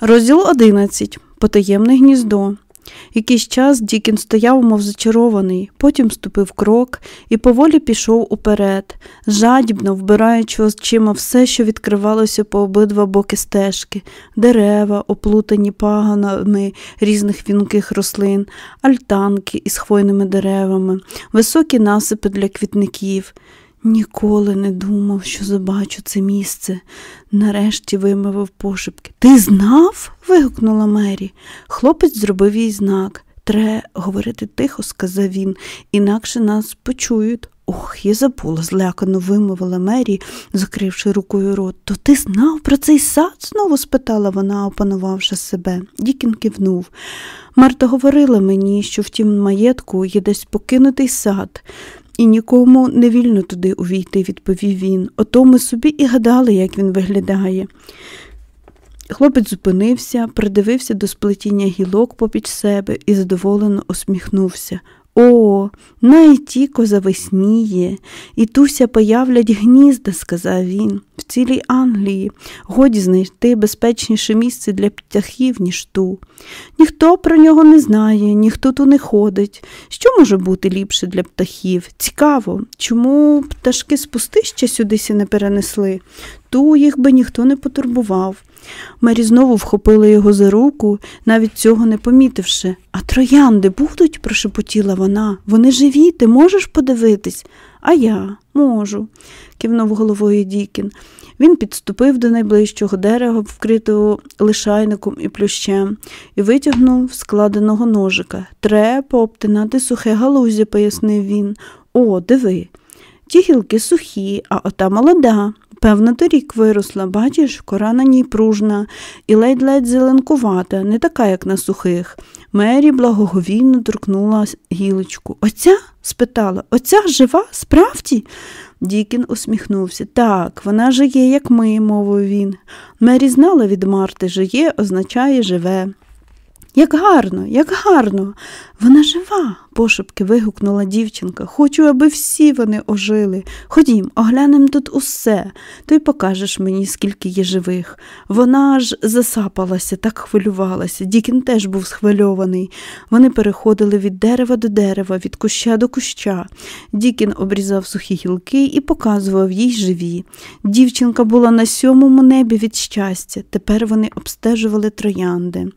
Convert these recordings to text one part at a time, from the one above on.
Розділ 11. Потаємне гніздо. Якийсь час Дікін стояв, мов зачарований, потім ступив крок і поволі пішов уперед, жадібно вбираючи очима все, що відкривалося по обидва боки стежки, дерева, оплутані паганами різних вінких рослин, альтанки із хвойними деревами, високі насипи для квітників. Ніколи не думав, що забачу це місце. Нарешті вимовив пошепки. Ти знав? вигукнула Мері. Хлопець зробив їй знак. Тре говорити тихо, сказав він, інакше нас почують. Ох, я забула, злякано вимовила Мері, закривши рукою рот. То ти знав про цей сад? знову спитала вона, опанувавши себе. Дікін кивнув. Марта говорила мені, що в тім маєтку є десь покинутий сад. І нікому не вільно туди увійти, відповів він. Ото ми собі і гадали, як він виглядає. Хлопець зупинився, придивився до сплетіння гілок попіч себе і задоволено усміхнувся. О, найтіко завесніє, і туся появлять гнізда, сказав він, в цілій Англії. Годі знайти безпечніше місце для птахів, ніж ту. Ніхто про нього не знає, ніхто ту не ходить. Що може бути ліпше для птахів? Цікаво, чому пташки спустища сюдися не перенесли? Ту їх би ніхто не потурбував. Мері знову вхопила його за руку, навіть цього не помітивши. А троянди будуть? прошепотіла вона. Вони живі, ти можеш подивитись? А я можу, кивнув головою Дікін. Він підступив до найближчого дерева, вкритого лишайником і плющем, і витягнув складеного ножика. Треба обтинати сухе галузя, пояснив він. О, диви. Ті гілки сухі, а ота молода. Певно, торік виросла, бачиш, кора на ній пружна і ледь-ледь зеленкувата, не така, як на сухих. Мері благоговійно торкнула гілочку. Оця? спитала, оця жива, справді? Дікін усміхнувся. Так, вона жиє, як ми, мовив він. Мері знала від Марти, жиє означає живе. Як гарно, як гарно. Вона жива, пошепки вигукнула дівчинка. Хочу, аби всі вони ожили. Ходім, оглянемо тут усе, то й покажеш мені, скільки є живих. Вона ж засапалася, так хвилювалася. Дікін теж був схвильований. Вони переходили від дерева до дерева, від куща до куща. Дікін обрізав сухі гілки і показував їй живі. Дівчинка була на сьомому небі від щастя. Тепер вони обстежували троянди.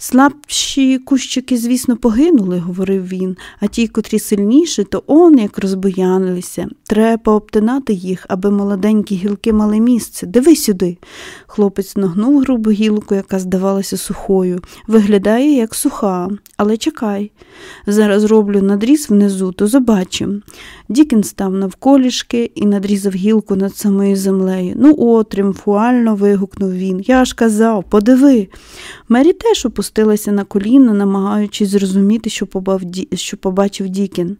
Слабші кущики, звісно, погинули, говорив він, а ті, котрі сильніші, то он як розбоянилися. Треба обтинати їх, аби молоденькі гілки мали місце. Диви сюди. Хлопець нагнув грубу гілку, яка здавалася сухою. Виглядає, як суха, але чекай. Зараз роблю надріз внизу, то побачимо. Дікін став навколішки і надрізав гілку над самою землею. Ну, о, тріумфуально вигукнув він. Я ж казав, подиви. Мері теж опустилася на коліна, намагаючись зрозуміти, що, побав, що побачив Дікін.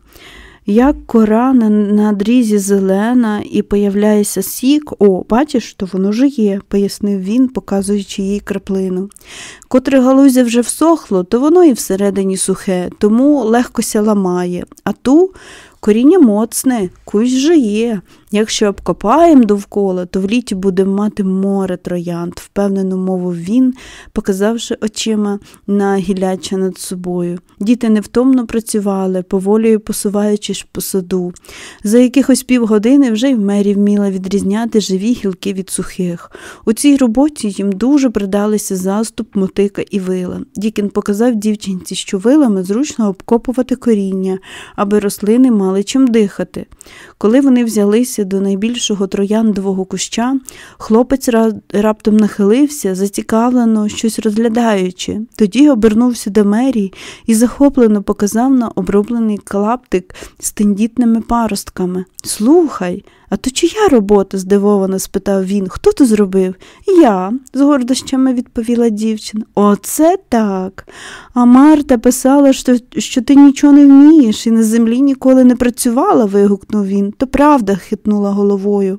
Як кора на надрізі зелена і появляється сік, о, бачиш, то воно ж є, пояснив він, показуючи їй краплину. Котре галузя вже всохло, то воно і всередині сухе, тому легкося ламає, а ту коріння моцне, кусь же є. Якщо обкопаємо довкола, то в літі будемо мати море троянд, впевнено мовив він, показавши очима на гіляча над собою. Діти невтомно працювали, поволію посуваючись по саду. За якихось півгодини вже й в мері вміла відрізняти живі гілки від сухих. У цій роботі їм дуже придалися заступ, мотика і вила. Дікін показав дівчинці, що вилами зручно обкопувати коріння, аби рослини мали чим дихати. Коли вони взялися до найбільшого трояндового куща, хлопець раптом нахилився, зацікавлено, щось розглядаючи, тоді обернувся до Мері і захоплено показав на оброблений клаптик з тендітними паростками. Слухай, а то чия робота? здивовано спитав він. Хто то зробив? Я, з гордощами відповіла дівчина. Оце так. А Марта писала, що що ти нічого не вмієш і на землі ніколи не працювала, вигукнув він. То правда, хитнула головою.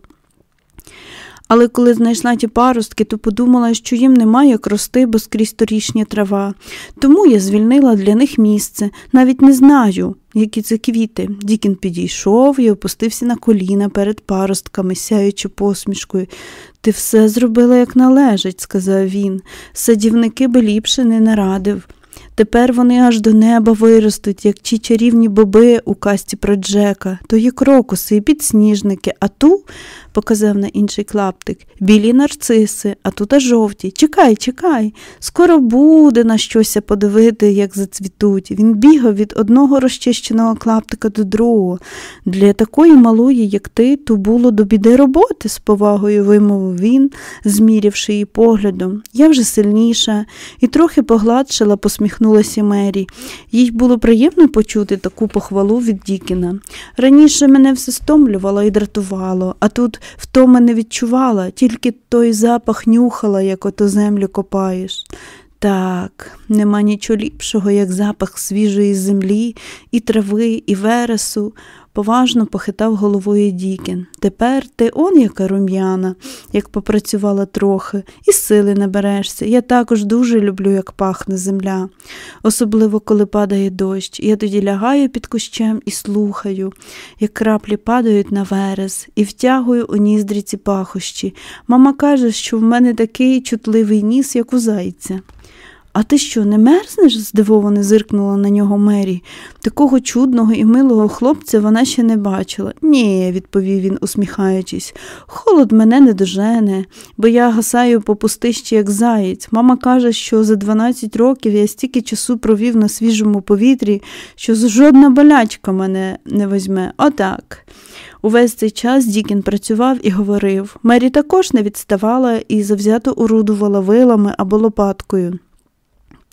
Але коли знайшла ті паростки, то подумала, що їм немає як рости, бо скрізь торішня трава. Тому я звільнила для них місце, навіть не знаю, які це квіти. Дікін підійшов і опустився на коліна перед паростками, сяючи посмішкою. Ти все зробила, як належить, сказав він. Садівники би ліпше не нарадив. Тепер вони аж до неба виростуть, як ті чарівні боби у касті про Джека, то є крокуси і підсніжники, а ту, показав на інший клаптик, білі нарциси, а тут аж жовті. Чекай, чекай, скоро буде на щось подивити, як зацвітуть. Він бігав від одного розчищеного клаптика до другого. Для такої малої, як ти, то було до біди роботи, з повагою вимовив він, змірявши її поглядом. Я вже сильніша і трохи погладшила, посміхнулася Мері. Їй було приємно почути таку похвалу від Дікіна. Раніше мене все стомлювало і дратувало, а тут втоми не відчувала, тільки той запах нюхала, як ото землю копаєш. Так, нема нічого ліпшого, як запах свіжої землі, і трави, і вересу, поважно похитав головою Дікін. Тепер ти он яка рум'яна, як попрацювала трохи, і сили наберешся. Я також дуже люблю, як пахне земля, особливо коли падає дощ. Я тоді лягаю під кущем і слухаю, як краплі падають на верес, і втягую у ніздрі ці пахощі. Мама каже, що в мене такий чутливий ніс, як у зайця. А ти що, не мерзнеш? здивовано зиркнула на нього Мері. Такого чудного і милого хлопця вона ще не бачила. Ні, відповів він, усміхаючись, холод мене не дожене, бо я гасаю по пустищі, як заєць. Мама каже, що за 12 років я стільки часу провів на свіжому повітрі, що жодна болячка мене не візьме. Отак. Увесь цей час Дікін працював і говорив. Мері також не відставала і завзято орудувала вилами або лопаткою.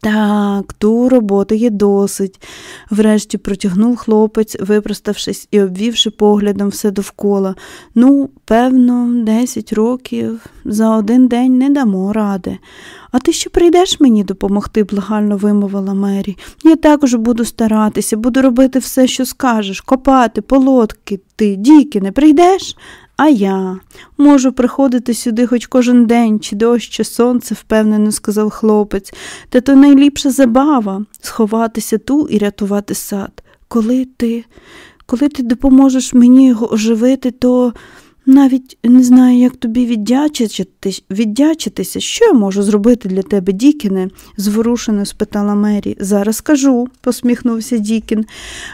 Так, ту роботи є досить, врешті протягнув хлопець, випроставшись і обвівши поглядом все довкола. Ну, певно, десять років за один день не дамо ради. А ти ще прийдеш мені допомогти, благально вимовила Мері. Я також буду старатися, буду робити все, що скажеш, копати, полотки, ти, діки, не прийдеш? А я можу приходити сюди хоч кожен день, чи дощ, чи сонце, впевнено сказав хлопець, та то найліпша забава сховатися ту і рятувати сад. Коли ти, коли ти допоможеш мені його оживити, то. Навіть не знаю, як тобі віддячитися. Що я можу зробити для тебе, Дікіне? зворушено спитала Мері. Зараз кажу, посміхнувся Дікін.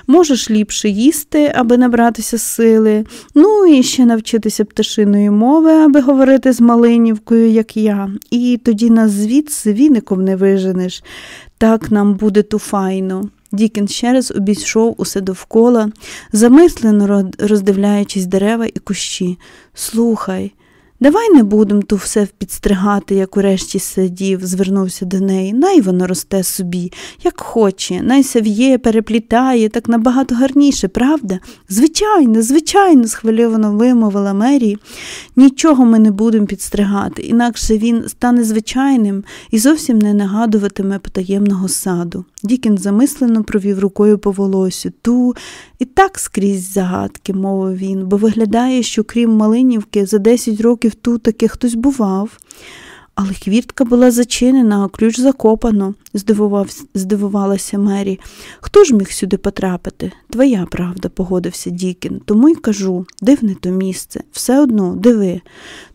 Можеш ліпше їсти, аби набратися сили, ну і ще навчитися пташиної мови, аби говорити з Малинівкою, як я, і тоді нас звідси віником не виженеш. Так нам буде ту файно. Дікін ще раз обійшов усе довкола, замислено роздивляючись дерева і кущі. Слухай, Давай не будемо ту все підстригати, як урешті сидів, звернувся до неї. Най воно росте собі, як хоче, най сав'є, переплітає, так набагато гарніше, правда? Звичайно, звичайно, схвильовано вимовила Мері. Нічого ми не будемо підстригати, інакше він стане звичайним і зовсім не нагадуватиме потаємного саду. Дікін замислено провів рукою по волосю. Ту і так скрізь загадки, мовив він, бо виглядає, що крім Малинівки, за 10 років тут таки хтось бував. Але хвіртка була зачинена, а ключ закопано, здивувалася Мері. Хто ж міг сюди потрапити? Твоя правда, погодився Дікін. Тому й кажу дивне то місце, все одно диви.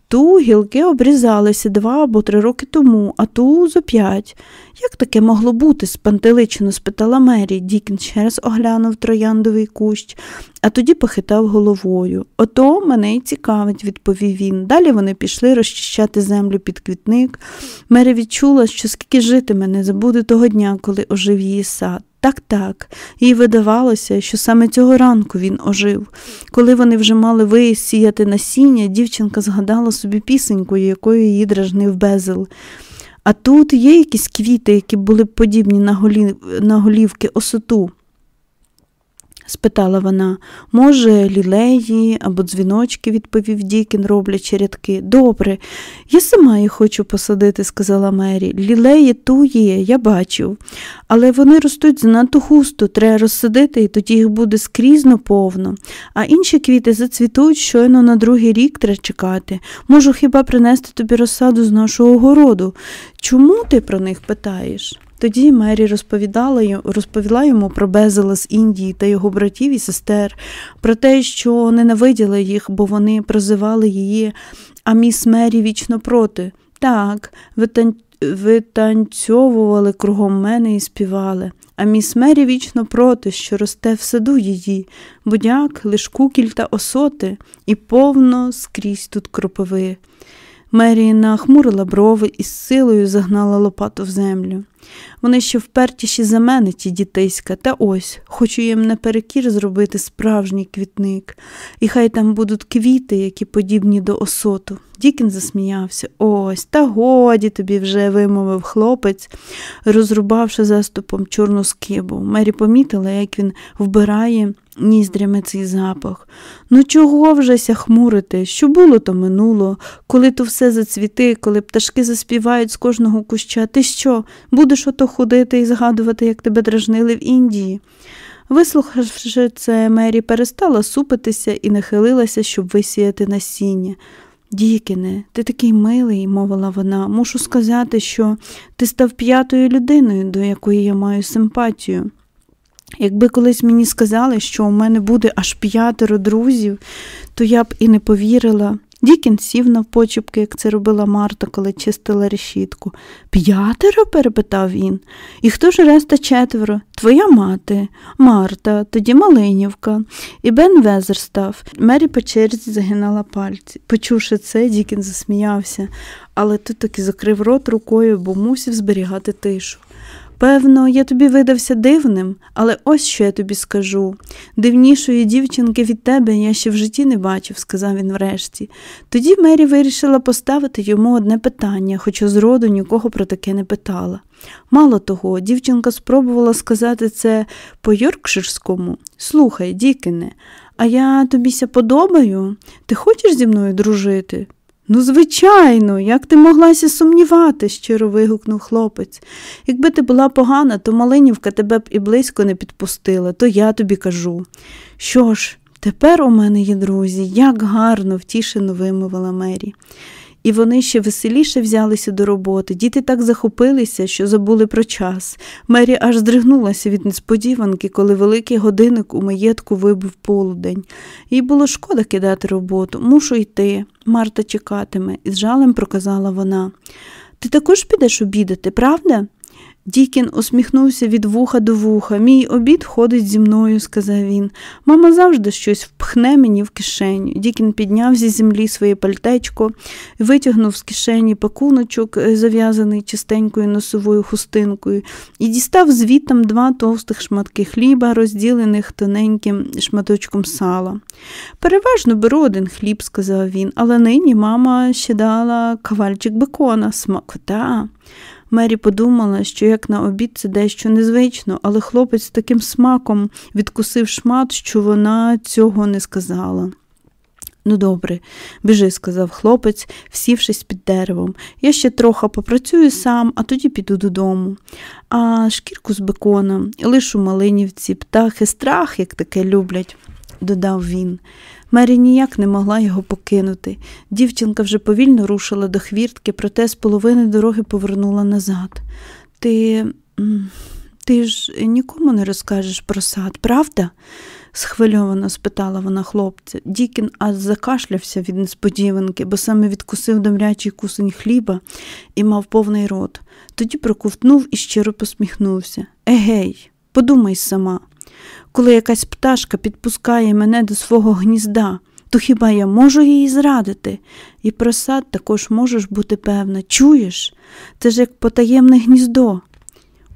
Ту гілки обрізалися два або три роки тому, а ту зо п'ять. Як таке могло бути? спантеличено спитала Мері. Дікін ще раз оглянув трояндовий кущ, а тоді похитав головою. Ото мене й цікавить, відповів він. Далі вони пішли розчищати землю під квітник. Мері відчула, що скільки житиме, не забуде того дня, коли ожив її сад. Так, так, їй видавалося, що саме цього ранку він ожив. Коли вони вже мали виїзд сіяти насіння, дівчинка згадала собі пісеньку, якою її дражнив безел. А тут є якісь квіти, які були б подібні на голівки осоту. Спитала вона. Може, лілеї або дзвіночки, відповів Дікін, роблячи рядки. Добре, я сама їх хочу посадити, сказала Мері. Лілеї ту є, я бачив. Але вони ростуть занадто густо, треба розсадити, і тоді їх буде скрізно повно. А інші квіти зацвітуть, щойно на другий рік треба чекати. Можу хіба принести тобі розсаду з нашого городу? Чому ти про них питаєш? Тоді Мері розповідала розповіла йому про Безела з Індії та його братів і сестер, про те, що ненавиділа їх, бо вони прозивали її, а міс Мері вічно проти. Так, витанцьовували кругом мене і співали, а міс Мері вічно проти, що росте в саду її, будяк, лиш кукіль та осоти, і повно скрізь тут кропиви. Мері нахмурила брови і з силою загнала лопату в землю. Вони ще впертіші за мене, ті дітиська, та ось хочу їм наперекір зробити справжній квітник, і хай там будуть квіти, які подібні до осоту. Дікін засміявся. Ось, та годі тобі вже вимовив хлопець, розрубавши заступом чорну скибу. Мері помітила, як він вбирає ніздрями цей запах. Ну, чого вжеся хмурити? Що було, то минуло, коли то все зацвіти, коли пташки заспівають з кожного куща. Ти що, будеш ото ходити і згадувати, як тебе дражнили в Індії? Вислухавши це, Мері перестала супитися і нахилилася, щоб висіяти насіння. Дікіне, ти такий милий, мовила вона, мушу сказати, що ти став п'ятою людиною, до якої я маю симпатію. Якби колись мені сказали, що у мене буде аж п'ятеро друзів, то я б і не повірила. Дікін сів навпочіпки, як це робила Марта, коли чистила решітку. П'ятеро? перепитав він. І хто ж решта четверо? Твоя мати, Марта, тоді Малинівка, і Бен Везерстав. Мері по черзі загинала пальці. Почувши це, Дікін засміявся, але тут таки закрив рот рукою, бо мусив зберігати тишу. Певно, я тобі видався дивним, але ось що я тобі скажу. Дивнішої дівчинки від тебе я ще в житті не бачив, сказав він врешті. Тоді Мері вирішила поставити йому одне питання, хоча зроду нікого про таке не питала. Мало того, дівчинка спробувала сказати це по Йоркширському. Слухай, Дікине, а я тобіся подобаю? Ти хочеш зі мною дружити? Ну, звичайно, як ти моглася сумнівати, щиро вигукнув хлопець. Якби ти була погана, то Малинівка тебе б і близько не підпустила, то я тобі кажу. Що ж, тепер у мене є друзі, як гарно, втішено вимовила Мері і вони ще веселіше взялися до роботи. Діти так захопилися, що забули про час. Мері аж здригнулася від несподіванки, коли великий годинник у маєтку вибив полудень. Їй було шкода кидати роботу. Мушу йти. Марта чекатиме, із жалем проказала вона. Ти також підеш обідати, правда? Дікін усміхнувся від вуха до вуха. Мій обід ходить зі мною, сказав він. Мама завжди щось впхне мені в кишеню. Дікін підняв зі землі своє пальтечко, витягнув з кишені пакуночок, е, зав'язаний чистенькою носовою хустинкою, і дістав звітом два товстих шматки хліба, розділених тоненьким шматочком сала. Переважно беру один хліб, сказав він, але нині мама ще дала кавальчик бекона, смакота. Мері подумала, що як на обід це дещо незвично, але хлопець таким смаком відкусив шмат, що вона цього не сказала. Ну, добре, біжи, сказав хлопець, всівшись під деревом. Я ще трохи попрацюю сам, а тоді піду додому. А шкірку з беконом, лишу малинівці, птахи, страх, як таке люблять, додав він. Мері ніяк не могла його покинути. Дівчинка вже повільно рушила до хвіртки, проте з половини дороги повернула назад. Ти ти ж нікому не розкажеш про сад, правда? схвильовано спитала вона хлопця. Дікін аж закашлявся від несподіванки, бо саме відкусив домрячий кусень хліба і мав повний рот. Тоді проковтнув і щиро посміхнувся. Егей, подумай сама. Коли якась пташка підпускає мене до свого гнізда, то хіба я можу її зрадити? І про сад також можеш бути певна. Чуєш? Це ж як потаємне гніздо.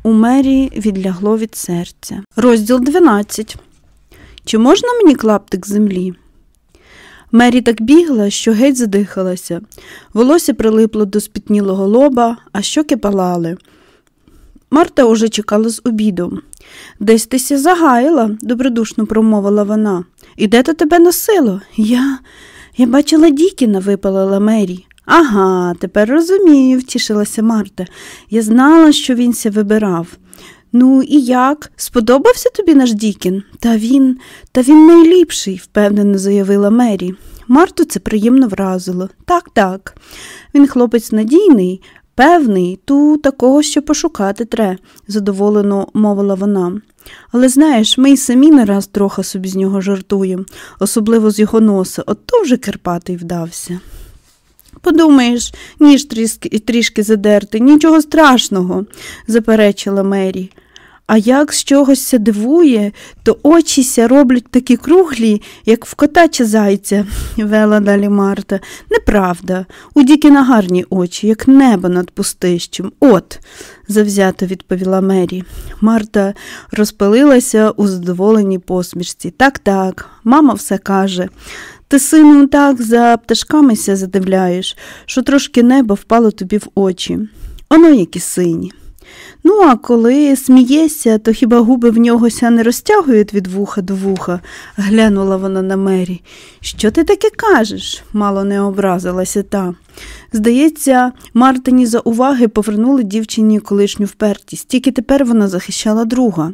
У мері відлягло від серця. Розділ 12. Чи можна мені клаптик землі? Мері так бігла, що геть задихалася. Волосся прилипло до спітнілого лоба, а щоки палали. Марта уже чекала з обіду. Десь тися загаяла, добродушно промовила вона. І де то тебе носило? Я Я бачила Дікіна, випалила Мері. Ага, тепер розумію, втішилася Марта. Я знала, що він ся вибирав. Ну, і як? Сподобався тобі наш Дікін? Та він, та він найліпший, впевнено заявила Мері. Марту це приємно вразило. Так, так. Він хлопець надійний, певний, ту такого що пошукати тре, задоволено мовила вона. Але знаєш, ми й самі не раз трохи собі з нього жартуємо, особливо з його носа, от то вже Керпатий вдався. Подумаєш, ніж трішки, трішки задерти, нічого страшного, заперечила Мері. А як з чогось дивує, то очіся роблять такі круглі, як в кота чи зайця, вела далі Марта. Неправда, у Дікіна гарні очі, як небо над пустищем. От, завзято відповіла Мері. Марта розпалилася у задоволеній посмішці. Так, так, мама все каже. Ти, сину, так за пташкамися задивляєш, що трошки небо впало тобі в очі. Оно які сині. Ну, а коли смієшся, то хіба губи в ньогося не розтягують від вуха до вуха, глянула вона на мері. Що ти таке кажеш? мало не образилася та. Здається, Мартині за уваги повернули дівчині колишню впертість, тільки тепер вона захищала друга.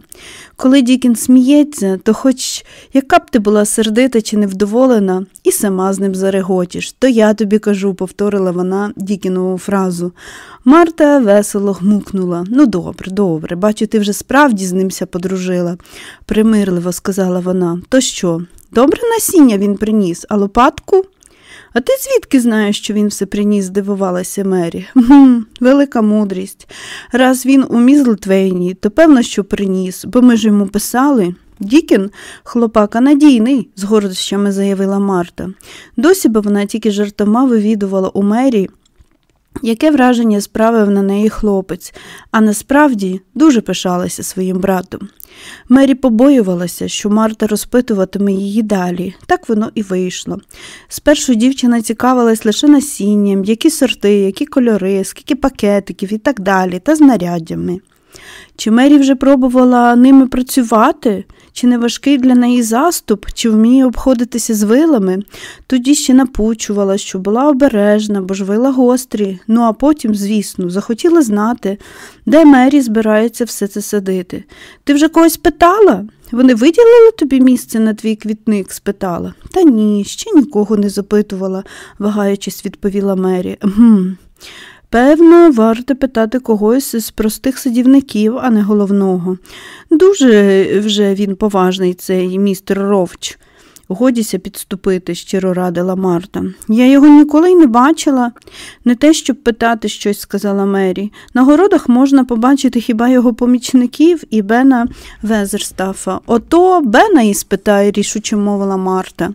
Коли Дікін сміється, то хоч яка б ти була сердита чи невдоволена, і сама з ним зареготіш, то я тобі кажу, повторила вона Дікінову фразу. Марта весело гмукнула. Ну, добре, добре, бачу, ти вже справді з нимся подружила, примирливо сказала вона. То що? Добре насіння він приніс, а лопатку? А ти звідки знаєш, що він все приніс? здивувалася Мері. «Гм, Велика мудрість. Раз він у Мізлтвейні, то певно, що приніс, бо ми ж йому писали. Дікін, хлопака надійний, з гордощами заявила Марта. Досі бо вона тільки жартома вивідувала у Мері, Яке враження справив на неї хлопець, а насправді дуже пишалася своїм братом. Мері побоювалася, що Марта розпитуватиме її далі, так воно і вийшло. Спершу дівчина цікавилась лише насінням, які сорти, які кольори, скільки пакетиків і так далі, та знаряддями. Чи Мері вже пробувала ними працювати? Чи не важкий для неї заступ, чи вміє обходитися з вилами, тоді ще напучувала, що була обережна, бо ж вила гострі, ну а потім, звісно, захотіла знати, де Мері збирається все це садити. Ти вже когось питала? Вони виділили тобі місце на твій квітник? спитала. Та ні, ще нікого не запитувала, вагаючись, відповіла Мері. «Гм». Певно, варто питати когось з простих садівників, а не головного. Дуже вже він поважний, цей містер Ровч. Годіся підступити, щиро радила Марта. Я його ніколи й не бачила. Не те, щоб питати щось, сказала Мері. На городах можна побачити хіба його помічників і Бена Везерстафа. Ото Бена і спитай, рішуче мовила Марта.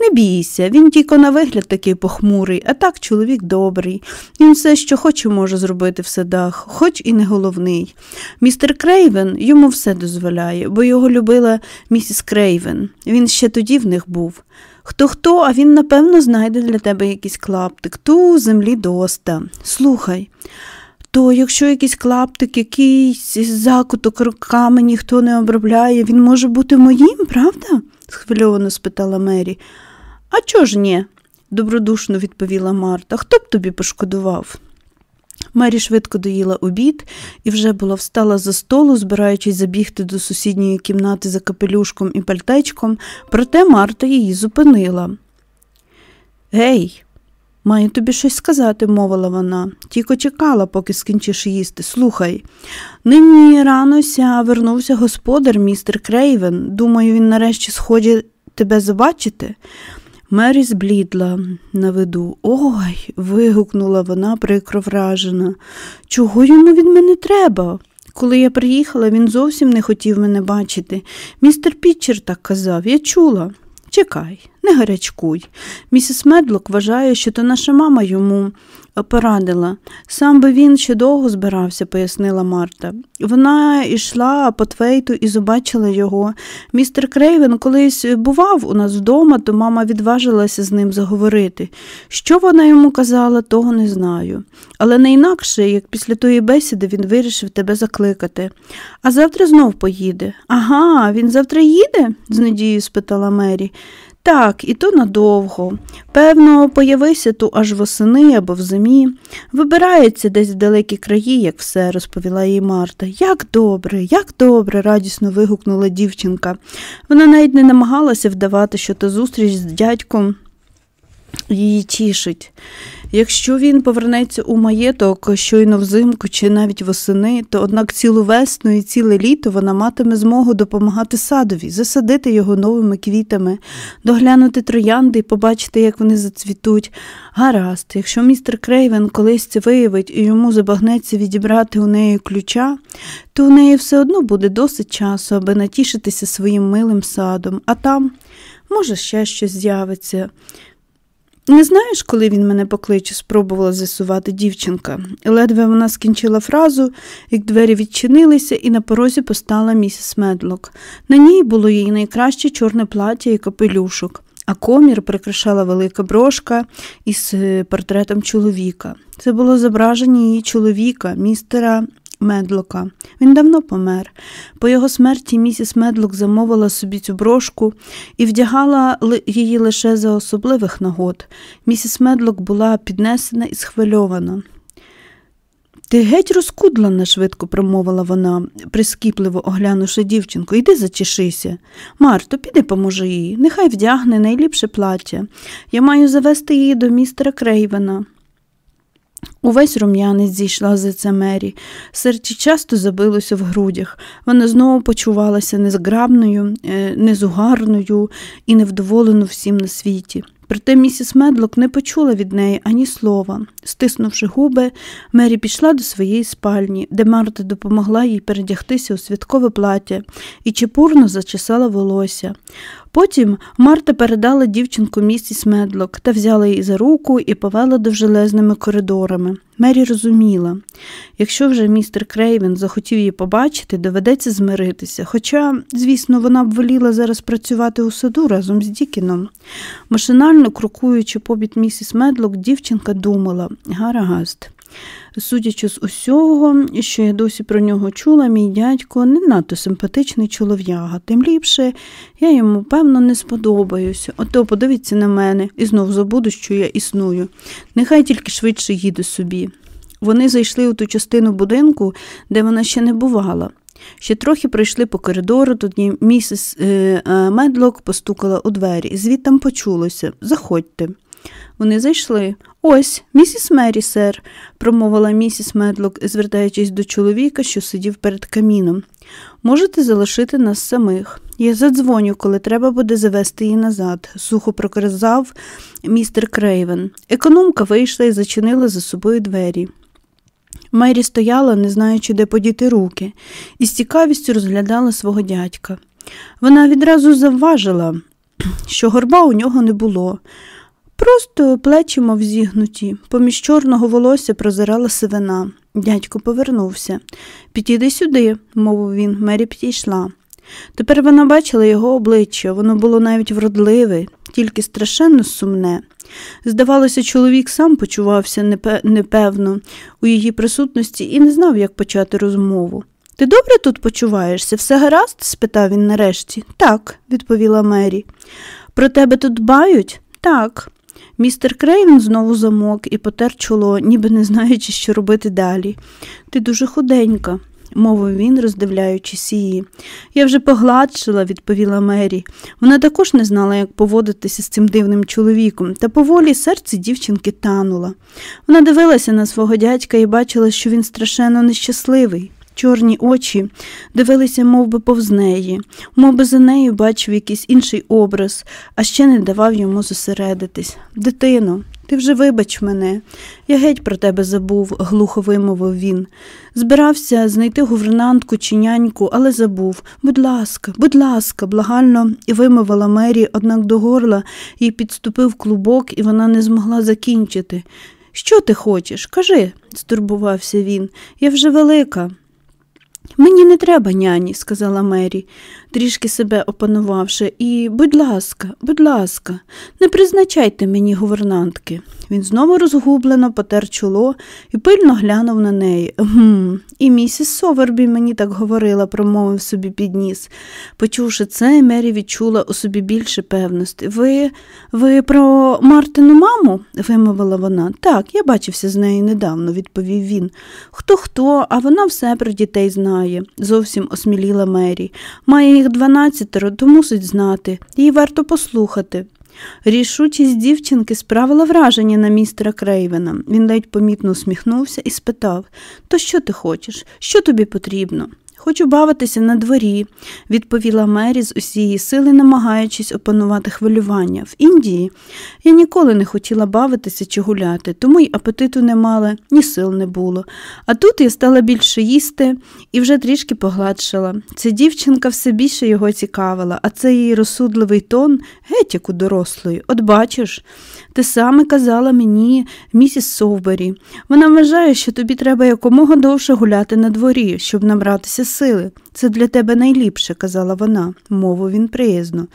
Не бійся, він тільки на вигляд такий похмурий, а так чоловік добрий. Він все, що хоче, може зробити в садах, хоч і не головний. Містер Крейвен йому все дозволяє, бо його любила місіс Крейвен. Він ще тоді в них був. Хто хто, а він, напевно, знайде для тебе якийсь клаптик, ту землі доста. Слухай, то якщо якийсь клаптик, якийсь закуток руками ніхто не обробляє, він може бути моїм, правда? схвильовано спитала Мері. А чого ж ні? добродушно відповіла Марта. Хто б тобі пошкодував? Мері швидко доїла обід і вже була встала за столу, збираючись забігти до сусідньої кімнати за капелюшком і пальтечком, проте Марта її зупинила. Гей, маю тобі щось сказати, мовила вона. Тільки чекала, поки скінчиш їсти. Слухай. Нині ранося вернувся господар, містер Крейвен. Думаю, він нарешті сходить тебе забачити. Мері зблідла на виду. Ой. вигукнула вона прикро вражена. Чого йому від мене треба? Коли я приїхала, він зовсім не хотів мене бачити. Містер Пітчер так казав, я чула. Чекай, Не гарячкуй. Місіс Медлок вважає, що то наша мама йому порадила. Сам би він ще довго збирався, пояснила Марта. Вона йшла по твейту і побачила його. Містер Крейвен колись бував у нас вдома, то мама відважилася з ним заговорити. Що вона йому казала, того не знаю. Але не інакше, як після тої бесіди він вирішив тебе закликати. А завтра знов поїде. Ага, він завтра їде? з надією спитала Мері. Так, і то надовго. Певно, появився ту аж восени або в зимі. Вибирається десь в далекі краї, як все, розповіла їй Марта. Як добре, як добре, радісно вигукнула дівчинка. Вона навіть не намагалася вдавати, що та зустріч з дядьком її тішить. Якщо він повернеться у маєток щойно взимку чи навіть восени, то однак цілу весну і ціле літо вона матиме змогу допомагати садові, засадити його новими квітами, доглянути троянди і побачити, як вони зацвітуть. Гаразд, якщо містер Крейвен колись це виявить і йому забагнеться відібрати у неї ключа, то у неї все одно буде досить часу, аби натішитися своїм милим садом, а там, може, ще щось з'явиться. Не знаєш, коли він мене покличе, спробувала з'ясувати дівчинка. Ледве вона скінчила фразу, як двері відчинилися, і на порозі постала місіс Медлок. На ній було її найкраще чорне плаття і капелюшок, а комір прикрашала велика брошка із е, портретом чоловіка. Це було зображення її чоловіка, містера Медлока. Він давно помер. По його смерті місіс Медлок замовила собі цю брошку і вдягала її лише за особливих нагод. Місіс Медлок була піднесена і схвильована. Ти геть розкудлана, швидко промовила вона, прискіпливо оглянувши дівчинку. Йди зачешися. Марто, піди поможи їй, нехай вдягне найліпше плаття. Я маю завести її до містера Крейвена. Увесь рум'янець зійшла з Мері. Серце часто забилося в грудях. Вона знову почувалася незграбною, е, незугарною і невдоволеною всім на світі. Проте місіс Медлок не почула від неї ані слова. Стиснувши губи, Мері пішла до своєї спальні, де Марта допомогла їй передягтися у святкове плаття і чепурно зачесала волосся. Потім Марта передала дівчинку місіс Медлок та взяла її за руку і повела довжелезними коридорами. Мері розуміла, якщо вже містер Крейвен захотів її побачити, доведеться змиритися. Хоча, звісно, вона б воліла зараз працювати у саду разом з Дікіном. Машинально крокуючи побіт місіс Медлок, дівчинка думала гаразд. Судячи з усього, що я досі про нього чула, мій дядько не надто симпатичний чолов'яга, тим ліпше я йому, певно, не сподобаюся. Ото подивіться на мене і знов забуду, що я існую. Нехай тільки швидше їде собі. Вони зайшли у ту частину будинку, де вона ще не бувала. Ще трохи пройшли по коридору, тоді місіс е, е, Медлок постукала у двері, звідтам почулося Заходьте. Вони зайшли. Ось, місіс Мері, сер, промовила місіс Медлок, звертаючись до чоловіка, що сидів перед каміном. Можете залишити нас самих. Я задзвоню, коли треба буде завести її назад, сухо проказав містер Крейвен. Економка вийшла і зачинила за собою двері. Мері стояла, не знаючи, де подіти руки, і з цікавістю розглядала свого дядька. Вона відразу завважила, що горба у нього не було. Просто плечі, мов зігнуті, поміж чорного волосся прозирала сивина. Дядько повернувся. Підійди сюди, мовив він, Мері підійшла. Тепер вона бачила його обличчя, воно було навіть вродливе, тільки страшенно сумне. Здавалося, чоловік сам почувався непевно у її присутності і не знав, як почати розмову. Ти добре тут почуваєшся? Все гаразд? спитав він нарешті. Так, відповіла Мері. Про тебе тут дбають? Так. Містер Крейвен знову замовк і потер чоло, ніби не знаючи, що робити далі. Ти дуже худенька, мовив він, роздивляючись її. Я вже погладшила, відповіла Мері. Вона також не знала, як поводитися з цим дивним чоловіком, та поволі серце дівчинки тануло. Вона дивилася на свого дядька і бачила, що він страшенно нещасливий. Чорні очі дивилися мов би, повз неї, мов би за нею бачив якийсь інший образ, а ще не давав йому зосередитись. Дитино, Ти вже вибач мене, я геть про тебе забув, глухо вимовив він. Збирався знайти гувернантку чи няньку, але забув. Будь ласка, будь ласка, благально і вимовила Мері, однак до горла їй підступив клубок, і вона не змогла закінчити. Що ти хочеш? Кажи, стурбувався він. Я вже велика. Мені не треба, няні, сказала Мері, трішки себе опанувавши, і, будь ласка, будь ласка, не призначайте мені гувернантки. Він знову розгублено потер чоло і пильно глянув на неї. «Гм, І місіс Совербі мені так говорила, промовив собі підніс. Почувши це, Мері відчула у собі більше певності. Ви ви про Мартину маму? вимовила вона. Так, я бачився з нею недавно, відповів він. Хто хто, а вона все про дітей знає, зовсім осміліла Мері. Має їх дванадцятеро, то мусить знати. Їй варто послухати. Рішучість дівчинки справила враження на містера Крейвена. Він ледь помітно усміхнувся і спитав То що ти хочеш? Що тобі потрібно? Хочу бавитися на дворі, відповіла Мері з усієї сили, намагаючись опанувати хвилювання. В Індії я ніколи не хотіла бавитися чи гуляти, тому й апетиту не мала, ні сил не було. А тут я стала більше їсти і вже трішки погладшала. Ця дівчинка все більше його цікавила, а цей її розсудливий тон геть як у дорослої. От бачиш, ти саме казала мені, місіс Совбері. Вона вважає, що тобі треба якомога довше гуляти на дворі, щоб набратися сили. Це для тебе найліпше, казала вона, мову він приязно.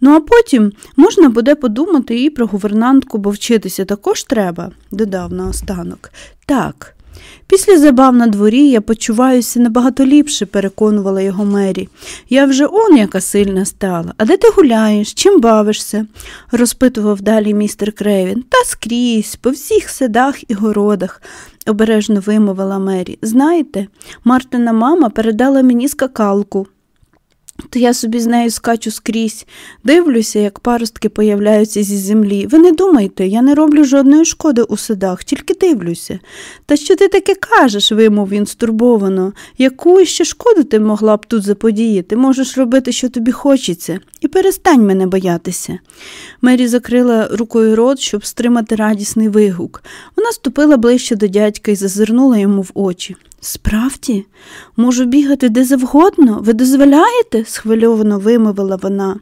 Ну, а потім можна буде подумати і про гувернантку, бо вчитися також треба, додав наостанок. Так. Після забав на дворі я почуваюся набагато ліпше, переконувала його Мері. Я вже он яка сильна стала. А де ти гуляєш? Чим бавишся? розпитував далі містер Кревін. Та скрізь, по всіх садах і городах, обережно вимовила Мері. Знаєте, Мартина мама передала мені скакалку. То я собі з нею скачу скрізь, дивлюся, як паростки появляються зі землі. Ви не думайте, я не роблю жодної шкоди у садах, тільки дивлюся. Та що ти таке кажеш, вимов він стурбовано. Яку ще шкоду ти могла б тут заподіяти? Можеш робити, що тобі хочеться, і перестань мене боятися. Мері закрила рукою рот, щоб стримати радісний вигук. Вона ступила ближче до дядька і зазирнула йому в очі. Справді, можу бігати де завгодно, ви дозволяєте? схвильовано вимовила вона.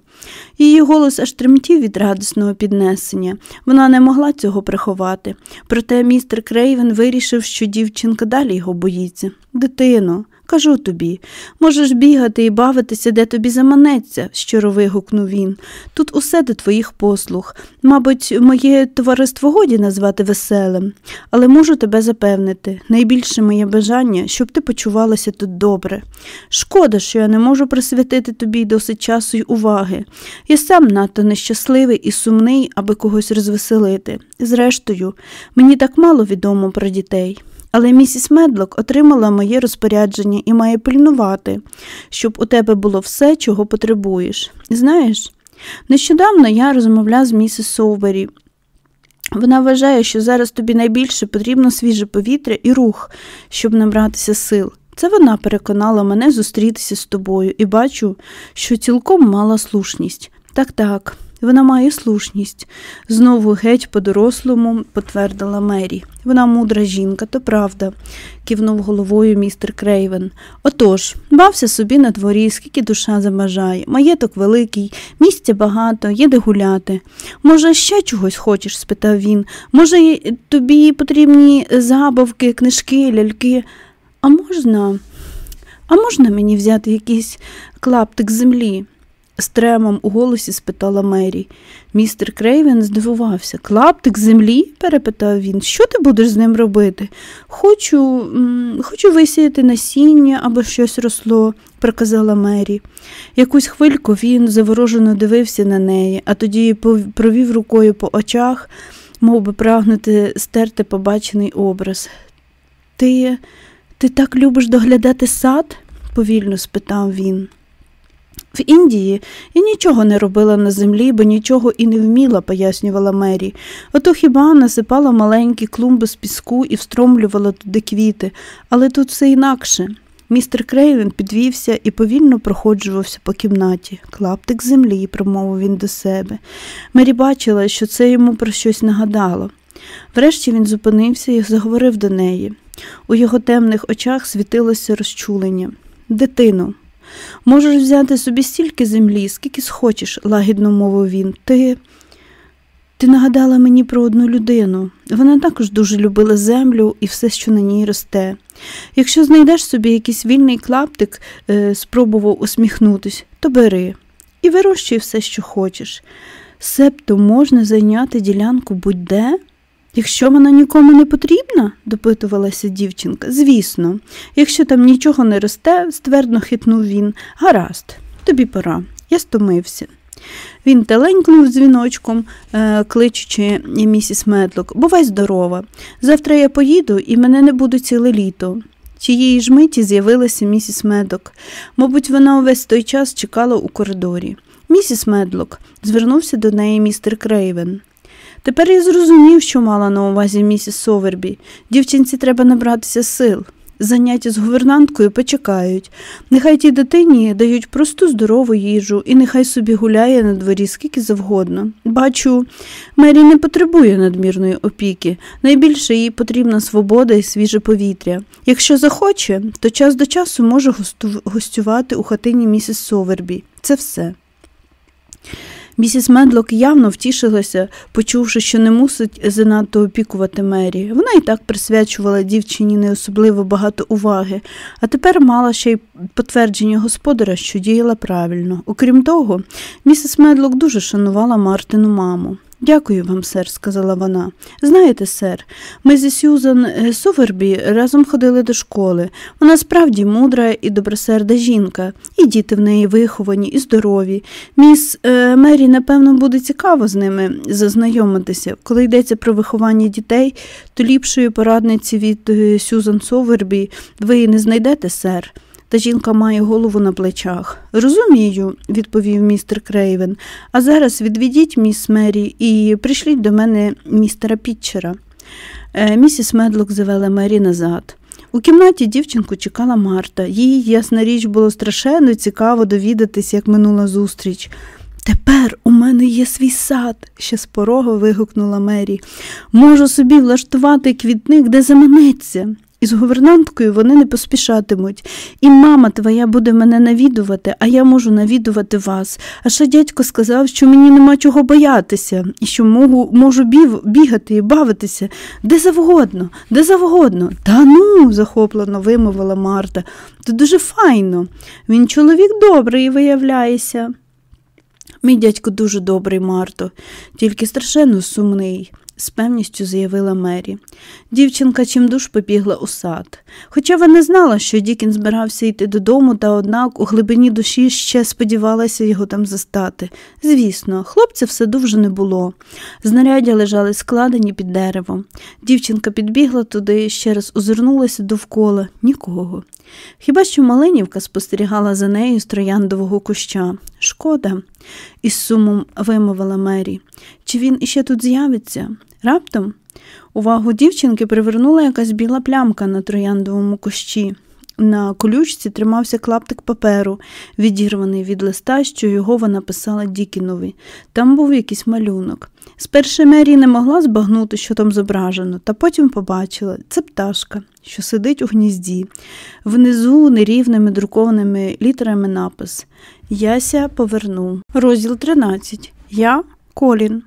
Її голос аж тремтів від радісного піднесення. Вона не могла цього приховати. Проте містер Крейвен вирішив, що дівчинка далі його боїться. Дитино, Кажу тобі, можеш бігати і бавитися, де тобі заманеться, щиро вигукнув він. Тут усе до твоїх послуг. Мабуть, моє товариство годі назвати веселим, але можу тебе запевнити найбільше моє бажання, щоб ти почувалася тут добре. Шкода, що я не можу присвятити тобі досить часу й уваги. Я сам надто нещасливий і сумний, аби когось розвеселити. Зрештою, мені так мало відомо про дітей. Але місіс Медлок отримала моє розпорядження і має пильнувати, щоб у тебе було все, чого потребуєш. Знаєш, нещодавно я розмовляв з місіс Совбері. Вона вважає, що зараз тобі найбільше потрібно свіже повітря і рух, щоб набратися сил. Це вона переконала мене зустрітися з тобою і бачу, що цілком мала слушність. Так, так, вона має слушність, знову геть по-дорослому потвердила Мері. Вона мудра жінка, то правда, кивнув головою містер Крейвен. Отож, бався собі на дворі, скільки душа забажає. Маєток великий, місця багато, є гуляти. Може, ще чогось хочеш? спитав він. Може, тобі потрібні забавки, книжки, ляльки? А можна? А можна мені взяти якийсь клаптик землі? З тремом у голосі спитала Мері. Містер Крейвен здивувався. Клаптик землі? перепитав він. Що ти будеш з ним робити? Хочу хочу висіяти насіння або щось росло, проказала Мері. Якусь хвильку він заворожено дивився на неї, а тоді провів рукою по очах, мов би прагнути стерти побачений образ. Ти, Ти так любиш доглядати сад? повільно спитав він. В Індії я нічого не робила на землі, бо нічого і не вміла, пояснювала Мері. Ото хіба насипала маленькі клумби з піску і встромлювала туди квіти, але тут все інакше. Містер Крейвен підвівся і повільно проходжувався по кімнаті. Клаптик землі, промовив він до себе. Мері бачила, що це йому про щось нагадало. Врешті він зупинився і заговорив до неї. У його темних очах світилося розчулення. Дитино, можеш взяти собі стільки землі, скільки схочеш, лагідно мовив він. Ти. Ти нагадала мені про одну людину. Вона також дуже любила землю і все, що на ній росте. Якщо знайдеш собі якийсь вільний клаптик, е, спробував усміхнутись, то бери і вирощуй все, що хочеш. Себто можна зайняти ділянку будь-де. Якщо вона нікому не потрібна, допитувалася дівчинка. Звісно, якщо там нічого не росте, ствердно хитнув він. Гаразд, тобі пора. Я стомився. Він теленькнув дзвіночком, е, кличучи місіс Медлок. Бувай здорова. Завтра я поїду і мене не буде ціле літо. Тієї ж миті з'явилася місіс Медлок. Мабуть, вона увесь той час чекала у коридорі. Місіс Медлок, звернувся до неї містер Крейвен. Тепер я зрозумів, що мала на увазі місіс Совербі. Дівчинці треба набратися сил. Заняття з гувернанткою почекають. Нехай тій дитині дають просту здорову їжу, і нехай собі гуляє на дворі скільки завгодно. Бачу, Мері не потребує надмірної опіки. Найбільше їй потрібна свобода і свіже повітря. Якщо захоче, то час до часу може гостювати у хатині місіс Совербі. Це все. Місіс Медлок явно втішилася, почувши, що не мусить занадто опікувати Мері. Вона і так присвячувала дівчині не особливо багато уваги, а тепер мала ще й потвердження господаря, що діяла правильно. Окрім того, місіс Медлок дуже шанувала Мартину маму. Дякую вам, сер, сказала вона. Знаєте, сер, ми зі Сюзан е, Совербі разом ходили до школи. Вона справді мудра і добросерда жінка, і діти в неї виховані і здорові. Міс е, Мері, напевно, буде цікаво з ними зазнайомитися. Коли йдеться про виховання дітей, то ліпшої порадниці від е, Сюзан Совербі ви не знайдете, сер та жінка має голову на плечах. Розумію, відповів містер Крейвен. А зараз відведіть міс Мері і прийшліть до мене містера Пітчера. Е, місіс Медлок завела Мері назад. У кімнаті дівчинку чекала Марта. Їй, ясна річ, було страшенно цікаво довідатись, як минула зустріч. Тепер у мене є свій сад, ще з порога вигукнула Мері. Можу собі влаштувати квітник, де заманеться. Із гувернанткою вони не поспішатимуть, і мама твоя буде мене навідувати, а я можу навідувати вас. А ще дядько сказав, що мені нема чого боятися, і що можу, можу бігати і бавитися де завгодно, де завгодно. Та ну, захоплено вимовила Марта. То дуже файно. Він чоловік добрий, виявляється. Мій дядько дуже добрий, Марто, тільки страшенно сумний з певністю заявила Мері. Дівчинка чимдуж побігла у сад. Хоча вона знала, що Дікін збирався йти додому, та однак у глибині душі ще сподівалася його там застати. Звісно, хлопця в саду вже не було. Знаряддя лежали складені під деревом. Дівчинка підбігла туди, ще раз озирнулася довкола нікого. Хіба що Малинівка спостерігала за нею з трояндового куща. Шкода, із сумом вимовила Мері. Чи він іще тут з'явиться? Раптом увагу дівчинки привернула якась біла плямка на трояндовому кущі. На колючці тримався клаптик паперу, відірваний від листа, що його вона писала Дікінові. Там був якийсь малюнок. Спершу Мері не могла збагнути, що там зображено, та потім побачила це пташка, що сидить у гнізді. Внизу нерівними друкованими літерами напис Я ся поверну. Розділ 13. Я Колін.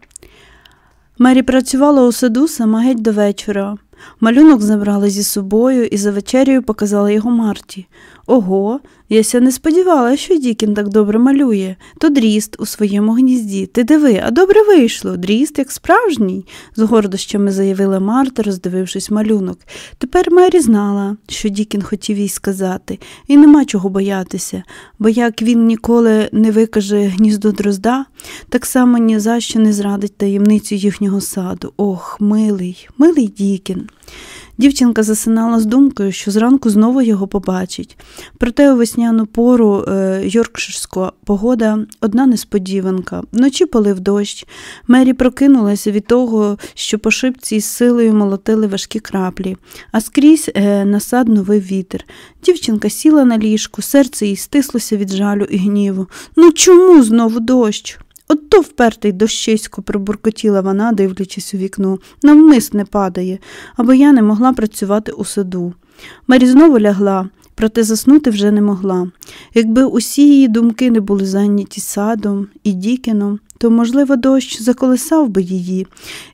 Мері працювала у саду сама геть до вечора. Малюнок забрала зі собою і за вечерю показала його Марті. Ого, я ся не сподівалася, що Дікен так добре малює. То дрізд у своєму гнізді. Ти диви, а добре вийшло. Дрізд, як справжній, з гордощами заявила Марта, роздивившись малюнок. Тепер Мері знала, що Дікен хотів їй сказати, і нема чого боятися, бо як він ніколи не викаже гніздо дрозда, так само ні за що не зрадить таємницю їхнього саду. Ох, милий, милий Дікін. Дівчинка засинала з думкою, що зранку знову його побачить. Проте у весняну пору е, йоркширська погода одна несподіванка. Вночі полив дощ. Мері прокинулася від того, що по шипці із силою молотили важкі краплі, а скрізь е, насад новий вітер. Дівчинка сіла на ліжку, серце їй стислося від жалю і гніву. Ну чому знову дощ? От то впертий дощисько, пробуркотіла вона, дивлячись у вікно, навмис не падає, або я не могла працювати у саду. Марі знову лягла, проте заснути вже не могла. Якби усі її думки не були зайняті садом і Дікеном, то, можливо, дощ заколисав би її,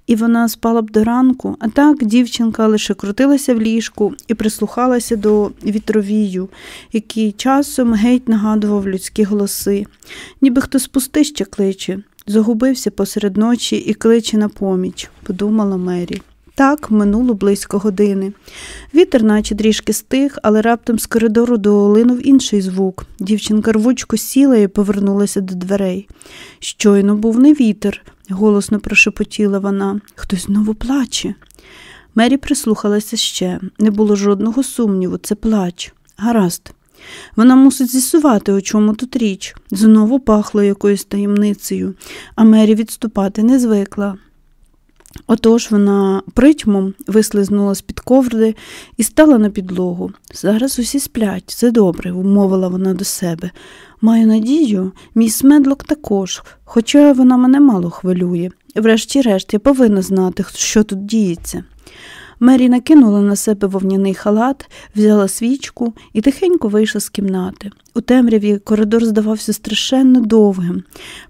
і вона спала б до ранку, а так дівчинка лише крутилася в ліжку і прислухалася до вітровію, який часом геть нагадував людські голоси, ніби хто спусти ще кличе, загубився посеред ночі і кличе на поміч, подумала Мері. Так минуло близько години. Вітер, наче трішки стих, але раптом з коридору долинув інший звук. Дівчинка рвучко сіла і повернулася до дверей. Щойно був не вітер, голосно прошепотіла вона. Хтось знову плаче. Мері прислухалася ще. Не було жодного сумніву, це плач. Гаразд. Вона мусить з'ясувати, у чому тут річ. Знову пахло якоюсь таємницею, а Мері відступати не звикла. Отож вона притьмом вислизнула з під коврди і стала на підлогу. Зараз усі сплять, це добре, умовила вона до себе. Маю надію, мій смедлок також, хоча вона мене мало хвилює. Врешті-решт, я повинна знати, що тут діється. Мері накинула на себе вовняний халат, взяла свічку і тихенько вийшла з кімнати. У темряві коридор здавався страшенно довгим,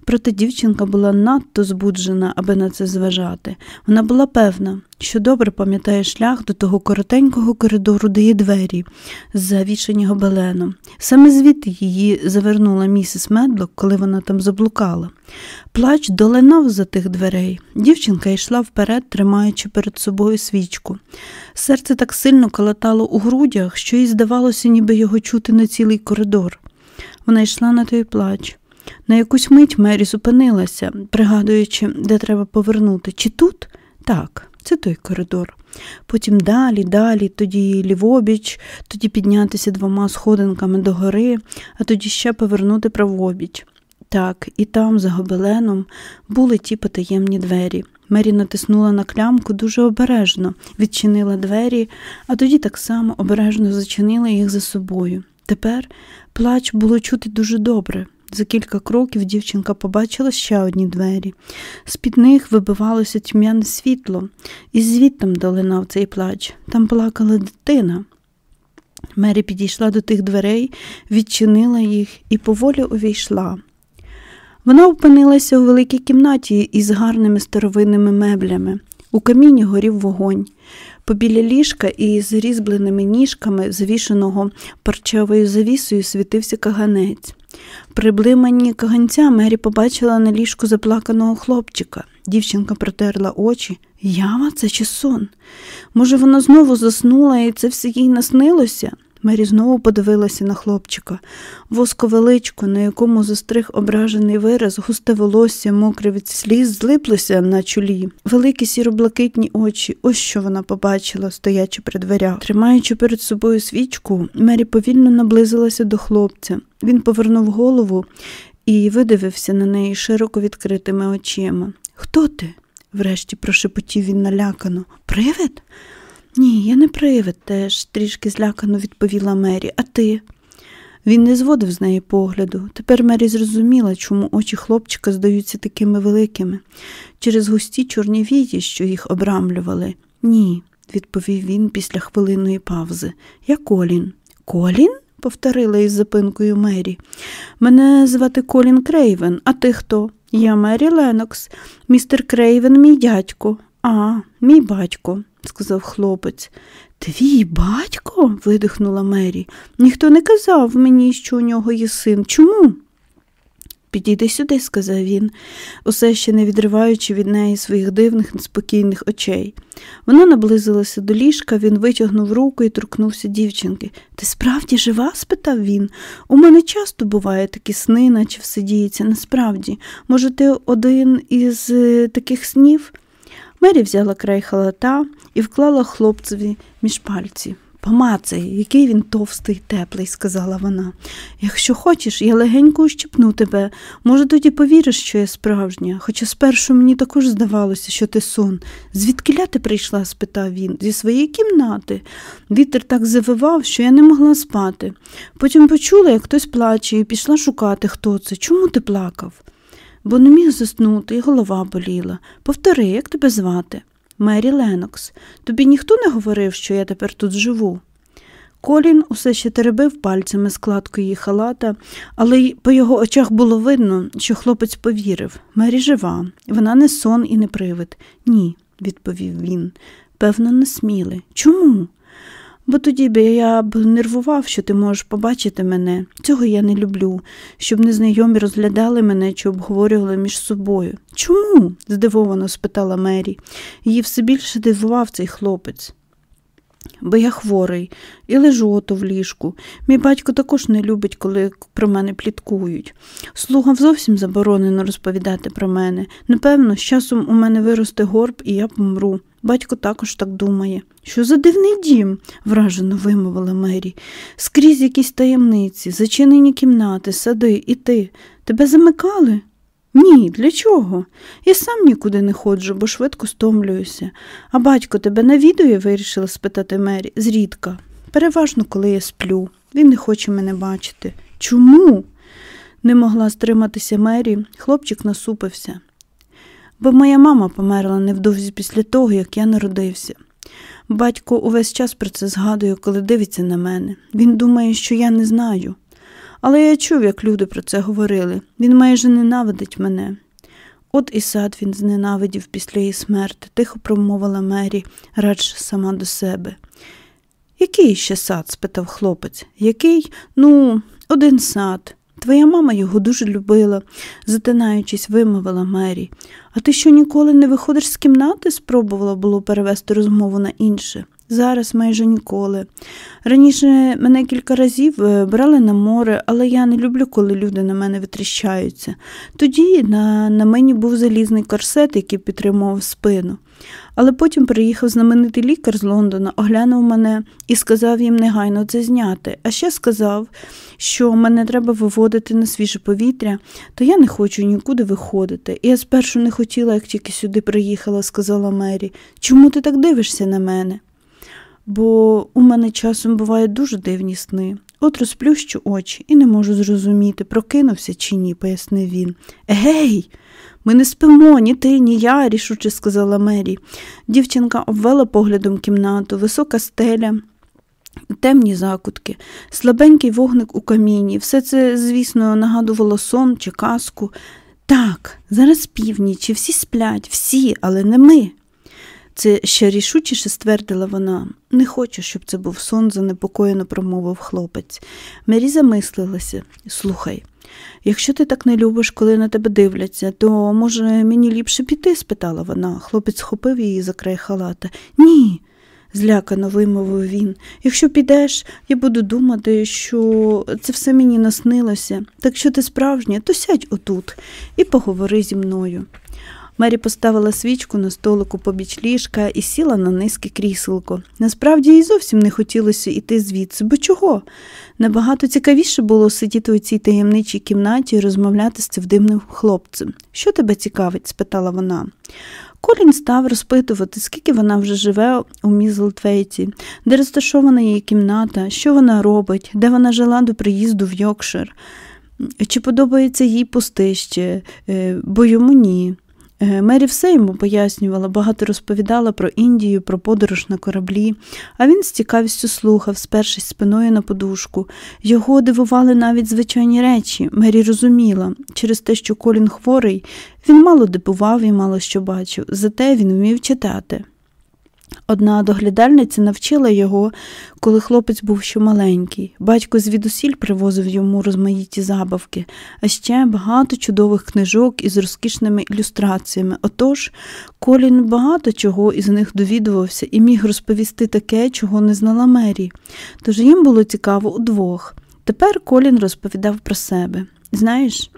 проте дівчинка була надто збуджена, аби на це зважати. Вона була певна, що добре пам'ятає шлях до того коротенького коридору, де є двері, завішані гобеленом. Саме звідти її завернула місіс Медлок, коли вона там заблукала. Плач долинав за тих дверей. Дівчинка йшла вперед, тримаючи перед собою свічку. Серце так сильно калатало у грудях, що їй здавалося, ніби його чути на цілий коридор. Вона йшла на той плач. На якусь мить Мері зупинилася, пригадуючи, де треба повернути. Чи тут? Так, це той коридор. Потім далі, далі, тоді лівобіч, тоді піднятися двома сходинками до гори, а тоді ще повернути правобіч. Так, і там, за гобеленом, були ті потаємні двері. Мері натиснула на клямку дуже обережно, відчинила двері, а тоді так само обережно зачинила їх за собою. Тепер плач було чути дуже добре. За кілька кроків дівчинка побачила ще одні двері. З під них вибивалося тьмяне світло, і звідтам долинав цей плач. Там плакала дитина. Мері підійшла до тих дверей, відчинила їх і поволі увійшла. Вона опинилася у великій кімнаті із гарними старовинними меблями. У каміні горів вогонь. Побіля ліжка із різьбленими ніжками, завішеного парчевою завісою, світився каганець. При блиманні каганця Мері побачила на ліжку заплаканого хлопчика. Дівчинка протерла очі. Ява це чи сон? Може, вона знову заснула, і це все їй наснилося? Мері знову подивилася на хлопчика. Восковеличко, на якому застриг ображений вираз, густе волосся, мокре від сліз, злиплося на чолі. Великі сіроблакитні очі, ось що вона побачила, стоячи при дверях. Тримаючи перед собою свічку, Мері повільно наблизилася до хлопця. Він повернув голову і видивився на неї широко відкритими очима. Хто ти? врешті прошепотів він налякано. Привид? Ні, я не привид теж, трішки злякано відповіла Мері. А ти? Він не зводив з неї погляду. Тепер Мері зрозуміла, чому очі хлопчика здаються такими великими, через густі чорні вії, що їх обрамлювали. Ні, відповів він після хвилинної павзи. Я Колін. Колін? повторила із запинкою Мері. Мене звати Колін Крейвен, а ти хто? Я Мері Ленокс. Містер Крейвен, мій дядько. А, мій батько сказав хлопець. Твій батько? видихнула Мері. Ніхто не казав мені, що у нього є син. Чому? Підійди сюди, сказав він, усе ще не відриваючи від неї своїх дивних, неспокійних очей. Вона наблизилася до ліжка, він витягнув руку і торкнувся дівчинки. Ти справді жива? спитав він. У мене часто буває такі сни, наче все діється. Насправді, може, ти один із е, таких снів? Мері взяла край халата і вклала хлопцеві між пальці. Помацай, який він товстий, теплий, сказала вона. Якщо хочеш, я легенько ущипну тебе. Може, тоді повіриш, що я справжня, хоча спершу мені також здавалося, що ти сон. Звідкиля ти прийшла? спитав він. Зі своєї кімнати. Вітер так завивав, що я не могла спати. Потім почула, як хтось плаче, і пішла шукати, хто це. Чому ти плакав? Бо не міг заснути, і голова боліла. Повтори, як тебе звати? Мері Ленокс. Тобі ніхто не говорив, що я тепер тут живу? Колін усе ще теребив пальцями складку її халата, але по його очах було видно, що хлопець повірив. Мері жива, вона не сон і не привид. Ні, відповів він. Певно, не сміли. Чому? Бо тоді би я б нервував, що ти можеш побачити мене. Цього я не люблю, щоб незнайомі розглядали мене чи обговорювали між собою. Чому? здивовано спитала Мері. Її все більше дивував цей хлопець. Бо я хворий і лежу ото в ліжку. Мій батько також не любить, коли про мене пліткують. Слугам зовсім заборонено розповідати про мене. Напевно, з часом у мене виросте горб, і я помру. Батько також так думає. Що за дивний дім? вражено вимовила Мері. Скрізь якісь таємниці, зачинені кімнати, сади і ти. Тебе замикали? Ні, для чого? Я сам нікуди не ходжу, бо швидко стомлююся. А батько тебе навідує, вирішила спитати Мері, зрідка. Переважно, коли я сплю. Він не хоче мене бачити. Чому? Не могла стриматися Мері, хлопчик насупився. Бо моя мама померла невдовзі після того, як я народився. Батько увесь час про це згадує, коли дивиться на мене. Він думає, що я не знаю. Але я чув, як люди про це говорили. Він майже ненавидить мене. От і сад він зненавидів після її смерти, тихо промовила Мері, радше сама до себе. Який ще сад? спитав хлопець. Який? Ну, один сад. Твоя мама його дуже любила, затинаючись, вимовила Мері. А ти що ніколи не виходиш з кімнати? спробувала було перевести розмову на інше. Зараз майже ніколи. Раніше мене кілька разів е, брали на море, але я не люблю, коли люди на мене витріщаються. Тоді на, на мені був залізний корсет, який підтримував спину. Але потім приїхав знаменитий лікар з Лондона, оглянув мене і сказав їм негайно це зняти. А ще сказав, що мене треба виводити на свіже повітря, то я не хочу нікуди виходити. І я спершу не хотіла, як тільки сюди приїхала, сказала Мері. Чому ти так дивишся на мене? Бо у мене часом бувають дуже дивні сни. От розплющу очі і не можу зрозуміти, прокинувся чи ні, пояснив він. Гей, ми не спимо, ні ти, ні я, рішуче сказала Мері. Дівчинка обвела поглядом кімнату, висока стеля. Темні закутки, слабенький вогник у каміні, все це, звісно, нагадувало сон чи казку. Так, зараз північ, всі сплять, всі, але не ми. Це ще рішучіше ствердила вона. Не хочу, щоб це був сон, занепокоєно промовив хлопець. Мері замислилася слухай, якщо ти так не любиш, коли на тебе дивляться, то, може, мені ліпше піти? спитала вона. Хлопець схопив її за край халата. Ні, злякано вимовив він. Якщо підеш, я буду думати, що це все мені наснилося. Так що ти справжня, то сядь отут і поговори зі мною. Мері поставила свічку на столику побіч ліжка і сіла на низьке кріселко. Насправді їй зовсім не хотілося йти звідси, бо чого? Набагато цікавіше було сидіти у цій таємничій кімнаті і розмовляти з цим дивним хлопцем. Що тебе цікавить? спитала вона. Колін став розпитувати, скільки вона вже живе у Мізлтвейті, де розташована її кімната, що вона робить, де вона жила до приїзду в Йокшир, чи подобається їй пустище, е, бо йому ні. Е, Мері все йому пояснювала, багато розповідала про Індію, про подорож на кораблі, а він з цікавістю слухав, спершись спиною на подушку. Його дивували навіть звичайні речі. Мері розуміла, через те, що Колін хворий, він мало дивував і мало що бачив, зате він вмів читати. Одна доглядальниця навчила його, коли хлопець був ще маленький. Батько звідусіль привозив йому розмаїті забавки, а ще багато чудових книжок із розкішними ілюстраціями. Отож, Колін багато чого із них довідувався і міг розповісти таке, чого не знала Мері. Тож їм було цікаво удвох. Тепер Колін розповідав про себе. Знаєш,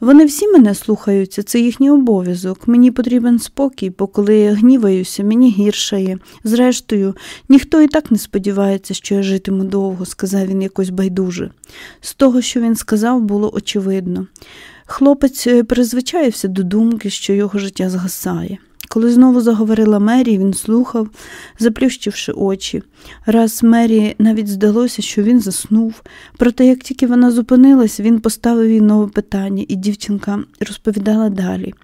вони всі мене слухаються, це їхній обов'язок. Мені потрібен спокій, бо коли я гніваюся, мені гіршає. Зрештою, ніхто і так не сподівається, що я житиму довго, сказав він якось байдуже. З того, що він сказав, було очевидно. Хлопець е, призвичаєвся до думки, що його життя згасає. Коли знову заговорила Мері, він слухав, заплющивши очі. Раз Мері навіть здалося, що він заснув. Проте, як тільки вона зупинилась, він поставив їй нове питання, і дівчинка розповідала далі.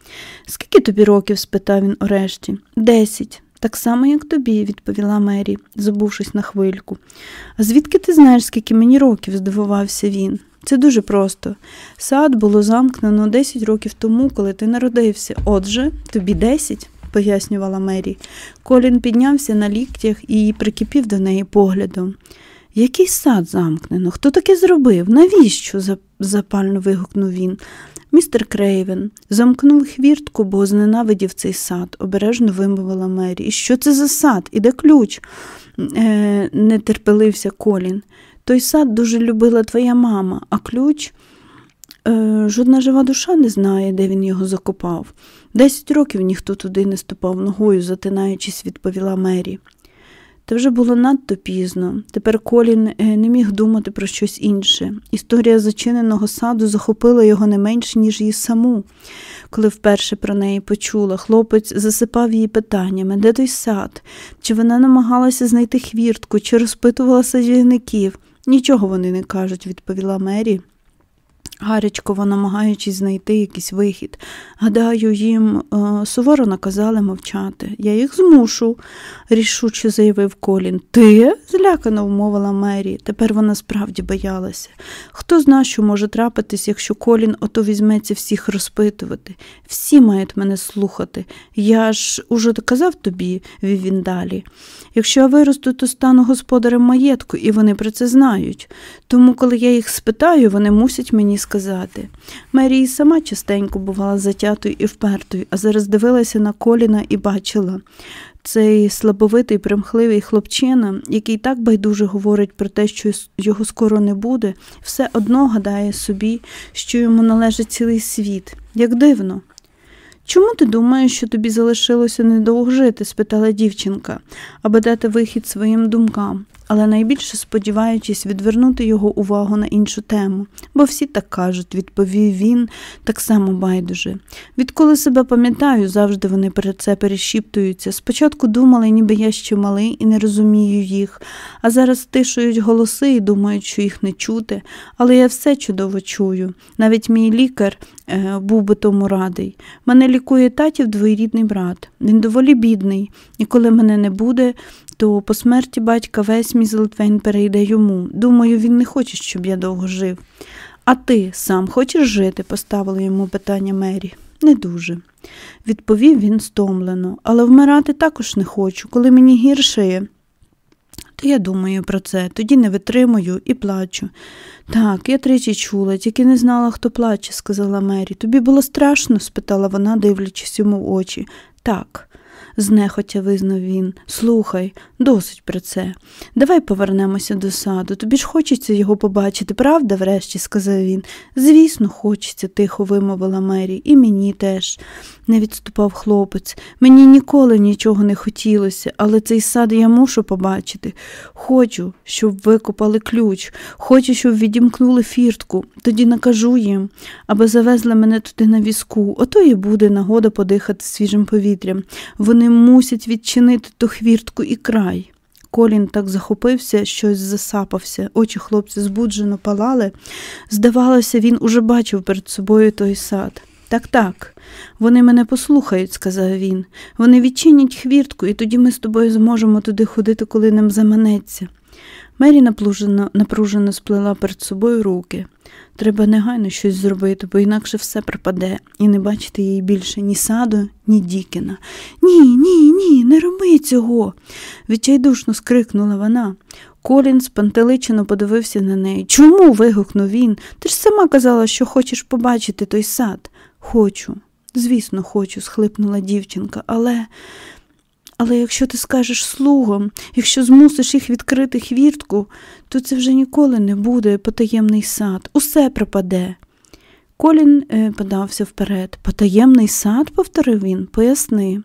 Скільки тобі років? спитав він урешті. Десять. Так само, як тобі, відповіла Мері, забувшись на хвильку. А звідки ти знаєш, скільки мені років? здивувався він. Це дуже просто. Сад було замкнено 10 років тому, коли ти народився. Отже, тобі 10, пояснювала Мері. Колін піднявся на ліктях і прикипів до неї поглядом. Який сад замкнено? Хто таке зробив? Навіщо? запально вигукнув він. Містер Крейвен замкнув хвіртку, бо зненавидів цей сад, обережно вимовила Мері. І що це за сад? І де ключ? Е, не терпелився Колін. Той сад дуже любила твоя мама, а ключ е, жодна жива душа не знає, де він його закопав. Десять років ніхто туди не ступав ногою, затинаючись, відповіла Мері. Та вже було надто пізно. Тепер Колін е, не міг думати про щось інше. Історія зачиненого саду захопила його не менш, ніж її саму. Коли вперше про неї почула, хлопець засипав її питаннями, де той сад, чи вона намагалася знайти хвіртку, чи розпитувала садівників. Нічого вони не кажуть, відповіла Мері гарячково намагаючись знайти якийсь вихід. Гадаю, їм е, суворо наказали мовчати. Я їх змушу, рішуче заявив Колін. Ти? злякано вмовила Мері. Тепер вона справді боялася. Хто зна, що може трапитись, якщо Колін ото візьметься всіх розпитувати. Всі мають мене слухати. Я ж уже казав тобі, вів він далі. Якщо я виросту, то стану господарем маєтку, і вони про це знають. Тому, коли я їх спитаю, вони мусять мені сказати. Мері сама частенько бувала затятою і впертою, а зараз дивилася на коліна і бачила. Цей слабовитий, примхливий хлопчина, який так байдуже говорить про те, що його скоро не буде, все одно гадає собі, що йому належить цілий світ. Як дивно. Чому ти думаєш, що тобі залишилося недовго жити? спитала дівчинка, аби дати вихід своїм думкам але найбільше сподіваючись відвернути його увагу на іншу тему, бо всі так кажуть, відповів він так само байдуже. Відколи себе пам'ятаю, завжди вони про це перешіптуються. Спочатку думали, ніби я ще малий і не розумію їх, а зараз тишують голоси і думають, що їх не чути, але я все чудово чую. Навіть мій лікар е, був би тому радий. Мене лікує татів двоєрідний брат. Він доволі бідний, і коли мене не буде, то по смерті батька весь мій Золотвейн перейде йому. Думаю, він не хоче, щоб я довго жив. А ти сам хочеш жити? поставила йому питання Мері. Не дуже. Відповів він стомлено, але вмирати також не хочу, коли мені гірше. То я думаю про це, тоді не витримую і плачу. Так, я тричі чула, тільки не знала, хто плаче, сказала Мері. Тобі було страшно? спитала вона, дивлячись йому в очі. Так знехотя визнав він. Слухай, досить про це. Давай повернемося до саду. Тобі ж хочеться його побачити, правда, врешті, сказав він. Звісно, хочеться, тихо вимовила Мері, і мені теж, не відступав хлопець. Мені ніколи нічого не хотілося, але цей сад я мушу побачити. Хочу, щоб викопали ключ, хочу, щоб відімкнули фіртку, тоді накажу їм, аби завезли мене туди на візку. Ото і буде нагода подихати свіжим повітрям. Вони вони мусять відчинити ту хвіртку і край. Колін так захопився, щось засапався, очі хлопця збуджено палали. Здавалося, він уже бачив перед собою той сад. Так, так, вони мене послухають, сказав він. Вони відчинять хвіртку, і тоді ми з тобою зможемо туди ходити, коли нам заманеться. Мері напружено, напружено сплела перед собою руки. Треба негайно щось зробити, бо інакше все пропаде, і не бачити її більше ні саду, ні Дікіна. Ні, ні, ні, не роби цього. відчайдушно скрикнула вона. Колін спантеличено подивився на неї. Чому? вигукнув він. Ти ж сама казала, що хочеш побачити той сад. Хочу, звісно, хочу, схлипнула дівчинка, але але якщо ти скажеш слугам, якщо змусиш їх відкрити хвіртку, то це вже ніколи не буде потаємний сад, усе пропаде. Колін е, подався вперед. Потаємний сад, повторив він, поясни.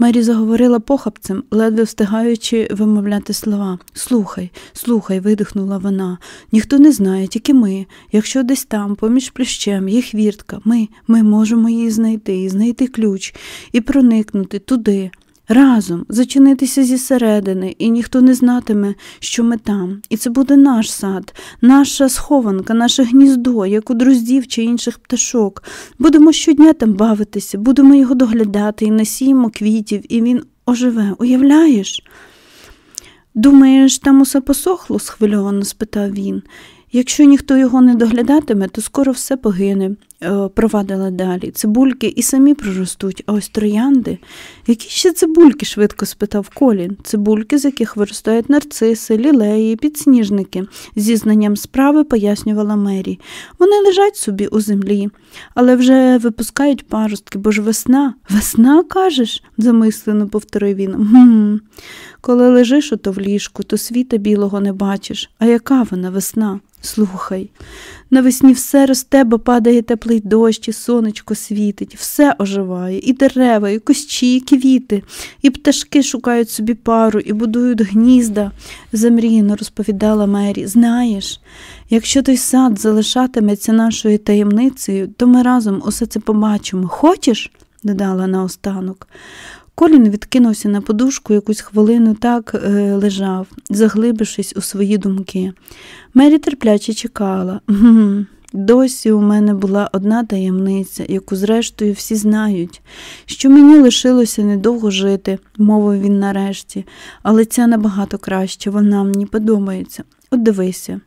Мері заговорила похапцем, ледве встигаючи вимовляти слова. Слухай, слухай, видихнула вона. Ніхто не знає, тільки ми. Якщо десь там, поміж плющем, є хвіртка, ми, ми можемо її знайти, знайти ключ і проникнути туди. Разом зачинитися зі середини, і ніхто не знатиме, що ми там. І це буде наш сад, наша схованка, наше гніздо, як у друзів чи інших пташок. Будемо щодня там бавитися, будемо його доглядати і насіємо квітів, і він оживе. Уявляєш? Думаєш, там усе посохло? схвильовано спитав він. Якщо ніхто його не доглядатиме, то скоро все погине, провадила далі. Цибульки і самі проростуть, а ось троянди. Які ще цибульки? швидко спитав Колін. Цибульки, з яких виростають нарциси, лілеї, підсніжники, зі знанням справи пояснювала Мері. Вони лежать собі у землі, але вже випускають паростки, бо ж весна. Весна, кажеш? замислено повторив він. «Гм, Коли лежиш ото в ліжку, то світа білого не бачиш. А яка вона весна? Слухай, навесні все росте, бо падає теплий дощ, і сонечко світить, все оживає, і дерева, і кущі, і квіти, і пташки шукають собі пару і будують гнізда, замріяно розповідала Мері. Знаєш, якщо той сад залишатиметься нашою таємницею, то ми разом усе це побачимо. Хочеш? додала наостанок. Колін відкинувся на подушку якусь хвилину так е, лежав, заглибившись у свої думки. Мері терпляче чекала. «Гм, Досі у мене була одна таємниця, яку, зрештою, всі знають, що мені лишилося недовго жити, мовив він нарешті, але ця набагато краще, вона мені подобається. От дивися.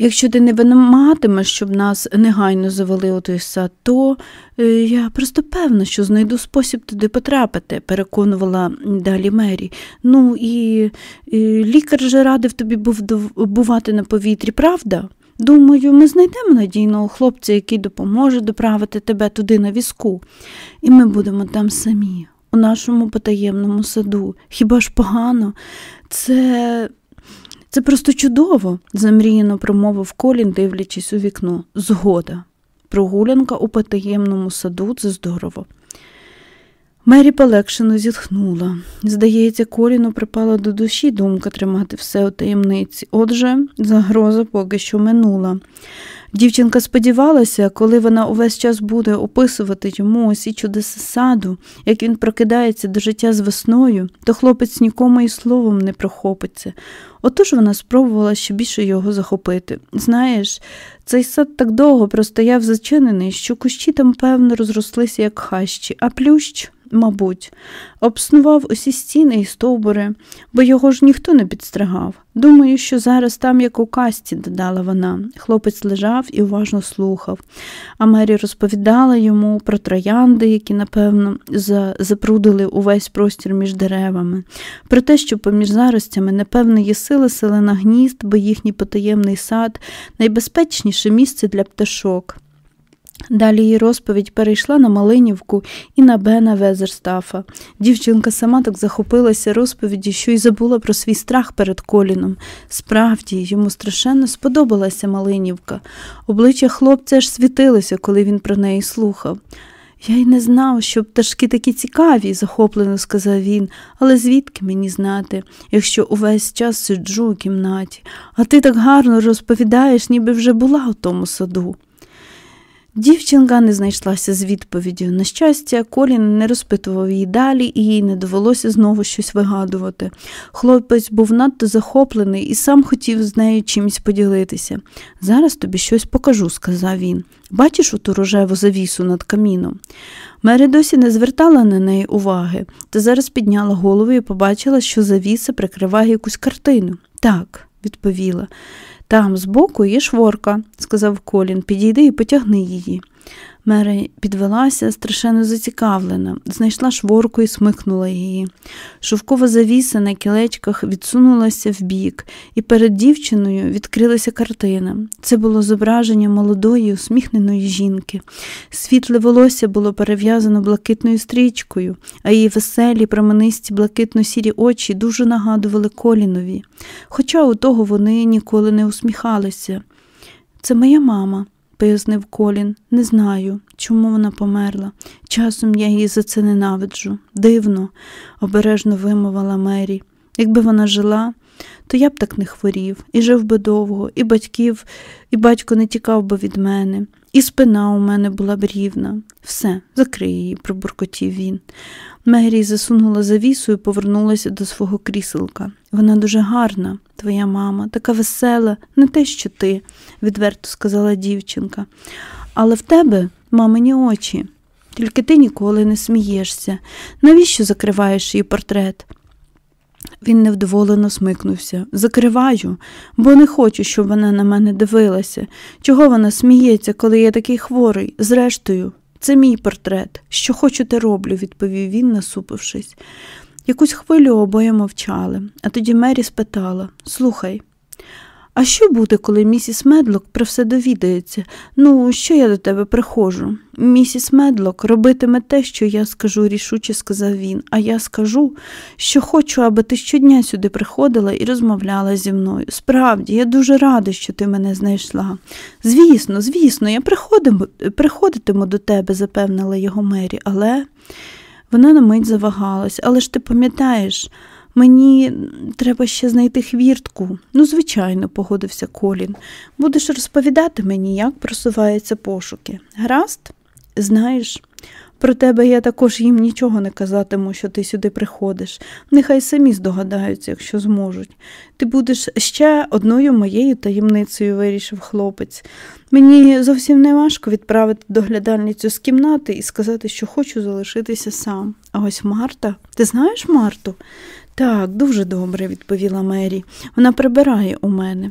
Якщо ти не вимагатимеш, щоб нас негайно завели у той сад, то е, я просто певна, що знайду спосіб туди потрапити, переконувала далі Мері. Ну і, і лікар же радив тобі був бувати на повітрі, правда? Думаю, ми знайдемо надійного хлопця, який допоможе доправити тебе туди на візку, і ми будемо там самі, у нашому потаємному саду. Хіба ж погано? Це це просто чудово, замріяно промовив Колін, дивлячись у вікно. Згода. Прогулянка у потаємному саду це здорово. Мері полегшено зітхнула. Здається, Коліну припала до душі думка тримати все у таємниці. Отже, загроза поки що минула. Дівчинка сподівалася, коли вона увесь час буде описувати йому усі чудеса саду, як він прокидається до життя з весною, то хлопець нікому і словом не прохопиться. Отож вона спробувала ще більше його захопити. Знаєш, цей сад так довго простояв зачинений, що кущі там, певно, розрослися, як хащі, а плющ мабуть, обснував усі стіни і стовбури, бо його ж ніхто не підстригав. Думаю, що зараз там, як у касті, додала вона. Хлопець лежав і уважно слухав, а Мері розповідала йому про троянди, які, напевно, запрудили увесь простір між деревами, про те, що поміж заростями, напевно, є сила селена гнізд, бо їхній потаємний сад найбезпечніше місце для пташок. Далі її розповідь перейшла на Малинівку і на Бена Везерстафа. Дівчинка сама так захопилася розповіді, що й забула про свій страх перед коліном. Справді, йому страшенно сподобалася Малинівка. Обличчя хлопця аж світилося, коли він про неї слухав. Я й не знав, що пташки такі цікаві, захоплено сказав він, але звідки мені знати, якщо увесь час сиджу у кімнаті, а ти так гарно розповідаєш, ніби вже була у тому саду. Дівчинка не знайшлася з відповіддю. На щастя, Колін не розпитував її далі, і їй не довелося знову щось вигадувати. Хлопець був надто захоплений і сам хотів з нею чимось поділитися. Зараз тобі щось покажу, сказав він. Бачиш оту рожеву завісу над каміном? Мері досі не звертала на неї уваги, та зараз підняла голову і побачила, що завіса прикриває якусь картину. Так, відповіла. Там збоку є шворка, сказав Колін, підійди і потягни її. Мері підвелася, страшенно зацікавлена, знайшла шворку і смикнула її. Шовкова завіса на кілечках відсунулася вбік, і перед дівчиною відкрилася картина. Це було зображення молодої, усміхненої жінки. Світле волосся було перев'язано блакитною стрічкою, а її веселі, променисті блакитно-сірі очі дуже нагадували колінові. Хоча у того вони ніколи не усміхалися. Це моя мама пояснив Колін. Не знаю, чому вона померла. Часом я її за це ненавиджу. Дивно, обережно вимовила Мері. Якби вона жила, то я б так не хворів, і жив би довго, і батьків, і батько не тікав би від мене, і спина у мене була б рівна. Все, закрий її, пробуркотів він. Мері засунула завісу і повернулася до свого кріселка. Вона дуже гарна, твоя мама, така весела, не те, що ти, відверто сказала дівчинка. Але в тебе мамині очі. Тільки ти ніколи не смієшся. Навіщо закриваєш її портрет? Він невдоволено смикнувся. Закриваю, бо не хочу, щоб вона на мене дивилася. Чого вона сміється, коли я такий хворий? Зрештою, це мій портрет. Що хочу, те роблю, відповів він, насупившись. Якусь хвилю обоє мовчали, а тоді Мері спитала Слухай, а що буде, коли місіс Медлок про все довідається? Ну, що я до тебе приходжу? Місіс Медлок робитиме те, що я скажу, рішуче сказав він, а я скажу, що хочу, аби ти щодня сюди приходила і розмовляла зі мною. Справді, я дуже рада, що ти мене знайшла. Звісно, звісно, я приходитиму до тебе, запевнила його Мері, але вона на мить завагалась. Але ж ти пам'ятаєш. Мені треба ще знайти хвіртку. Ну, звичайно, погодився Колін. Будеш розповідати мені, як просуваються пошуки. Гаразд? Знаєш, про тебе я також їм нічого не казатиму, що ти сюди приходиш. Нехай самі здогадаються, якщо зможуть. Ти будеш ще одною моєю таємницею, вирішив хлопець. Мені зовсім не важко відправити доглядальницю з кімнати і сказати, що хочу залишитися сам. А ось Марта, ти знаєш Марту? Так, дуже добре, відповіла Мері. Вона прибирає у мене.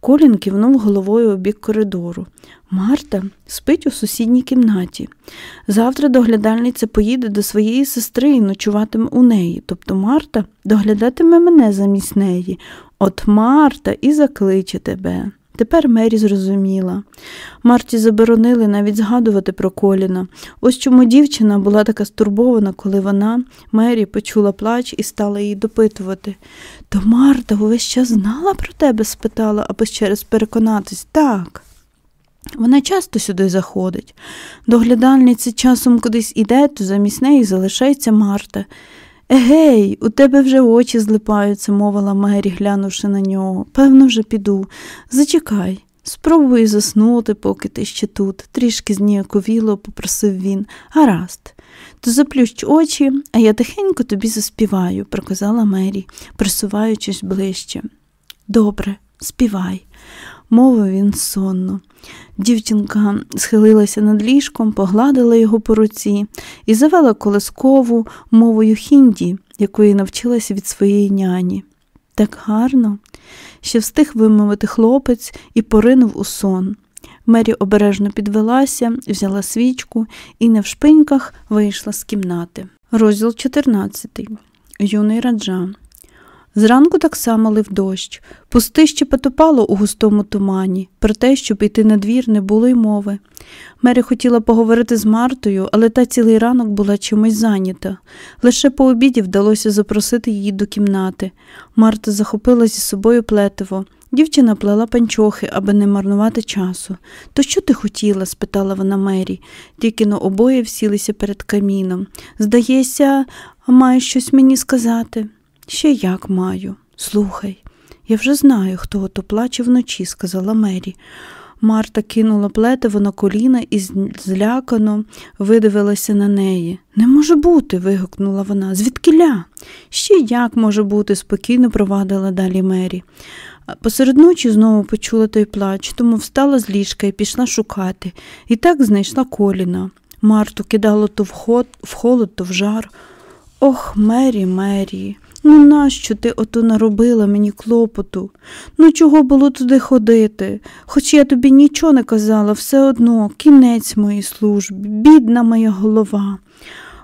Колін кивнув головою у бік коридору. Марта спить у сусідній кімнаті. Завтра доглядальниця поїде до своєї сестри і ночуватиме у неї. Тобто Марта доглядатиме мене замість неї. От Марта і закличе тебе. Тепер Мері зрозуміла. Марті заборонили навіть згадувати про коліна. Ось чому дівчина була така стурбована, коли вона, Мері, почула плач і стала її допитувати. То Марта увесь час знала про тебе? спитала, аби ще раз переконатись. Так. Вона часто сюди заходить. Доглядальниця часом кудись іде, то замість неї залишається Марта. Егей, у тебе вже очі злипаються, мовила Мері, глянувши на нього. Певно, вже піду. Зачекай, спробуй заснути, поки ти ще тут. Трішки зніяковіло, попросив він. Гаразд. То заплющ очі, а я тихенько тобі заспіваю, проказала Мері, присуваючись ближче. Добре, співай мовив він сонно. Дівчинка схилилася над ліжком, погладила його по руці і завела колискову мовою хінді, якої навчилася від своєї няні. Так гарно, ще встиг вимовити хлопець і поринув у сон. Мері обережно підвелася, взяла свічку і не в шпиньках вийшла з кімнати. Розділ 14. Юний раджа. Зранку так само лив дощ, пустище потопало у густому тумані, про те, щоб йти на двір, не було й мови. Мері хотіла поговорити з Мартою, але та цілий ранок була чимось зайнята. Лише по обіді вдалося запросити її до кімнати. Марта захопила зі собою плетиво. Дівчина плела панчохи, аби не марнувати часу. То що ти хотіла? спитала вона Мері, тільки но обоє всілися перед каміном. Здається, маєш щось мені сказати. Ще як маю. Слухай, я вже знаю, хто ото плаче вночі, сказала Мері. Марта кинула плетиво на коліна і злякано видивилася на неї. Не може бути. вигукнула вона. Звідкиля? Ще як може бути, спокійно провадила далі Мері. Посеред ночі знову почула той плач, тому встала з ліжка і пішла шукати. І так знайшла коліна. Марту кидало то в холод, то в жар. Ох, Мері, Мері. Ну, нащо ти ото наробила мені клопоту? Ну, чого було туди ходити? Хоч я тобі нічого не казала, все одно кінець моїй службі, бідна моя голова.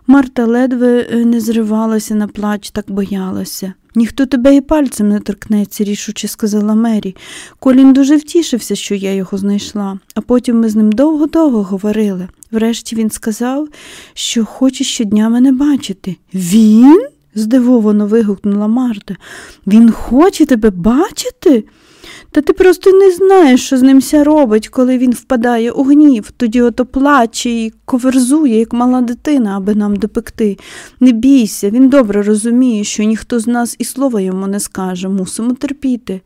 Марта ледве е, не зривалася на плач, так боялася. Ніхто тебе і пальцем не торкнеться, рішуче сказала Мері. Колін дуже втішився, що я його знайшла, а потім ми з ним довго-довго говорили. Врешті він сказав, що хоче щодня мене бачити. Він? здивовано вигукнула Марта. Він хоче тебе бачити? Та ти просто не знаєш, що з ним ся робить, коли він впадає у гнів, тоді ото плаче і коверзує, як мала дитина, аби нам допекти. Не бійся, він добре розуміє, що ніхто з нас і слова йому не скаже, мусимо терпіти.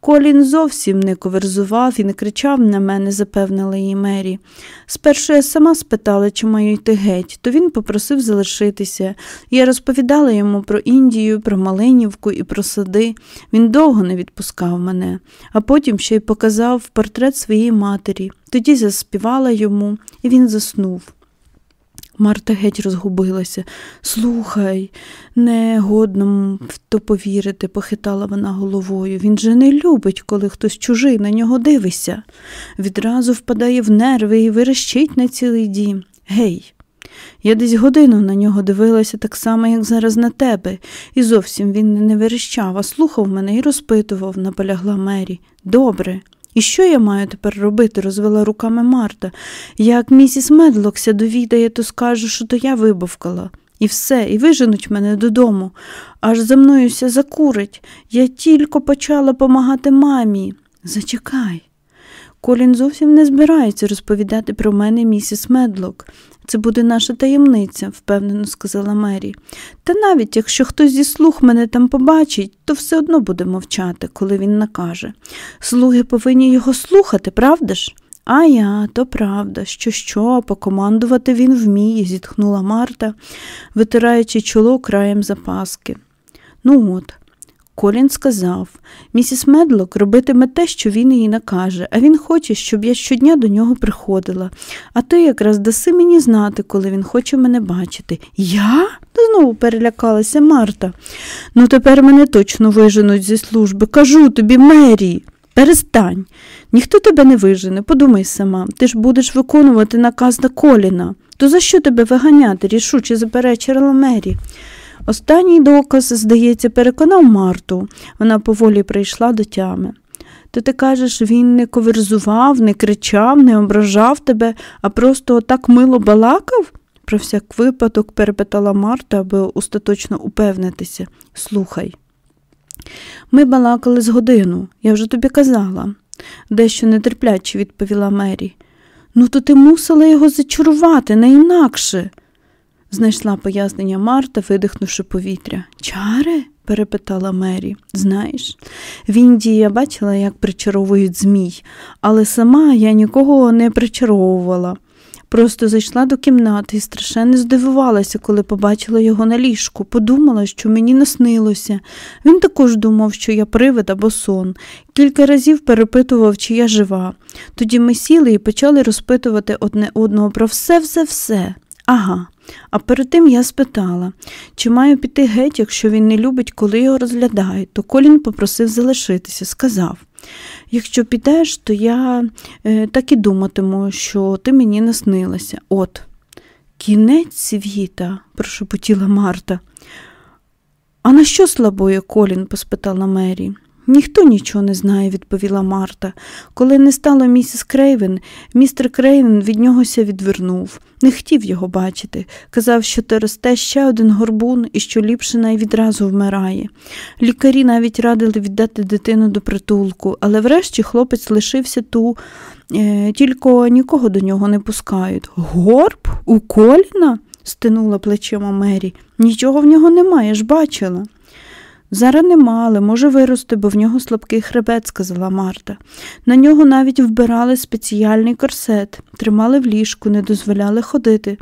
Колін зовсім не коверзував і не кричав на мене, запевнила її Мері. Спершу я сама спитала, чи маю йти геть, то він попросив залишитися. Я розповідала йому про Індію, про Малинівку і про сади. Він довго не відпускав мене, а потім ще й показав портрет своєї матері. Тоді заспівала йому, і він заснув. Марта геть розгубилася. Слухай, не годно в то повірити, похитала вона головою. Він же не любить, коли хтось чужий на нього дивиться. Відразу впадає в нерви і вирощить на цілий дім. Гей, я десь годину на нього дивилася так само, як зараз на тебе, і зовсім він не верещав, а слухав мене і розпитував, наполягла Мері. Добре. І що я маю тепер робити? розвела руками Марта. Як місіс Медлокся довідає, то скажу, що то я вибавкала. І все, і виженуть мене додому. Аж за мноюся закурить. Я тільки почала помагати мамі. Зачекай. Колін зовсім не збирається розповідати про мене місіс Медлок. Це буде наша таємниця, впевнено сказала Мері. Та навіть якщо хтось зі слух мене там побачить, то все одно буде мовчати, коли він накаже. Слуги повинні його слухати, правда ж? А я, то правда, що що, покомандувати він вміє, зітхнула Марта, витираючи чоло краєм запаски. Ну от, Колін сказав місіс Медлок робитиме те, що він їй накаже, а він хоче, щоб я щодня до нього приходила. А ти якраз даси мені знати, коли він хоче мене бачити. Я? знову перелякалася Марта. Ну, тепер мене точно виженуть зі служби. Кажу тобі, Мері. Перестань, ніхто тебе не вижене, подумай сама, ти ж будеш виконувати наказ на коліна. То за що тебе виганяти? рішуче заперечила Мері. Останній доказ, здається, переконав Марту. Вона поволі прийшла до тями. То ти кажеш, він не коверзував, не кричав, не ображав тебе, а просто так мило балакав? Про всяк випадок перепитала Марта, аби остаточно упевнитися. Слухай. Ми балакали з годину, я вже тобі казала, дещо нетерпляче відповіла Мері. Ну, то ти мусила його зачарувати, не інакше знайшла пояснення Марта, видихнувши повітря. Чари? перепитала Мері. Знаєш, в Індії я бачила, як причаровують змій, але сама я нікого не причаровувала. Просто зайшла до кімнати і страшенно здивувалася, коли побачила його на ліжку. Подумала, що мені наснилося. Він також думав, що я привид або сон. Кілька разів перепитував, чи я жива. Тоді ми сіли і почали розпитувати одне одного про все-все-все. Ага. А перед тим я спитала, чи маю піти геть, якщо він не любить, коли його розглядають, то Колін попросив залишитися, сказав якщо підеш, то я е, так і думатиму, що ти мені наснилася. От, кінець світа, прошепотіла Марта. А на що слабоє Колін? поспитала Мері. Ніхто нічого не знає, відповіла Марта. Коли не стало місіс Крейвен, містер Крейвен від ньогося відвернув, не хотів його бачити. Казав, що те росте ще один горбун і що ліпше най відразу вмирає. Лікарі навіть радили віддати дитину до притулку, але врешті хлопець лишився ту, е, тільки нікого до нього не пускають. Горб? У коліна? стинула плечима Мері. Нічого в нього немає, ж бачила. Зараз нема, але може вирости, бо в нього слабкий хребет, сказала Марта. На нього навіть вбирали спеціальний корсет, тримали в ліжку, не дозволяли ходити.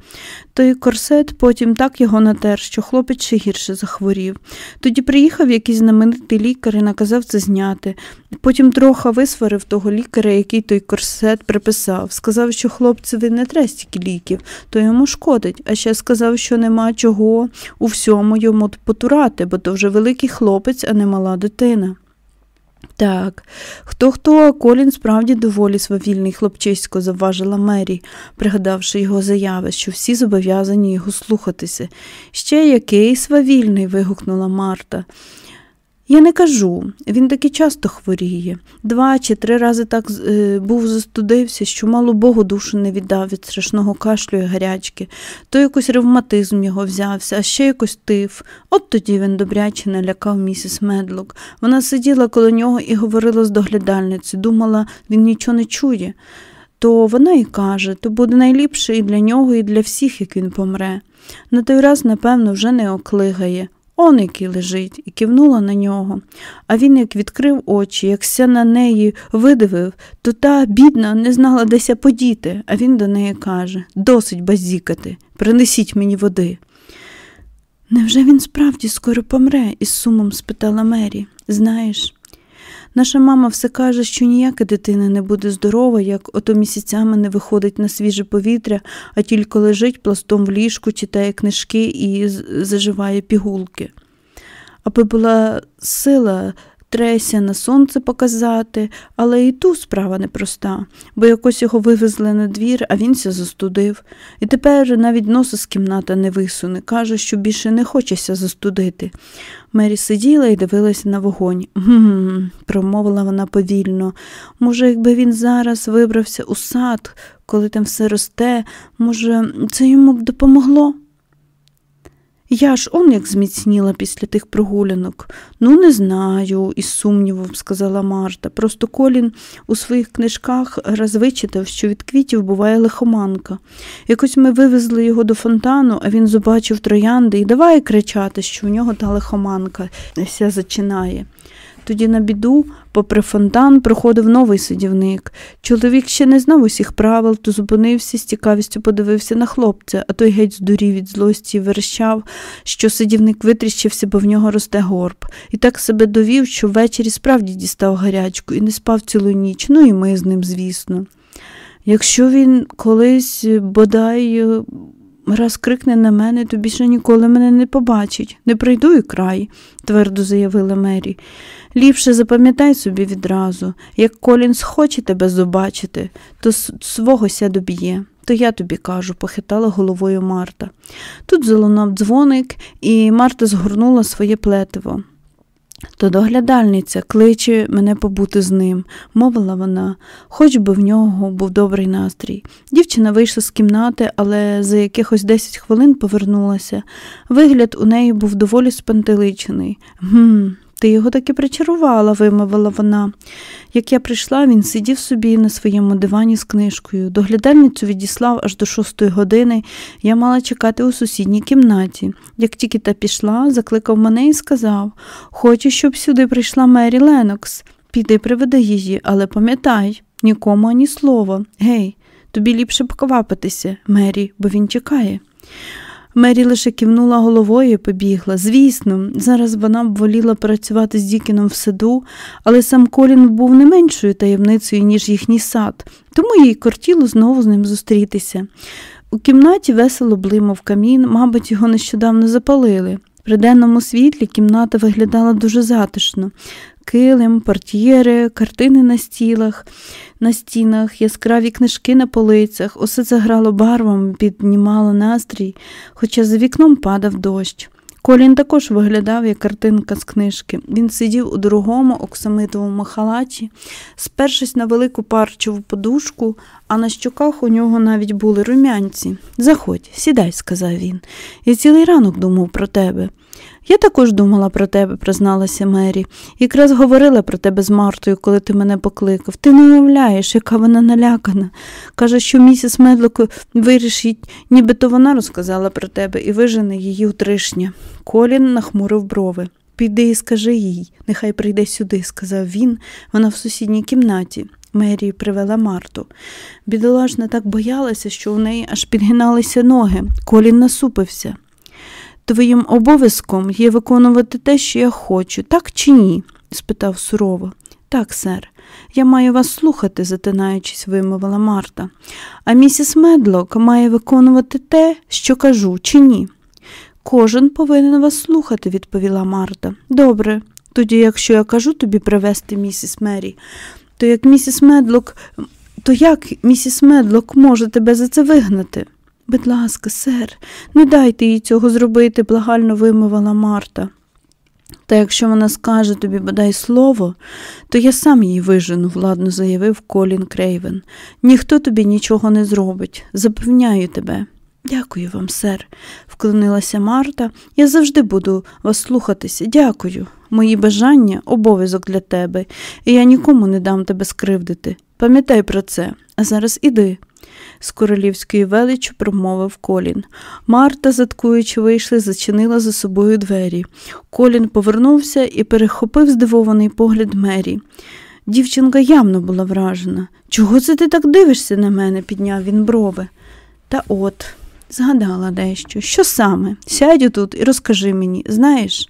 Той корсет потім так його натер, що хлопець ще гірше захворів. Тоді приїхав якийсь знаменитий лікар і наказав це зняти. Потім трохи висварив того лікаря, який той корсет приписав. Сказав, що хлопцеві не треба стільки ліків, то йому шкодить, а ще сказав, що нема чого у всьому йому потурати, бо то вже великий хлопець, а не мала дитина. Так, хто хто, а Колін справді доволі свавільний хлопчисько, завважила Мері, пригадавши його заяви, що всі зобов'язані його слухатися. Ще який свавільний. вигукнула Марта. Я не кажу, він таки часто хворіє. Два чи три рази так е, був застудився, що мало Богу душу не віддав від страшного кашлю і гарячки, то якось ревматизм його взявся, а ще якось тиф. От тоді він добряче налякав місіс Медлок. Вона сиділа коло нього і говорила з доглядальницею, думала, він нічого не чує. То вона й каже, то буде найліпше і для нього, і для всіх, як він помре. На той раз, напевно, вже не оклигає. Он який лежить, і кивнула на нього. А він як відкрив очі, як ся на неї видивив, то та, бідна, не знала деся подіти, а він до неї каже Досить базікати, принесіть мені води. Невже він справді скоро помре? із сумом спитала Мері. Знаєш, Наша мама все каже, що ніяка дитина не буде здорова, як ото місяцями не виходить на свіже повітря, а тільки лежить пластом в ліжку, читає книжки і заживає пігулки. Аби була сила треся на сонце показати, але і ту справа непроста, бо якось його вивезли на двір, а він ся застудив. І тепер навіть носа з кімната не висуне, каже, що більше не хочеться застудити. Мері сиділа і дивилася на вогонь. «Гм», – промовила вона повільно. Може, якби він зараз вибрався у сад, коли там все росте, може, це йому б допомогло? Я ж он як зміцніла після тих прогулянок. Ну, не знаю, із сумнівом сказала Марта. Просто Колін у своїх книжках раз вичитав, що від квітів буває лихоманка. Якось ми вивезли його до фонтану, а він побачив троянди і давай кричати, що в нього та лихоманка вся зачинає. Тоді на біду, попри фонтан, проходив новий сидівник. Чоловік ще не знав усіх правил, то зупинився, з цікавістю подивився на хлопця, а той геть здурів від злості і верещав, що сидівник витріщився, бо в нього росте горб, і так себе довів, що ввечері справді дістав гарячку і не спав цілу ніч, ну і ми з ним, звісно. Якщо він колись бодай раз крикне на мене, то більше ніколи мене не побачить. Не прийду і край, твердо заявила Мері. Ліпше запам'ятай собі відразу, як Колін схоче тебе побачити, то свого ся доб'є. То я тобі кажу, похитала головою Марта. Тут залунав дзвоник, і Марта згорнула своє плетиво. То доглядальниця кличе мене побути з ним, мовила вона, хоч би в нього був добрий настрій. Дівчина вийшла з кімнати, але за якихось десять хвилин повернулася. Вигляд у неї був доволі спантеличений. Гм, ти його таки причарувала, вимовила вона. Як я прийшла, він сидів собі на своєму дивані з книжкою. Доглядальницю відіслав аж до шостої години. Я мала чекати у сусідній кімнаті. Як тільки та пішла, закликав мене і сказав Хочу, щоб сюди прийшла Мері Ленокс. Піди приведи її, але пам'ятай, нікому ані слова. Гей, тобі ліпше поквапитися, Мері, бо він чекає. Мері лише кивнула головою і побігла. Звісно, зараз вона б воліла працювати з Дікіном в саду, але сам Колін був не меншою таємницею, ніж їхній сад, тому їй кортіло знову з ним зустрітися. У кімнаті весело блимав камін, мабуть, його нещодавно запалили. При денному світлі кімната виглядала дуже затишно. Килим, портьєри, картини на стілах на стінах, яскраві книжки на полицях, усе це грало барвами, піднімало настрій, хоча за вікном падав дощ. Колін також виглядав як картинка з книжки. Він сидів у дорогому оксамитовому халаті, спершись на велику парчову подушку, а на щоках у нього навіть були румянці. Заходь, сідай, сказав він. Я цілий ранок думав про тебе. Я також думала про тебе, призналася Мері. Якраз говорила про тебе з Мартою, коли ти мене покликав. Ти не уявляєш, яка вона налякана. Каже, що місіс Медлоко вирішить, нібито вона розказала про тебе і вижене її утришня. Колін нахмурив брови. Піди і скажи їй, нехай прийде сюди, сказав він, вона в сусідній кімнаті. Мері привела Марту. Бідолашна так боялася, що у неї аж підгиналися ноги. Колін насупився. Твоїм обов'язком є виконувати те, що я хочу, так чи ні? спитав сурово. Так, сер, я маю вас слухати, затинаючись, вимовила Марта. А місіс Медлок має виконувати те, що кажу, чи ні? Кожен повинен вас слухати, відповіла Марта. Добре, тоді, якщо я кажу тобі привезти місіс Мері, то як місіс Медлок, то як місіс Медлок може тебе за це вигнати? Будь ласка, сер, не дайте їй цього зробити, благально вимовила Марта. Та якщо вона скаже тобі бодай слово, то я сам її вижену, владно заявив Колін Крейвен. Ніхто тобі нічого не зробить. Запевняю тебе. Дякую вам, сер, вклонилася Марта. Я завжди буду вас слухатися. Дякую. Мої бажання обов'язок для тебе, і я нікому не дам тебе скривдити. Пам'ятай про це, а зараз іди. З королівської величі промовив Колін. Марта, заткуючи, вийшли, зачинила за собою двері. Колін повернувся і перехопив здивований погляд Мері. Дівчинка явно була вражена. Чого це ти так дивишся на мене? підняв він брови. Та от, згадала дещо. Що саме? Сядь тут і розкажи мені, знаєш?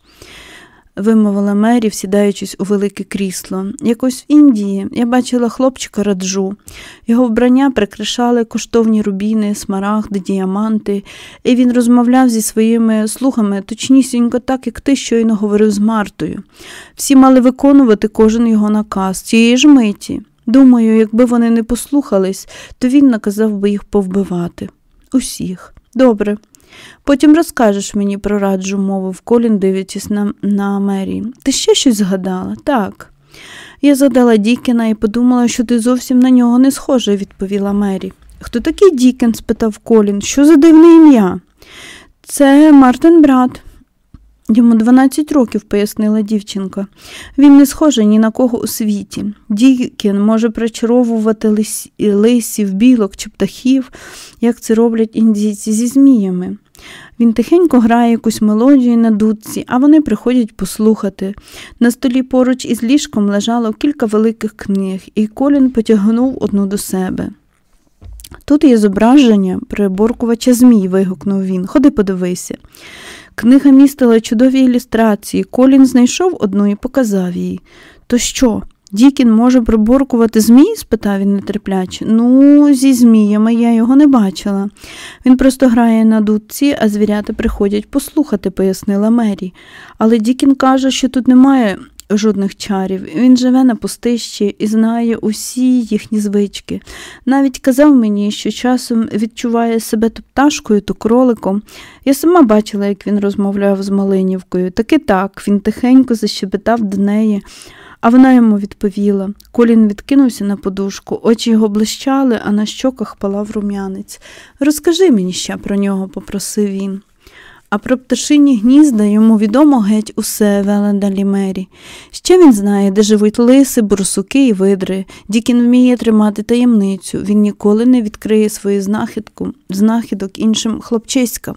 Вимовила Мері, сідаючись у велике крісло. Якось в Індії я бачила хлопчика раджу. Його вбрання прикрашали коштовні рубіни, смарагди, діаманти, і він розмовляв зі своїми слугами точнісінько так, як ти щойно говорив з Мартою. Всі мали виконувати кожен його наказ цієї ж миті. Думаю, якби вони не послухались, то він наказав би їх повбивати. Усіх. Добре. Потім розкажеш мені про раджу, мовив Колін, дивлячись на, на Мері. Ти ще щось згадала? Так. Я згадала Дікена і подумала, що ти зовсім на нього не схожа, відповіла Мері. Хто такий Дікен? спитав Колін. Що за дивне ім'я? Це Мартин брат. Йому 12 років, пояснила дівчинка. Він не схожий ні на кого у світі. Дікен може причаровувати лисів, білок чи птахів, як це роблять індійці зі зміями. Він тихенько грає якусь мелодію на дудці, а вони приходять послухати. На столі поруч із ліжком лежало кілька великих книг, і Колін потягнув одну до себе. Тут є зображення приборкувача Змій, вигукнув він. Ходи подивися. Книга містила чудові ілюстрації. Колін знайшов одну і показав їй. То що? Дікін може приборкувати змій? спитав він нетерпляче. Ну, зі зміями я його не бачила. Він просто грає на дудці, а звірята приходять послухати, пояснила Мері. Але Дікін каже, що тут немає жодних чарів. Він живе на пустищі і знає усі їхні звички. Навіть казав мені, що часом відчуває себе то пташкою, то кроликом. Я сама бачила, як він розмовляв з Малинівкою. Таки так, він тихенько защебетав до неї. А вона йому відповіла. Колін відкинувся на подушку, очі його блищали, а на щоках палав рум'янець. Розкажи мені ще про нього, попросив він. А про пташині гнізда йому відомо геть усе, вела далі Мері. Ще він знає, де живуть лиси, бурсуки і видри. Дікін вміє тримати таємницю. Він ніколи не відкриє свою знахідку, знахідок іншим хлопчиськам,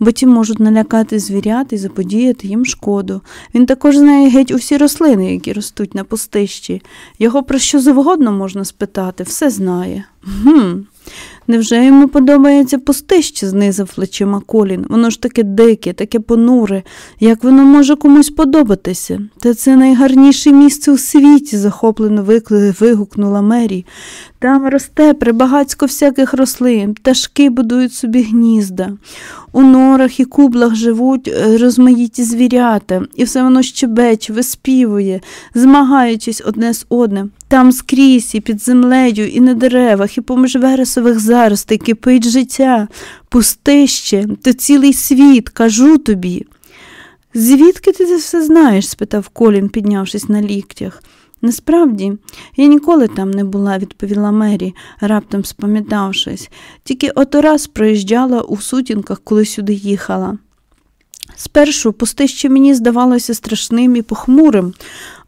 бо ті можуть налякати звірят і заподіяти їм шкоду. Він також знає геть усі рослини, які ростуть на пустищі. Його про що завгодно можна спитати, все знає. Гм. Невже йому подобається пустище? знизав плечима Колін. Воно ж таке дике, таке понуре, як воно може комусь подобатися? Та це найгарніше місце у світі, захоплено вигукнула Мері. Там росте прибагацько всяких рослин, пташки будують собі гнізда. У норах і кублах живуть е, розмаїті звірята, і все воно щебече, виспівує, змагаючись одне з одним. Там скрізь, і під землею, і на деревах, і поміж вересових заростей кипить життя, пустище, то цілий світ, кажу тобі. Звідки ти це все знаєш? спитав Колін, піднявшись на ліктях. Насправді, я ніколи там не була, відповіла Мері, раптом спам'ятавшись, тільки ото раз проїжджала у сутінках, коли сюди їхала. Спершу пустище мені здавалося страшним і похмурим,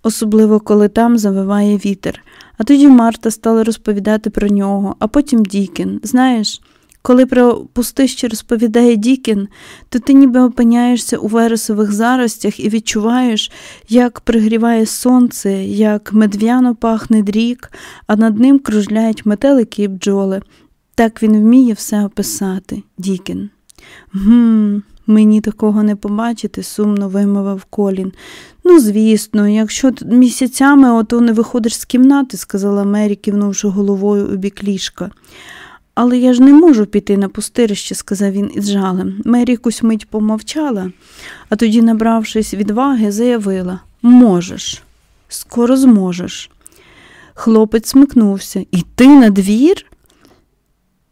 особливо коли там завиває вітер. А тоді Марта стала розповідати про нього, а потім Дікін. Знаєш, коли про пустище розповідає Дікін, то ти ніби опиняєшся у вересових заростях і відчуваєш, як пригріває сонце, як медвяно пахне дрік, а над ним кружляють метелики і бджоли. Так він вміє все описати, Дікін. Гм, мені такого не побачити, сумно вимовив Колін. Ну, звісно, якщо місяцями ото не виходиш з кімнати, сказала Мері, кивнувши головою у бік ліжка. Але я ж не можу піти на пустирище, сказав він із жалем. Мері якусь мить помовчала, а тоді, набравшись відваги, заявила Можеш, скоро зможеш. Хлопець смикнувся. І ти на двір?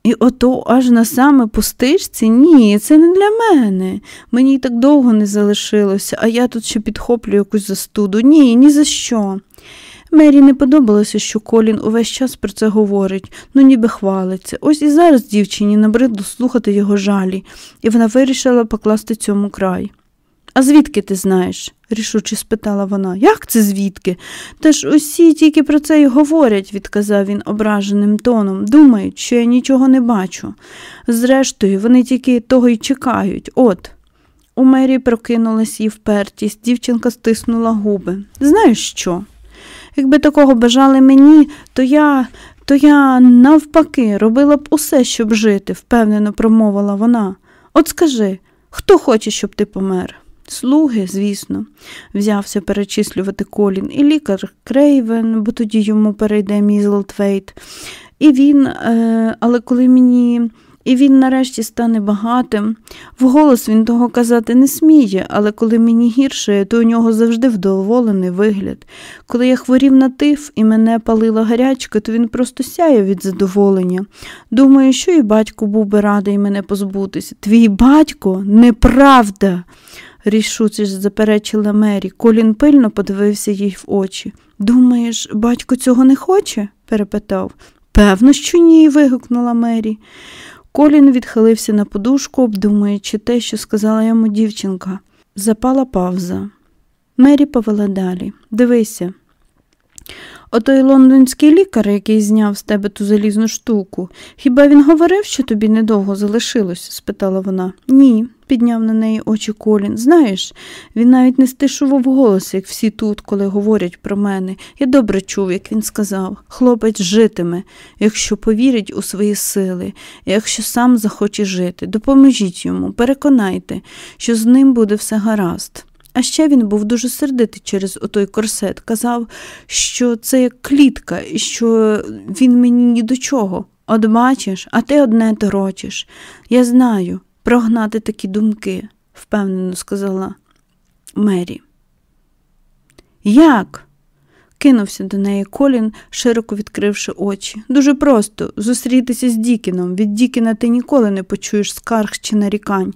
І ото аж на саме пустишці? Ні, це не для мене. Мені й так довго не залишилося, а я тут ще підхоплю якусь застуду. Ні, ні за що. Мері не подобалося, що Колін увесь час про це говорить, ну ніби хвалиться. Ось і зараз дівчині набридло слухати його жалі, і вона вирішила покласти цьому край. А звідки ти знаєш? рішуче спитала вона. Як це звідки? Та ж усі тільки про це й говорять, відказав він ображеним тоном. Думають, що я нічого не бачу. Зрештою, вони тільки того й чекають. От. У Мері прокинулась її впертість, дівчинка стиснула губи. Знаєш що? Якби такого бажали мені, то я, то я навпаки робила б усе, щоб жити, впевнено промовила вона. От скажи, хто хоче, щоб ти помер? Слуги, звісно, взявся перечислювати Колін, і лікар Крейвен, бо тоді йому перейде Мізлтвейт. І він, е, але коли мені і він нарешті стане багатим. Вголос він того казати не сміє, але коли мені гірше, то у нього завжди вдоволений вигляд. Коли я хворів на тиф і мене палила гарячка, то він просто сяє від задоволення. Думаю, що і батько був би радий мене позбутися. Твій батько неправда. Рішуче заперечила Мері. Колін пильно подивився їй в очі. Думаєш, батько цього не хоче? перепитав. Певно, що ні, вигукнула Мері. Колін відхилився на подушку, обдумуючи те, що сказала йому дівчинка. Запала павза. Мері повела далі. Дивися. Отой лондонський лікар, який зняв з тебе ту залізну штуку, хіба він говорив, що тобі недовго залишилось? спитала вона. Ні, підняв на неї очі Колін. Знаєш, він навіть не стишував голос, як всі тут, коли говорять про мене. Я добре чув, як він сказав. Хлопець житиме, якщо повірить у свої сили, якщо сам захоче жити. Допоможіть йому, переконайте, що з ним буде все гаразд. А ще він був дуже сердитий через отой корсет. Казав, що це як клітка, і що він мені ні до чого. От бачиш, а ти одне торочиш. Я знаю, прогнати такі думки, впевнено сказала Мері. Як? Кинувся до неї Колін, широко відкривши очі. Дуже просто зустрітися з Дікіном. Від Дікіна ти ніколи не почуєш скарг чи нарікань.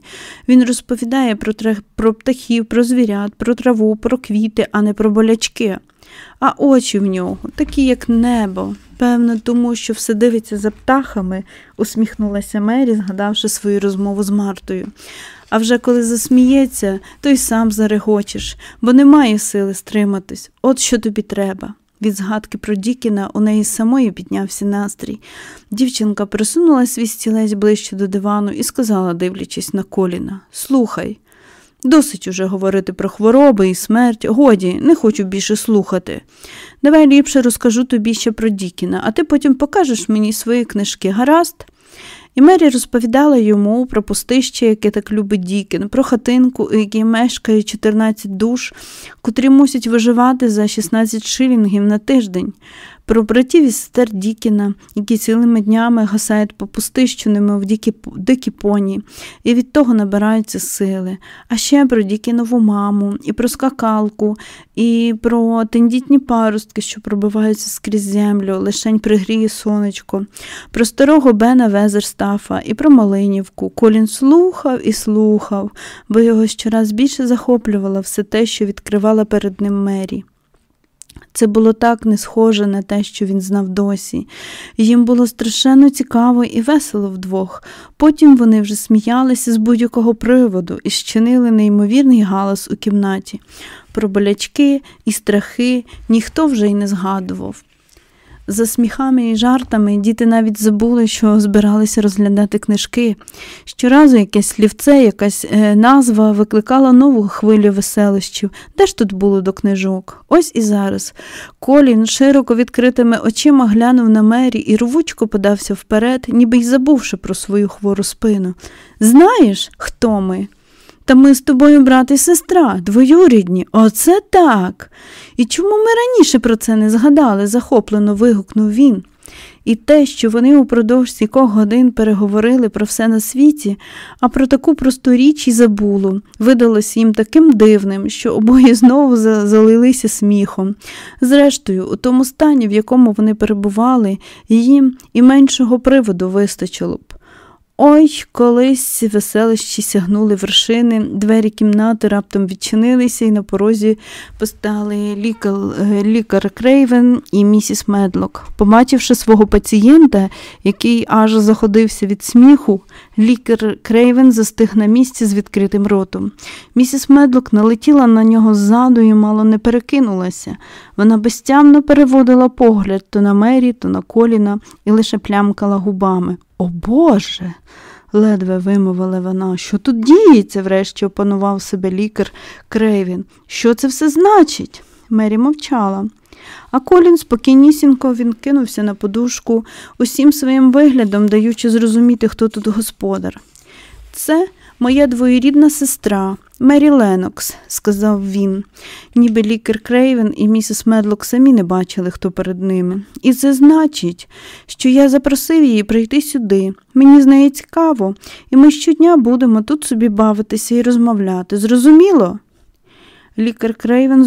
Він розповідає про, про птахів, про звірят, про траву, про квіти, а не про болячки. А очі в нього такі, як небо. Певно, тому що все дивиться за птахами, усміхнулася Мері, згадавши свою розмову з Мартою. А вже коли засміється, то й сам зарегочеш, бо немає сили стриматись. От що тобі треба. Від згадки про Дікіна у неї самої піднявся настрій. Дівчинка присунула свій стілець ближче до дивану і сказала, дивлячись на коліна Слухай, досить уже говорити про хвороби і смерть. Годі, не хочу більше слухати. Давай ліпше розкажу тобі ще про Дікіна, а ти потім покажеш мені свої книжки, гаразд? І Мері розповідала йому про пустище, яке так любить Дікін, про хатинку, у якій мешкає 14 душ, котрі мусять виживати за 16 шилінгів на тиждень, про братів і сестер Дікіна, які цілими днями гасають по пустищу, немов дикі, дикі поні, і від того набираються сили, а ще про Дікінову маму, і про скакалку, і про тендітні паростки, що пробиваються скрізь землю, лишень пригріє сонечко, про старого Бена Везерстафа і про Малинівку. Колін слухав і слухав, бо його щораз більше захоплювало все те, що відкривала перед ним Мері. Це було так не схоже на те, що він знав досі. Їм було страшенно цікаво і весело вдвох. Потім вони вже сміялися з будь-якого приводу і щинили неймовірний галас у кімнаті. Про болячки і страхи ніхто вже й не згадував. За сміхами і жартами діти навіть забули, що збиралися розглядати книжки. Щоразу якесь слівце, якась е, назва викликала нову хвилю веселощів. Де ж тут було до книжок? Ось і зараз. Колін широко відкритими очима глянув на мері і рвучко подався вперед, ніби й забувши про свою хвору спину. Знаєш, хто ми? Та ми з тобою брат і сестра, двоюрідні, оце так. І чому ми раніше про це не згадали? захоплено вигукнув він. І те, що вони упродовж кількох годин переговорили про все на світі, а про таку просту річ і забуло, видалося їм таким дивним, що обоє знову залилися сміхом. Зрештою, у тому стані, в якому вони перебували, їм і меншого приводу вистачило б. Ой, колись веселищі сягнули вершини, двері кімнати раптом відчинилися, і на порозі постали лікар, лікар Крейвен і місіс Медлок. Побачивши свого пацієнта, який аж заходився від сміху, лікар Крейвен застиг на місці з відкритим ротом. Місіс Медлок налетіла на нього ззаду і мало не перекинулася. Вона безтямно переводила погляд то на Мері, то на Коліна і лише плямкала губами. О Боже, ледве вимовила вона. Що тут діється? врешті опанував себе лікар Крейвен. Що це все значить? Мері мовчала. А Колін спокійнісінько він кинувся на подушку, усім своїм виглядом даючи зрозуміти, хто тут господар. Це моя двоюрідна сестра, Мері Ленокс, сказав він, ніби лікар Крейвен і місіс Медлок самі не бачили, хто перед ними. І це значить, що я запросив її прийти сюди. Мені з нею цікаво, і ми щодня будемо тут собі бавитися і розмовляти. Зрозуміло? Лікар Крейвен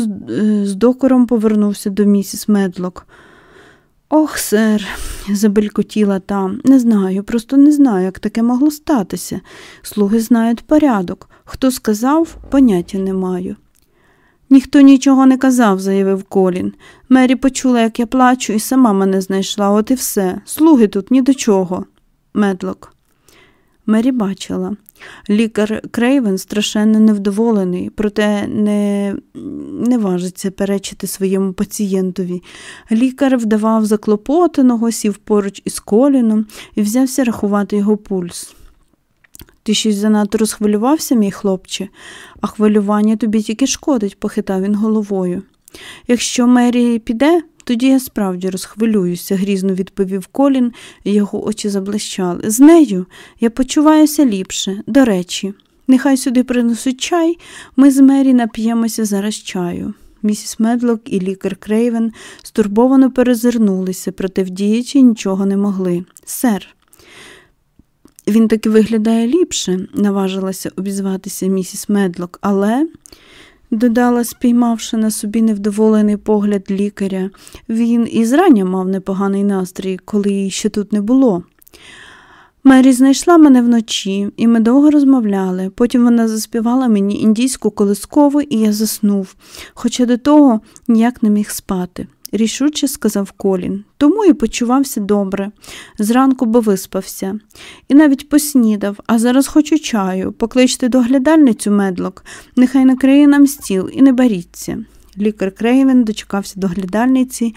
з докором повернувся до місіс Медлок. Ох, сер, забелькотіла там. Не знаю, просто не знаю, як таке могло статися. Слуги знають порядок. Хто сказав, поняття не маю. Ніхто нічого не казав, заявив Колін. Мері почула, як я плачу, і сама мене знайшла, от і все. Слуги тут ні до чого. Медлок. Мері бачила. Лікар Крейвен страшенно невдоволений, проте не не важиться перечити своєму пацієнтові. Лікар вдавав заклопотаного, сів поруч із коліном і взявся рахувати його пульс. Ти щось занадто розхвилювався, мій хлопче, а хвилювання тобі тільки шкодить, похитав він головою. Якщо Мері піде, тоді я справді розхвилююся, грізно відповів Колін, його очі заблищали. З нею я почуваюся ліпше. До речі, нехай сюди принесуть чай, ми з Мері нап'ємося зараз чаю. Місіс Медлок і лікар Крейвен стурбовано перезирнулися, проте вдіячи нічого не могли. Сер, він таки виглядає ліпше, наважилася обізватися місіс Медлок, але додала, спіймавши на собі невдоволений погляд лікаря. Він і зрання мав непоганий настрій, коли її ще тут не було. Мері знайшла мене вночі, і ми довго розмовляли. Потім вона заспівала мені індійську колискову, і я заснув, хоча до того ніяк не міг спати рішуче сказав Колін, тому і почувався добре. Зранку бо виспався, і навіть поснідав, а зараз хочу чаю, покличте доглядальницю медлок, нехай накриє нам стіл і не баріться. Лікар Крейвен дочекався доглядальниці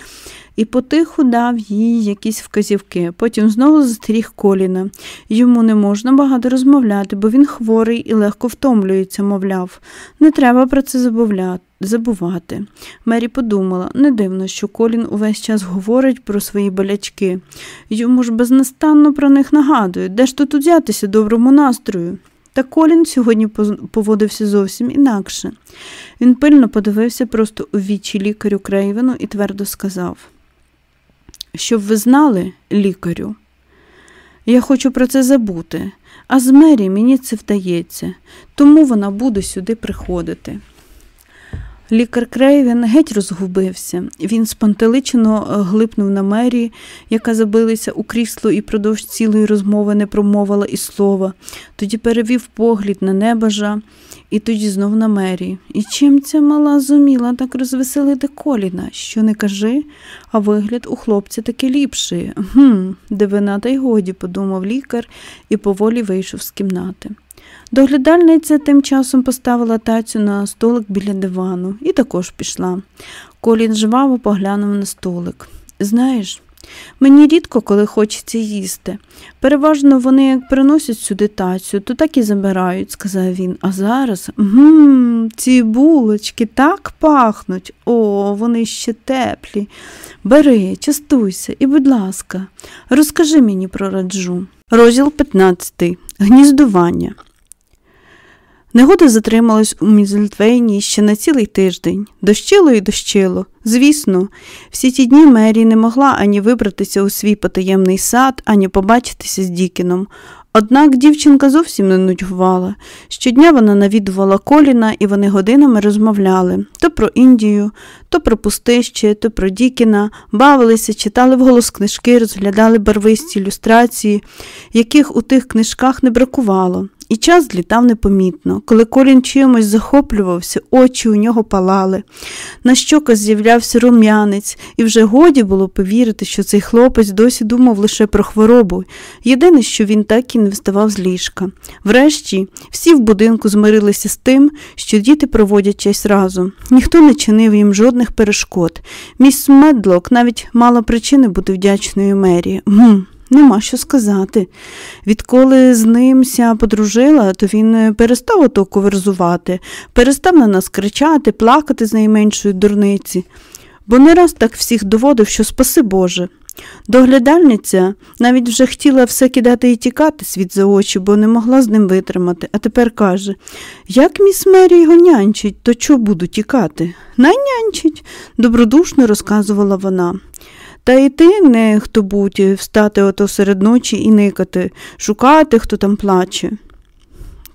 і потиху дав їй якісь вказівки. Потім знову застеріг коліна. Йому не можна багато розмовляти, бо він хворий і легко втомлюється, мовляв. Не треба про це забувати. Мері подумала не дивно, що Колін увесь час говорить про свої болячки. Йому ж безнастанно про них нагадують, де ж тут узятися доброму настрою. Та Колін сьогодні поводився зовсім інакше. Він пильно подивився просто у вічі лікарю Крейвену і твердо сказав: Щоб ви знали, лікарю, я хочу про це забути, а з Мері мені це вдається, тому вона буде сюди приходити. Лікар Крейвін геть розгубився. Він спантеличено е, глипнув на Мері, яка забилася у крісло і продовж цілої розмови не промовила і слова. Тоді перевів погляд на небажа і тоді знов на Мері. І чим ця мала зуміла так розвеселити коліна, що не кажи, а вигляд у хлопця таки ліпший. Гм, дивина, та й годі, подумав лікар і поволі вийшов з кімнати. Доглядальниця тим часом поставила тацю на столик біля дивану і також пішла. Колін жваво поглянув на столик. Знаєш, мені рідко коли хочеться їсти. Переважно вони, як приносять сюди тацю, то так і забирають, сказав він. А зараз гм, ці булочки так пахнуть. О, вони ще теплі. Бери, частуйся і, будь ласка, розкажи мені про раджу. Розділ 15. Гніздування. Негода затрималась у Мізельтвейні ще на цілий тиждень. Дощило і дощило. Звісно, всі ті дні Мері не могла ані вибратися у свій потаємний сад, ані побачитися з Дікіном. Однак дівчинка зовсім не нудьгувала. Щодня вона навідувала коліна, і вони годинами розмовляли то про Індію, то про пустище, то про Дікіна, бавилися, читали вголос книжки, розглядали барвисті ілюстрації, яких у тих книжках не бракувало. І час злітав непомітно. Коли Колін чимось захоплювався, очі у нього палали. На щоках з'являвся рум'янець, і вже годі було повірити, що цей хлопець досі думав лише про хворобу. Єдине, що він так і не вставав з ліжка. Врешті всі в будинку змирилися з тим, що діти проводять час разом. Ніхто не чинив їм жодних перешкод. Міс Медлок навіть мала причини бути вдячною Мері. Гм. Нема що сказати. Відколи з ним ся подружила, то він е, перестав ото коверзувати, перестав на нас кричати, плакати з найменшої дурниці, бо не раз так всіх доводив, що спаси Боже. Доглядальниця навіть вже хотіла все кидати і тікати світ за очі, бо не могла з ним витримати, а тепер каже як міс Мері його нянчить, то чого буду тікати? Найнянчить, добродушно розказувала вона. Та й ти не хто будь встати ото серед ночі і никати, шукати, хто там плаче.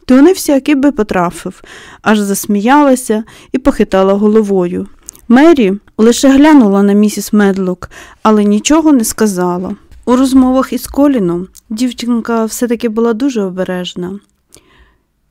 То не всякий би потрафив, аж засміялася і похитала головою. Мері лише глянула на місіс Медлок, але нічого не сказала. У розмовах із Коліном дівчинка все-таки була дуже обережна.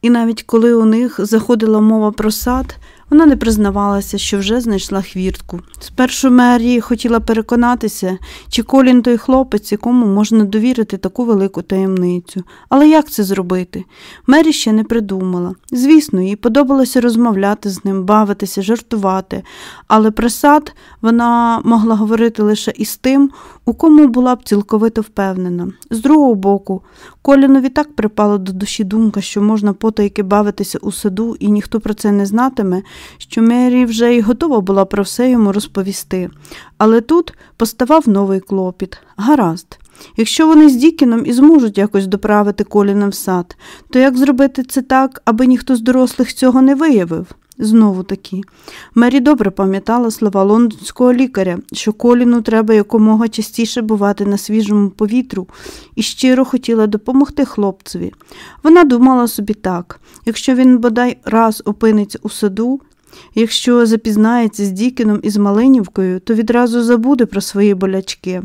І навіть коли у них заходила мова про сад, вона не признавалася, що вже знайшла хвіртку. Спершу Мері хотіла переконатися, чи Колін той хлопець, якому можна довірити таку велику таємницю. Але як це зробити? Мері ще не придумала. Звісно, їй подобалося розмовляти з ним, бавитися, жартувати, але про сад вона могла говорити лише із тим, у кому була б цілковито впевнена. З другого боку, Колінові так припала до душі думка, що можна потайки бавитися у саду, і ніхто про це не знатиме, що Мері вже й готова була про все йому розповісти. Але тут поставав новий клопіт гаразд. Якщо вони з Дікіном і зможуть якось доправити Коліна в сад, то як зробити це так, аби ніхто з дорослих цього не виявив? Знову таки, Мері добре пам'ятала слова лондонського лікаря, що коліну треба якомога частіше бувати на свіжому повітру, і щиро хотіла допомогти хлопцеві. Вона думала собі так якщо він бодай раз опиниться у саду, якщо запізнається з Дікіном і з Малинівкою, то відразу забуде про свої болячки.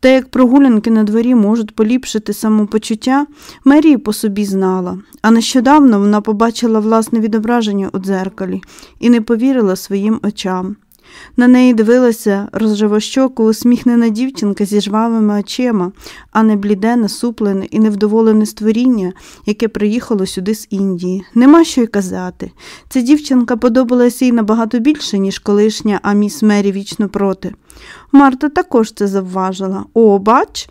Та як прогулянки на дворі можуть поліпшити самопочуття, Мерії по собі знала, а нещодавно вона побачила власне відображення у дзеркалі і не повірила своїм очам. На неї дивилася розживощоку усміхнена дівчинка зі жвавими очима, а не бліде, насуплене і невдоволене створіння, яке приїхало сюди з Індії. Нема що й казати. Ця дівчинка подобалася їй набагато більше, ніж колишня, а міс Мері вічно проти. Марта також це завважила. О, бач,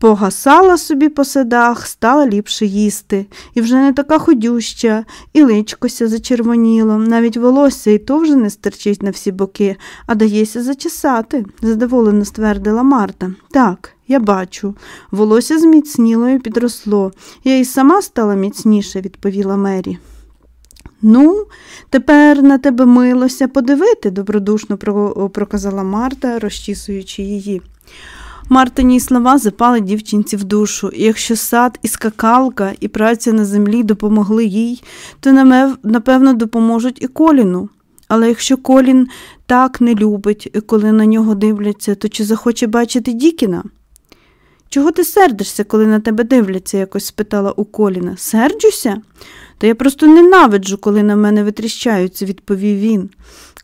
Погасала собі по садах, стала ліпше їсти, і вже не така ходюща, і личкося зачервоніло, навіть волосся і то вже не стерчить на всі боки, а дається зачесати, задоволено ствердила Марта. Так, я бачу. Волосся зміцніло і підросло. Я і сама стала міцніше, відповіла Мері. Ну, тепер на тебе милося подивити, добродушно проказала Марта, розчісуючи її. Мартині слова запали дівчинці в душу, і якщо сад, і скакалка, і праця на землі допомогли їй, то напевно допоможуть і коліну. Але якщо колін так не любить, коли на нього дивляться, то чи захоче бачити Дікіна? Чого ти сердишся, коли на тебе дивляться? якось спитала у коліна. Серджуся? Та я просто ненавиджу, коли на мене витріщаються, відповів він.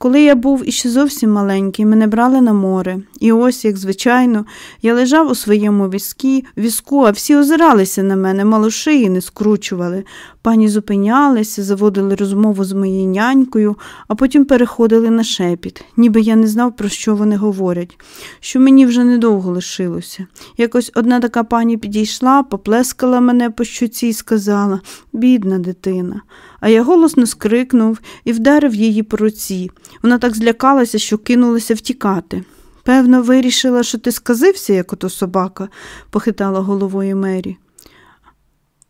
Коли я був іще зовсім маленький, мене брали на море, і ось, як звичайно, я лежав у своєму візкі, візку, а всі озиралися на мене, мало шиї не скручували. Пані зупинялися, заводили розмову з моєю нянькою, а потім переходили на шепіт, ніби я не знав, про що вони говорять, що мені вже недовго лишилося. Якось одна така пані підійшла, поплескала мене по щуці і сказала бідна дитина а я голосно скрикнув і вдарив її по руці. Вона так злякалася, що кинулася втікати. Певно, вирішила, що ти сказився, як ото собака, похитала головою Мері.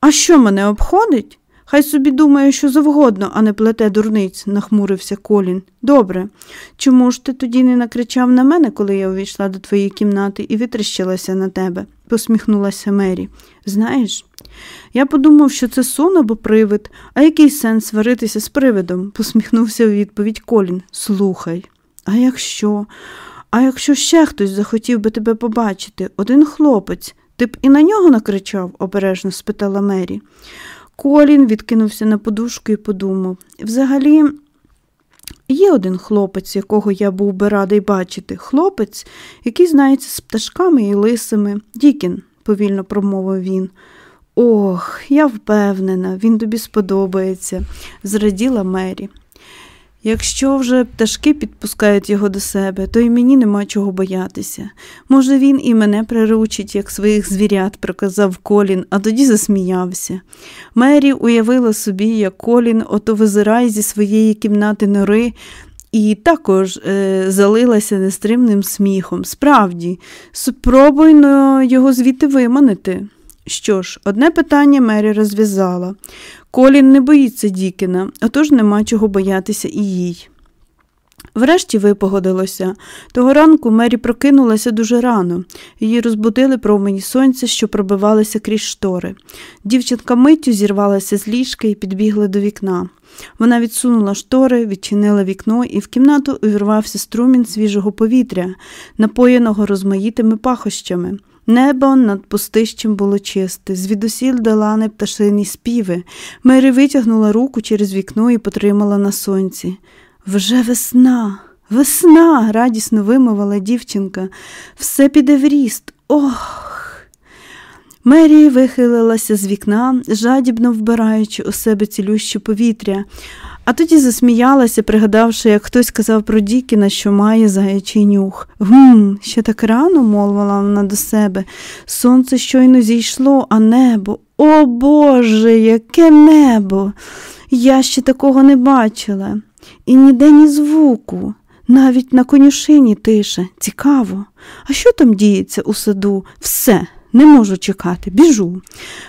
А що мене обходить? Хай собі думає, що завгодно, а не плете дурниць, нахмурився Колін. Добре. Чому ж ти тоді не накричав на мене, коли я увійшла до твоєї кімнати і витріщилася на тебе? посміхнулася Мері. Знаєш, я подумав, що це сон або привид, а який сенс сваритися з привидом? посміхнувся у відповідь Колін. Слухай, а якщо? А якщо ще хтось захотів би тебе побачити, один хлопець, ти б і на нього накричав? обережно спитала Мері. Колін відкинувся на подушку і подумав. Взагалі, є один хлопець, якого я був би радий бачити. Хлопець, який знається з пташками і лисами. Дікін, повільно промовив він. Ох, я впевнена, він тобі сподобається, зраділа Мері. Якщо вже пташки підпускають його до себе, то й мені нема чого боятися. Може, він і мене приручить, як своїх звірят, проказав Колін, а тоді засміявся. Мері уявила собі, як Колін ото визирає зі своєї кімнати нори. І також е, залилася нестримним сміхом. Справді, спробуйно його звідти виманити. Що ж, одне питання Мері розв'язала. Колін не боїться Дікіна, отож нема чого боятися і їй. Врешті випогодилося. Того ранку Мері прокинулася дуже рано. Її розбудили промені сонця, що пробивалися крізь штори. Дівчинка миттю зірвалася з ліжка і підбігла до вікна. Вона відсунула штори, відчинила вікно, і в кімнату увірвався струмін свіжого повітря, напоєного розмаїтими пахощами. Небо над пустищем було чисте, звідусіль долани пташині співи. Мері витягнула руку через вікно і потримала на сонці. Вже весна, весна, радісно вимовила дівчинка. Все піде в ріст. Ох. Мері вихилилася з вікна, жадібно вбираючи у себе цілюще повітря, а тоді засміялася, пригадавши, як хтось казав про Дікіна, що має заячий нюх. Гм, ще так рано, мовила вона до себе. Сонце щойно зійшло, а небо. О Боже, яке небо! Я ще такого не бачила. І ніде ні звуку. Навіть на конюшині тише. Цікаво. А що там діється у саду? Все. Не можу чекати, біжу.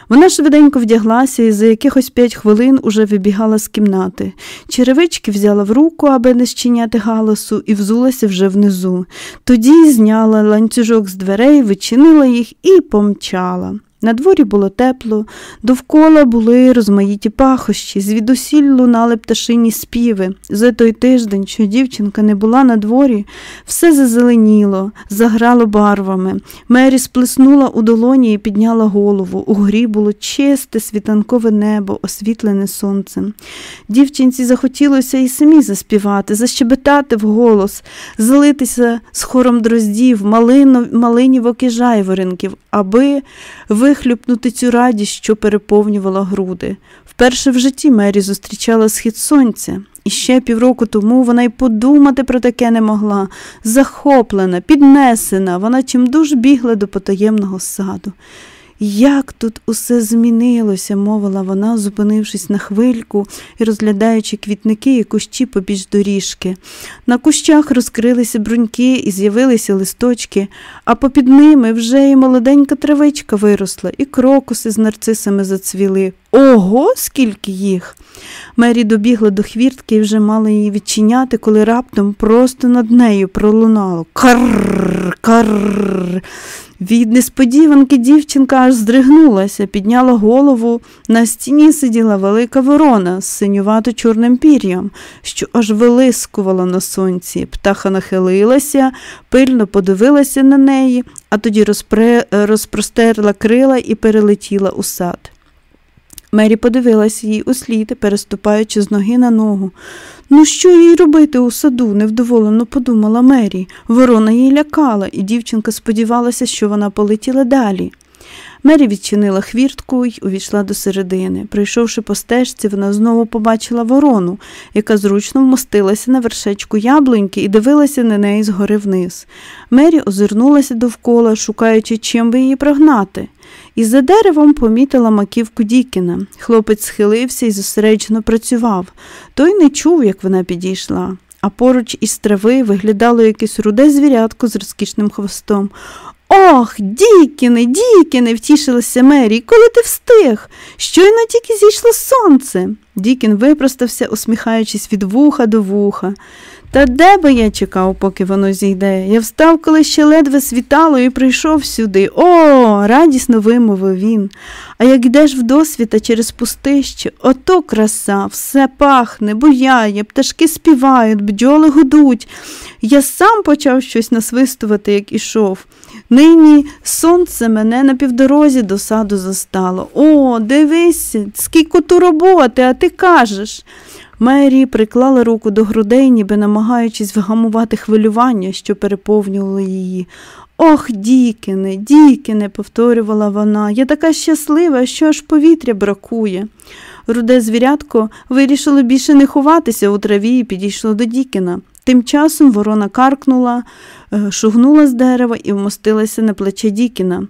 Вона швиденько вдяглася і за якихось п'ять хвилин уже вибігала з кімнати. Черевички взяла в руку, аби не щиняти галасу, і взулася вже внизу. Тоді зняла ланцюжок з дверей, вичинила їх і помчала. На дворі було тепло, довкола були розмаїті пахощі, звідусіль лунали пташині співи. За той тиждень, що дівчинка не була на дворі, все зазеленіло, заграло барвами. Мері сплеснула у долоні і підняла голову. Угорі було чисте світанкове небо, освітлене сонцем. Дівчинці захотілося і самі заспівати, защебетати вголос, злитися з хором дроздів, малинівок і жайворинків, аби ви вихлюпнути цю радість, що переповнювала груди. Вперше в житті Мері зустрічала схід сонця, і ще півроку тому вона й подумати про таке не могла. Захоплена, піднесена, вона чимдуж бігла до потаємного саду. Як тут усе змінилося, мовила вона, зупинившись на хвильку і розглядаючи квітники і кущі побіж доріжки. На кущах розкрилися бруньки і з'явилися листочки, а попід ними вже й молоденька травичка виросла, і крокуси з нарцисами зацвіли. Ого, скільки їх! Мері добігла до хвіртки і вже мала її відчиняти, коли раптом просто над нею пролунало карр, карр. Від несподіванки дівчинка аж здригнулася, підняла голову. На стіні сиділа велика ворона з синювато чорним пір'ям, що аж вилискувала на сонці. Птаха нахилилася, пильно подивилася на неї, а тоді розпре... розпростерла крила і перелетіла у сад. Мері подивилася їй услід, переступаючи з ноги на ногу. Ну, що їй робити у саду? невдоволено подумала Мері. Ворона їй лякала, і дівчинка сподівалася, що вона полетіла далі. Мері відчинила хвіртку й увійшла до середини. Прийшовши по стежці, вона знову побачила ворону, яка зручно вмостилася на вершечку яблуньки і дивилася на неї згори вниз. Мері озирнулася довкола, шукаючи, чим би її прогнати. І за деревом помітила маківку Дікіна. Хлопець схилився і зосереджено працював. Той не чув, як вона підійшла, а поруч із трави виглядало якесь руде звірятко з розкішним хвостом. Ох, Дікіне, Дікіне, втішилася Мері, коли ти встиг? Щойно тільки зійшло сонце. Дікін випростався, усміхаючись від вуха до вуха. Та де би я чекав, поки воно зійде? Я встав, коли ще ледве світало, і прийшов сюди. О, радісно вимовив він. А як йдеш в досвіта через пустище, ото краса, все пахне, буяє, пташки співають, бджоли гудуть. Я сам почав щось насвистувати, як ішов. Нині сонце мене на півдорозі до саду застало. О, дивись, скільки ту роботи, а ти кажеш. Мері приклала руку до грудей, ніби намагаючись вгамувати хвилювання, що переповнювало її. Ох, Дікине, Дікине, повторювала вона, я така щаслива, що аж повітря бракує. Руде звірятко вирішило більше не ховатися у траві і підійшло до Дікіна. Тим часом ворона каркнула, е, шугнула з дерева і вмостилася на плече Дікіна.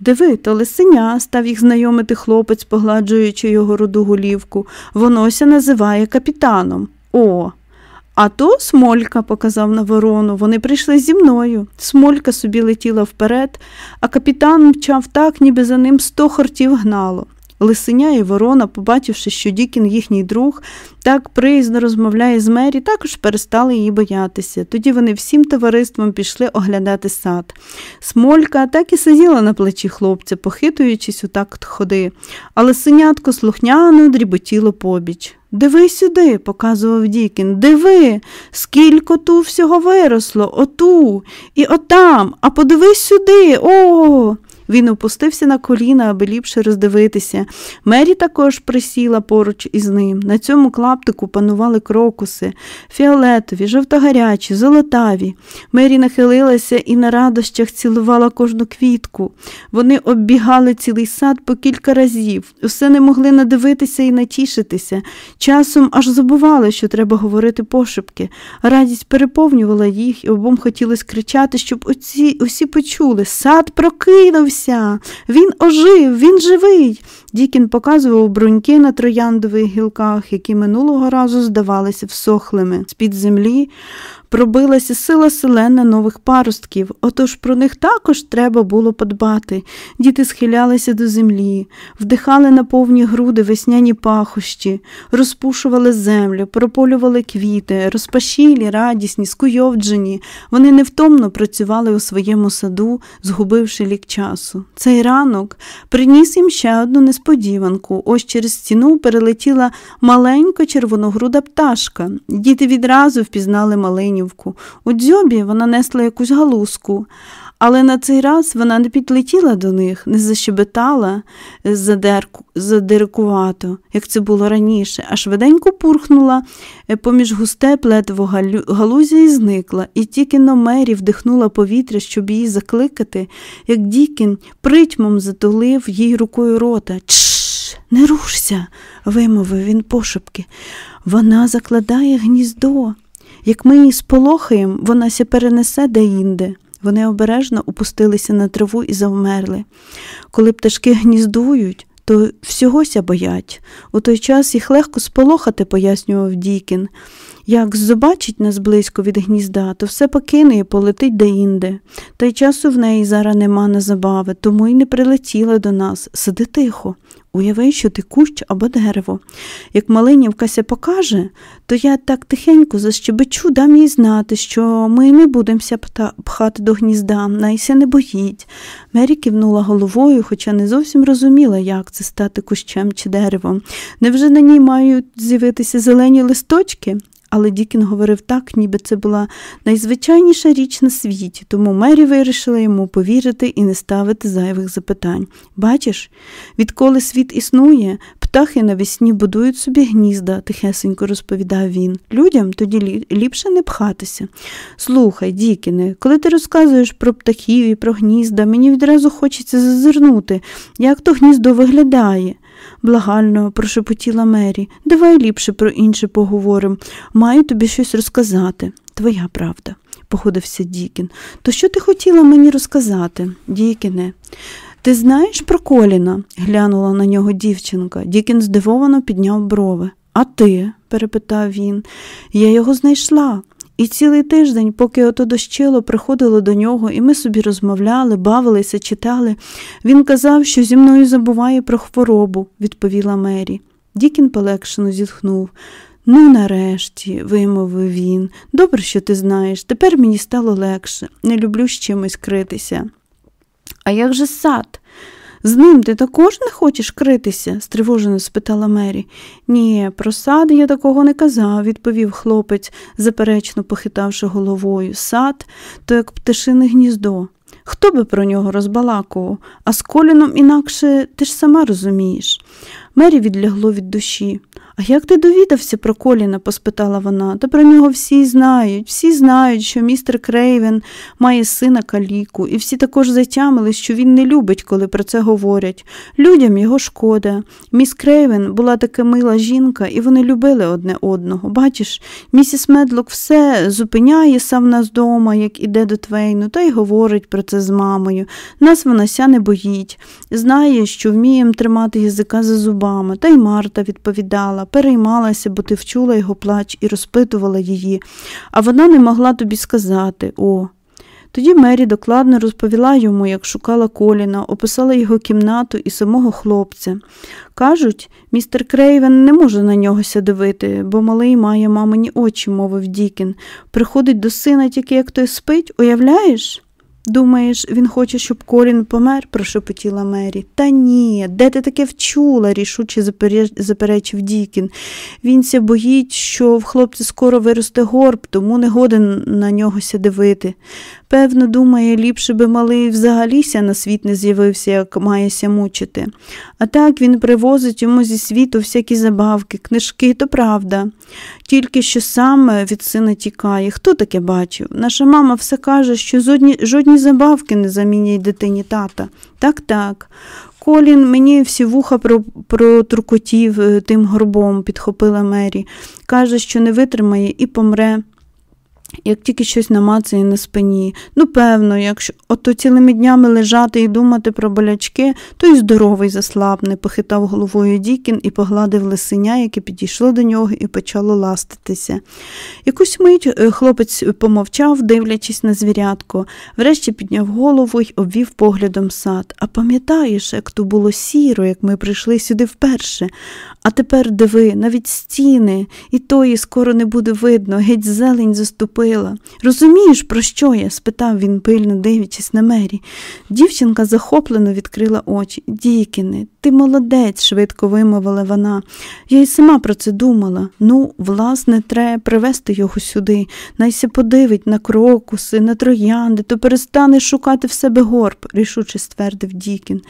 Диви, то лисеня, став їх знайомити хлопець, погладжуючи його руду голівку. Вонося називає капітаном. О. А то Смолька показав на ворону. Вони прийшли зі мною. Смолька собі летіла вперед, а капітан мчав так, ніби за ним сто хортів гнало. Лисеня і ворона, побачивши, що Дікін їхній друг так приязно розмовляє з Мері, також перестали її боятися. Тоді вони всім товариством пішли оглядати сад. Смолька так і сиділа на плечі хлопця, похитуючись у такт ходи, а лисенятко слухняно дріботіло побіч. Диви сюди, показував Дікін, диви, скільки ту всього виросло, оту і отам, а подивись сюди, о. Він опустився на коліна, аби ліпше роздивитися. Мері також присіла поруч із ним. На цьому клаптику панували крокуси, фіолетові, жовтогарячі, золотаві. Мері нахилилася і на радощах цілувала кожну квітку. Вони оббігали цілий сад по кілька разів, усе не могли надивитися і натішитися. Часом аж забували, що треба говорити пошепки. Радість переповнювала їх, і обом хотілося кричати, щоб оці, усі почули. Сад прокинувся дивися, він ожив, він живий. Дікін показував бруньки на трояндових гілках, які минулого разу здавалися всохлими. З-під землі пробилася сила селена нових паростків, отож про них також треба було подбати. Діти схилялися до землі, вдихали на повні груди весняні пахощі, розпушували землю, прополювали квіти, розпашілі, радісні, скуйовджені. Вони невтомно працювали у своєму саду, згубивши лік часу. Цей ранок приніс їм ще одну несподіванку. Ось через стіну перелетіла маленька червоногруда пташка. Діти відразу впізнали малині Іванівку. У дзьобі вона несла якусь галузку, але на цей раз вона не підлетіла до них, не защебетала задиркувато, як це було раніше, а швиденько пурхнула е, поміж густе плетво галузя і зникла, і тільки но Мері вдихнула повітря, щоб її закликати, як Дікін притьмом затулив їй рукою рота. Не рушся, вимовив він пошепки. Вона закладає гніздо. Як ми її сполохаємо, вона ся перенесе деінде. Вони обережно опустилися на траву і завмерли. Коли пташки гніздують, то всьогося боять. У той час їх легко сполохати, пояснював Дікін. Як зобачить нас близько від гнізда, то все покине і полетить деінде. Та й часу в неї зараз нема на забави, тому й не прилетіла до нас. Сиди тихо. Уяви, що ти кущ або дерево. Як Малинівка ся покаже, то я так тихенько защебечу, дам їй знати, що ми не будемося пхати до гнізда, найся не боїть. Мері кивнула головою, хоча не зовсім розуміла, як це стати кущем чи деревом. Невже на ній мають з'явитися зелені листочки? Але Дікін говорив так, ніби це була найзвичайніша річ на світі, тому Мері вирішила йому повірити і не ставити зайвих запитань. Бачиш, відколи світ існує, птахи навесні будують собі гнізда, тихесенько розповідав він. Людям тоді ліпше не пхатися. Слухай, Дікіне, коли ти розказуєш про птахів і про гнізда, мені відразу хочеться зазирнути, як то гніздо виглядає благально прошепотіла Мері. Давай ліпше про інше поговоримо. Маю тобі щось розказати. Твоя правда, походився Дікін. То що ти хотіла мені розказати, Дікіне? Ти знаєш про коліна? глянула на нього дівчинка. Дікін здивовано підняв брови. А ти? перепитав він. Я його знайшла. І цілий тиждень, поки ото дощило, приходило до нього, і ми собі розмовляли, бавилися, читали. Він казав, що зі мною забуває про хворобу, відповіла Мері. Дікін полегшено зітхнув. Ну, нарешті, вимовив він. Добре, що ти знаєш. Тепер мені стало легше. Не люблю з чимось критися. А як же сад? З ним ти також не хочеш критися? стривожено спитала Мері. Ні, про сад я такого не казав, відповів хлопець, заперечно похитавши головою. Сад то як пташине гніздо. Хто би про нього розбалакував, а з коліном інакше ти ж сама розумієш. Мері відлягло від душі. А як ти довідався про Коліна? поспитала вона. Та про нього всі знають, всі знають, що містер Крейвен має сина каліку, і всі також затямили, що він не любить, коли про це говорять. Людям його шкода. Міс Крейвен була така мила жінка, і вони любили одне одного. Бачиш, місіс Медлок все зупиняє сам нас дома, як іде до Твейну, та й говорить про це з мамою. Нас вона ся не боїть. Знає, що вмієм тримати язика за зубами, та й Марта відповідала переймалася, бо ти вчула його плач і розпитувала її, а вона не могла тобі сказати о. Тоді Мері докладно розповіла йому, як шукала коліна, описала його кімнату і самого хлопця. Кажуть, містер Крейвен не може на нього дивити, бо малий має мамині очі, мовив Дікін. Приходить до сина тільки як той спить, уявляєш? Думаєш, він хоче, щоб Колін помер? прошепотіла Мері. Та ні, де ти таке вчула, рішуче заперечив Дікін. Вінся боїть, що в хлопці скоро виросте горб, тому не годен на ньогося дивити. Певно, думає, ліпше би малий взагаліся на світ не з'явився, як маєся мучити. А так він привозить йому зі світу всякі забавки, книжки, то правда. Тільки що сам від сина тікає. Хто таке бачив? Наша мама все каже, що жодні, жодні забавки не замінять дитині тата. Так, так. Колін мені всі вуха протуркотів е, тим горбом, підхопила Мері. Каже, що не витримає і помре як тільки щось намацає на спині. Ну, певно, якщо ото цілими днями лежати і думати про болячки, то й здоровий заслабне, похитав головою Дікін і погладив лисеня, яке підійшло до нього і почало ластитися. Якусь мить е, хлопець помовчав, дивлячись на звірятко, врешті підняв голову й обвів поглядом сад. А пам'ятаєш, як то було сіро, як ми прийшли сюди вперше. А тепер диви, навіть стіни, і тої скоро не буде видно, геть зелень заступила. Розумієш, про що я? спитав він, пильно дивлячись на мері. Дівчинка захоплено відкрила очі. Дікіне, ти молодець, швидко вимовила вона. Я й сама про це думала. Ну, власне, треба привезти його сюди. Найся подивить на крокуси, на троянди, то перестане шукати в себе горб, рішуче ствердив Дікін.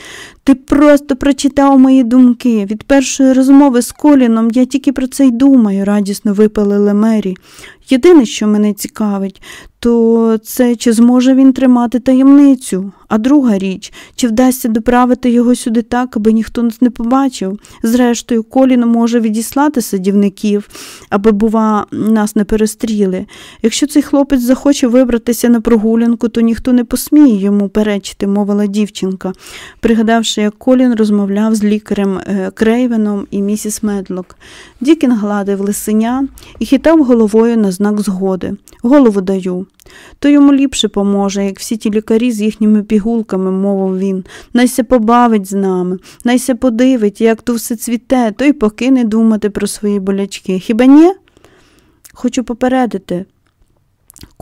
Ти просто прочитав мої думки. Від першої розмови з Коліном я тільки про це й думаю, радісно випалили Мері. Єдине, що мене цікавить, то це чи зможе він тримати таємницю, а друга річ, чи вдасться доправити його сюди так, аби ніхто нас не побачив. Зрештою, Колін може відіслати садівників, аби, бува, нас не перестріли. Якщо цей хлопець захоче вибратися на прогулянку, то ніхто не посміє йому перечити, мовила дівчинка, пригадавши, як Колін розмовляв з лікарем е, Крейвеном і місіс Медлок. Дікін гладив лисеня і хитав головою на знак згоди. Голову даю. То йому ліпше поможе, як всі ті лікарі з їхніми пігулками, мовив він. Найся побавить з нами, найся подивить, як то все цвіте, то й покине думати про свої болячки. Хіба ні? Хочу попередити.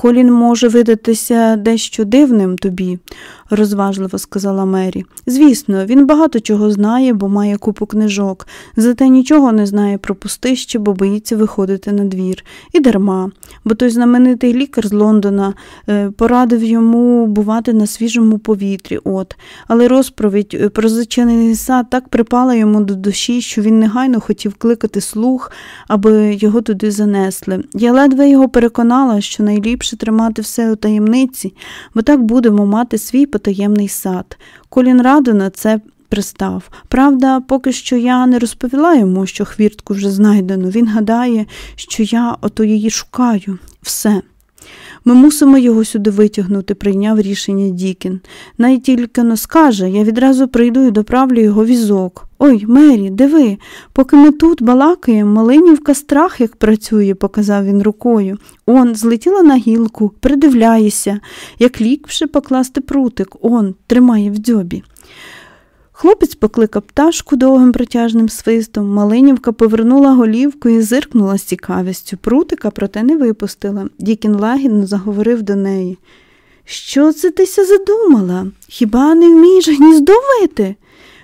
Колін може видатися дещо дивним тобі, розважливо сказала Мері. Звісно, він багато чого знає, бо має купу книжок, зате нічого не знає про пустище, бо боїться виходити на двір. І дарма, бо той знаменитий лікар з Лондона е, порадив йому бувати на свіжому повітрі. от. Але розповідь е, про зачинений сад так припала йому до душі, що він негайно хотів кликати слух, аби його туди занесли. Я ледве його переконала, що найліпше тримати все у таємниці, бо так будемо мати свій потаємний сад. Колін радо на це пристав. Правда, поки що я не розповіла йому, що хвіртку вже знайдено. Він гадає, що я ото її шукаю. Все. Ми мусимо його сюди витягнути, прийняв рішення Дікін. Най тільки но скаже, я відразу прийду і доправлю його візок. Ой, Мері, диви, поки ми тут балакаємо, Малинівка страх як працює, показав він рукою. Он злетіла на гілку, придивляється, як ліпше покласти прутик, он тримає в дзьобі. Хлопець покликав пташку довгим протяжним свистом. Малинівка повернула голівку і зиркнула з цікавістю. Прутика, проте не випустила. Дікін лагідно заговорив до неї. Що це тися задумала? Хіба не вмієш гніздовити?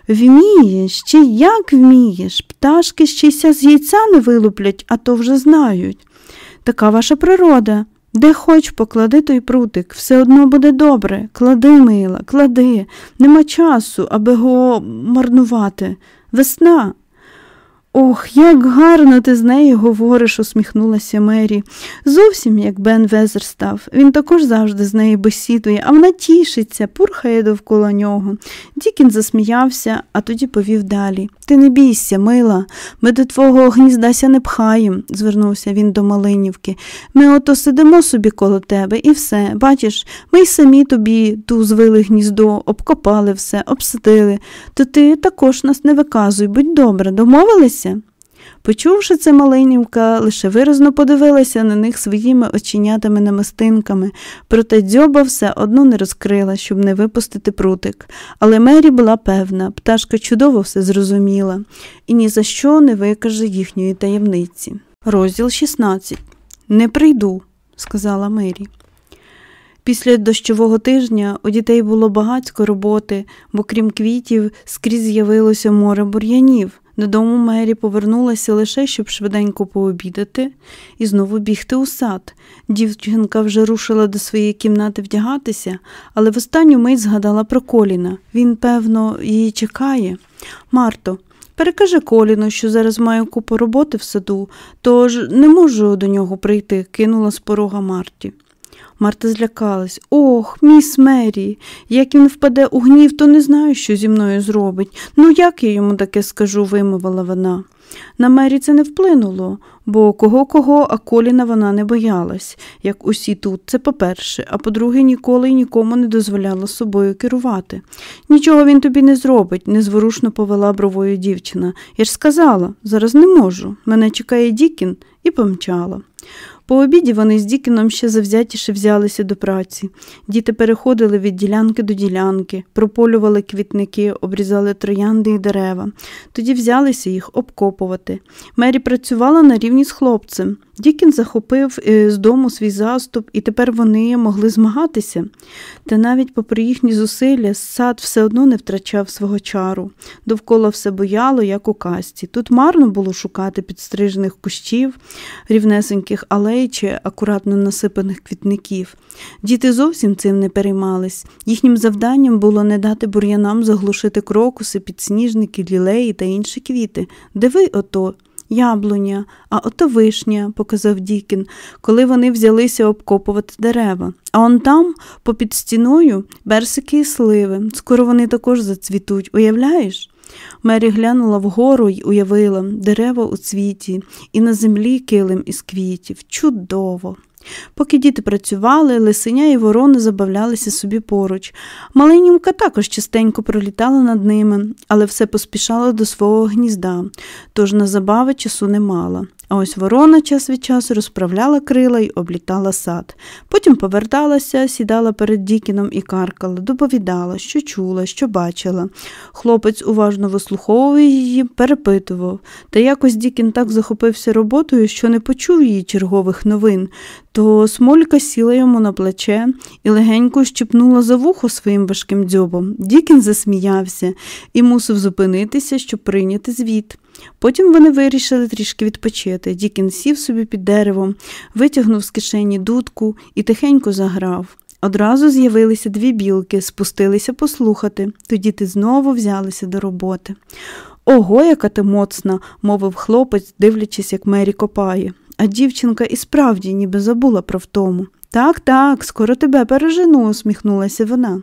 Вмієш, чи як вмієш? Пташки ще ся з яйця не вилуплять, а то вже знають. Така ваша природа. Де хоч поклади той прутик, все одно буде добре. Клади, мила, клади, нема часу, аби го марнувати. Весна. Ох, як гарно ти з нею говориш, усміхнулася Мері. Зовсім як Бен Везер став. Він також завжди з нею бесідує, а вона тішиться, пурхає довкола нього. Дікін засміявся, а тоді повів далі. Ти не бійся, мила, ми до твого гніздася не пхаєм, звернувся він до Малинівки. Ми ото сидимо собі коло тебе і все. Бачиш, ми й самі тобі ту звили гніздо, обкопали все, обсадили. То ти також нас не виказуй, будь добре, домовилися? Почувши це, Малинівка лише виразно подивилася на них своїми оченятими намистинками, проте дзьоба все одно не розкрила, щоб не випустити прутик. Але Мері була певна, пташка чудово все зрозуміла і ні за що не викаже їхньої таємниці. Розділ 16. Не прийду, сказала Мері. Після дощового тижня у дітей було багатько роботи, бо крім квітів, скрізь з'явилося море бур'янів. Додому Мері повернулася лише, щоб швиденько пообідати і знову бігти у сад. Дівчинка вже рушила до своєї кімнати вдягатися, але в останню мить згадала про коліна. Він, певно, її чекає. Марто, перекажи коліну, що зараз маю купу роботи в саду, тож не можу до нього прийти, кинула з порога Марті. Марта злякалась. Ох, міс Мері, як він впаде у гнів, то не знаю, що зі мною зробить. Ну, як я йому таке скажу, вимовила вона. На Мері це не вплинуло, бо кого кого, а коліна вона не боялась, як усі тут, це по-перше, а по-друге, ніколи й нікому не дозволяла собою керувати. Нічого він тобі не зробить, незворушно повела бровою дівчина. Я ж сказала, зараз не можу. Мене чекає Дікін і помчала. По обіді вони з Дікіном ще завзятіше взялися до праці. Діти переходили від ділянки до ділянки, прополювали квітники, обрізали троянди і дерева. Тоді взялися їх обкопувати. Мері працювала на рівні з хлопцем. Дікін захопив е, з дому свій заступ, і тепер вони могли змагатися. Та навіть попри їхні зусилля, сад все одно не втрачав свого чару. Довкола все бояло, як у касті. Тут марно було шукати підстрижених кущів, рівнесеньких алей чи акуратно насипаних квітників. Діти зовсім цим не переймались. Їхнім завданням було не дати бур'янам заглушити крокуси, підсніжники, лілеї та інші квіти. Диви ото. Яблуня, а ото вишня, показав Дікін, коли вони взялися обкопувати дерева. А он там, попід стіною, берсики і сливи. Скоро вони також зацвітуть, уявляєш? Мері глянула вгору й уявила дерева у цвіті, і на землі килим із квітів. Чудово! Поки діти працювали, лисеня і ворони забавлялися собі поруч. Маленімка також частенько пролітала над ними, але все поспішало до свого гнізда, тож на забави часу не мала. А ось ворона час від часу розправляла крила і облітала сад. Потім поверталася, сідала перед Дікіном і каркала, доповідала, що чула, що бачила. Хлопець уважно вислуховував її, перепитував, та якось Дікін так захопився роботою, що не почув її чергових новин. То смолька сіла йому на плече і легенько щепнула за вухо своїм важким дзьобом. Дікін засміявся і мусив зупинитися, щоб прийняти звіт. Потім вони вирішили трішки відпочити. Дікін сів собі під деревом, витягнув з кишені дудку і тихенько заграв. Одразу з'явилися дві білки, спустилися послухати, тоді ти знову взялися до роботи. Ого, яка ти моцна, мовив хлопець, дивлячись, як Мері копає. А дівчинка і справді ніби забула про втому. Так, так, скоро тебе пережену, усміхнулася вона.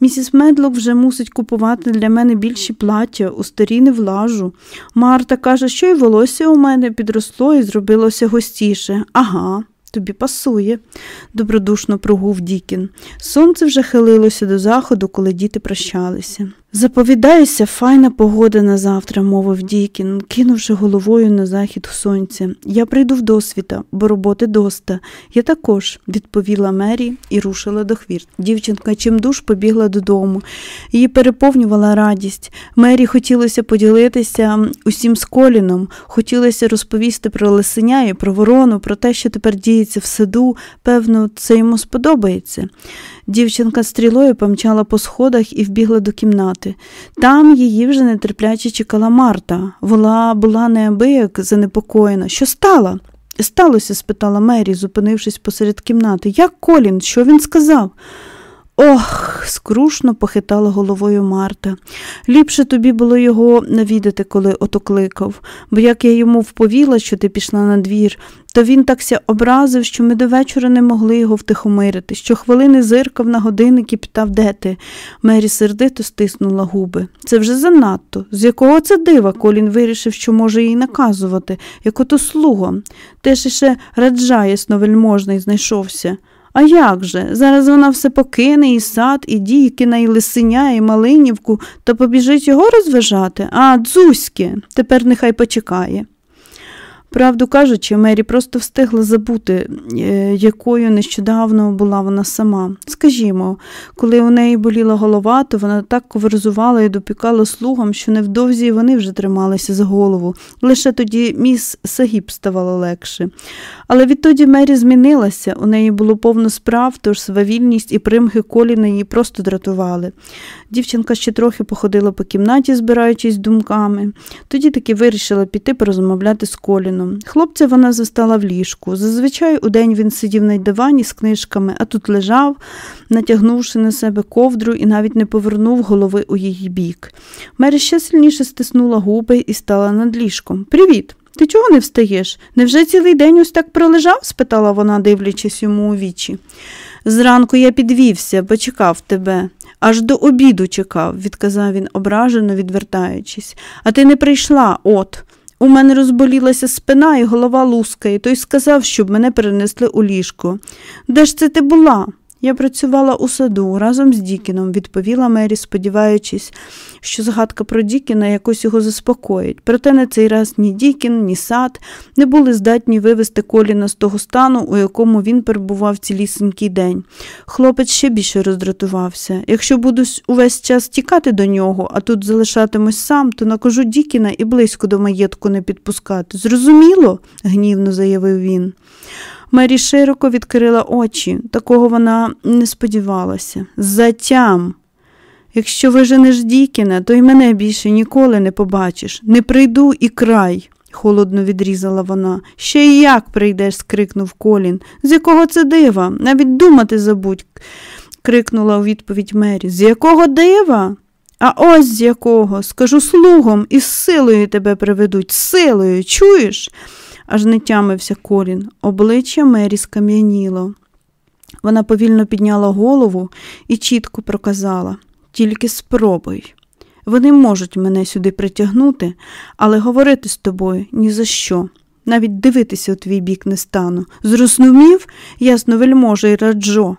Місіс Медлок вже мусить купувати для мене більші плаття, у старі не влажу. Марта каже, що й волосся у мене підросло і зробилося густіше. Ага. тобі пасує, добродушно прогув Дікін. Сонце вже хилилося до заходу, коли діти прощалися. Заповідаюся, файна погода на завтра, мовив Дікін, кинувши головою на захід сонця. Я прийду в досвіта, бо роботи доста. Я також, відповіла Мері і рушила до хвірт. Дівчинка чимдуж побігла додому. Її переповнювала радість. Мері хотілося поділитися усім з коліном, хотілося розповісти про лисеня і про ворону, про те, що тепер діється в саду. Певно, це йому сподобається. Дівчинка стрілою помчала по сходах і вбігла до кімнати. Там її вже нетерпляче чекала Марта. Вона була неабияк занепокоєна. Що стало? Сталося? спитала Мері, зупинившись посеред кімнати. Як Колін? Що він сказав? Ох, скрушно похитала головою Марта. Ліпше тобі було його навідати, коли ото кликав, бо як я йому вповіла, що ти пішла на двір, то він такся образив, що ми до вечора не могли його втихомирити, що хвилини зиркав на годинник і питав, де ти. Мері сердито стиснула губи. Це вже занадто. З якого це дива Колін вирішив, що може їй наказувати, як ото слугом. Теж іще раджа ясновельможний знайшовся. А як же? Зараз вона все покине і сад, і дійкина, і лисеня, і малинівку, то побіжить його розважати, а дзузьки, тепер нехай почекає. Правду кажучи, Мері просто встигла забути, е, якою нещодавно була вона сама. Скажімо, коли у неї боліла голова, то вона так коверзувала і допікала слугам, що невдовзі вони вже трималися за голову. Лише тоді міс Сагіб ставало легше. Але відтоді Мері змінилася, у неї було повно справ, тож свавільність і примхи коліна її просто дратували. Дівчинка ще трохи походила по кімнаті, збираючись думками. Тоді таки вирішила піти порозмовляти з коліном. Хлопця вона застала в ліжку. Зазвичай удень він сидів на дивані з книжками, а тут лежав, натягнувши на себе ковдру і навіть не повернув голови у її бік. Мері ще сильніше стиснула губи і стала над ліжком. Привіт! Ти чого не встаєш? Невже цілий день ось так пролежав? спитала вона, дивлячись йому у вічі. Зранку я підвівся, бо чекав тебе. Аж до обіду чекав, відказав він ображено, відвертаючись. А ти не прийшла, от. У мене розболілася спина і голова лускає, той сказав, щоб мене перенесли у ліжко. Де ж це ти була? Я працювала у саду разом з Дікіном, відповіла Мері, сподіваючись, що згадка про Дікіна якось його заспокоїть. Проте на цей раз ні Дікін, ні сад не були здатні вивести коліна з того стану, у якому він перебував цілісінький день. Хлопець ще більше роздратувався. Якщо буду увесь час тікати до нього, а тут залишатимусь сам, то накажу Дікіна і близько до маєтку не підпускати. Зрозуміло? гнівно заявив він. Мері широко відкрила очі, такого вона не сподівалася. Затям. Якщо виженеш Дікіна, то й мене більше ніколи не побачиш. Не прийду і край, холодно відрізала вона. Ще й як прийдеш? скрикнув Колін. З якого це дива? Навіть думати забудь, крикнула у відповідь Мері. З якого дива? А ось з якого. Скажу слугом, і з силою тебе приведуть, з силою, чуєш? Аж не тямився колін. Обличчя Мері скам'яніло. Вона повільно підняла голову і чітко проказала тільки спробуй. Вони можуть мене сюди притягнути, але говорити з тобою ні за що. Навіть дивитися у твій бік не стану. Зрозумів, ясно, вельможа й раджо.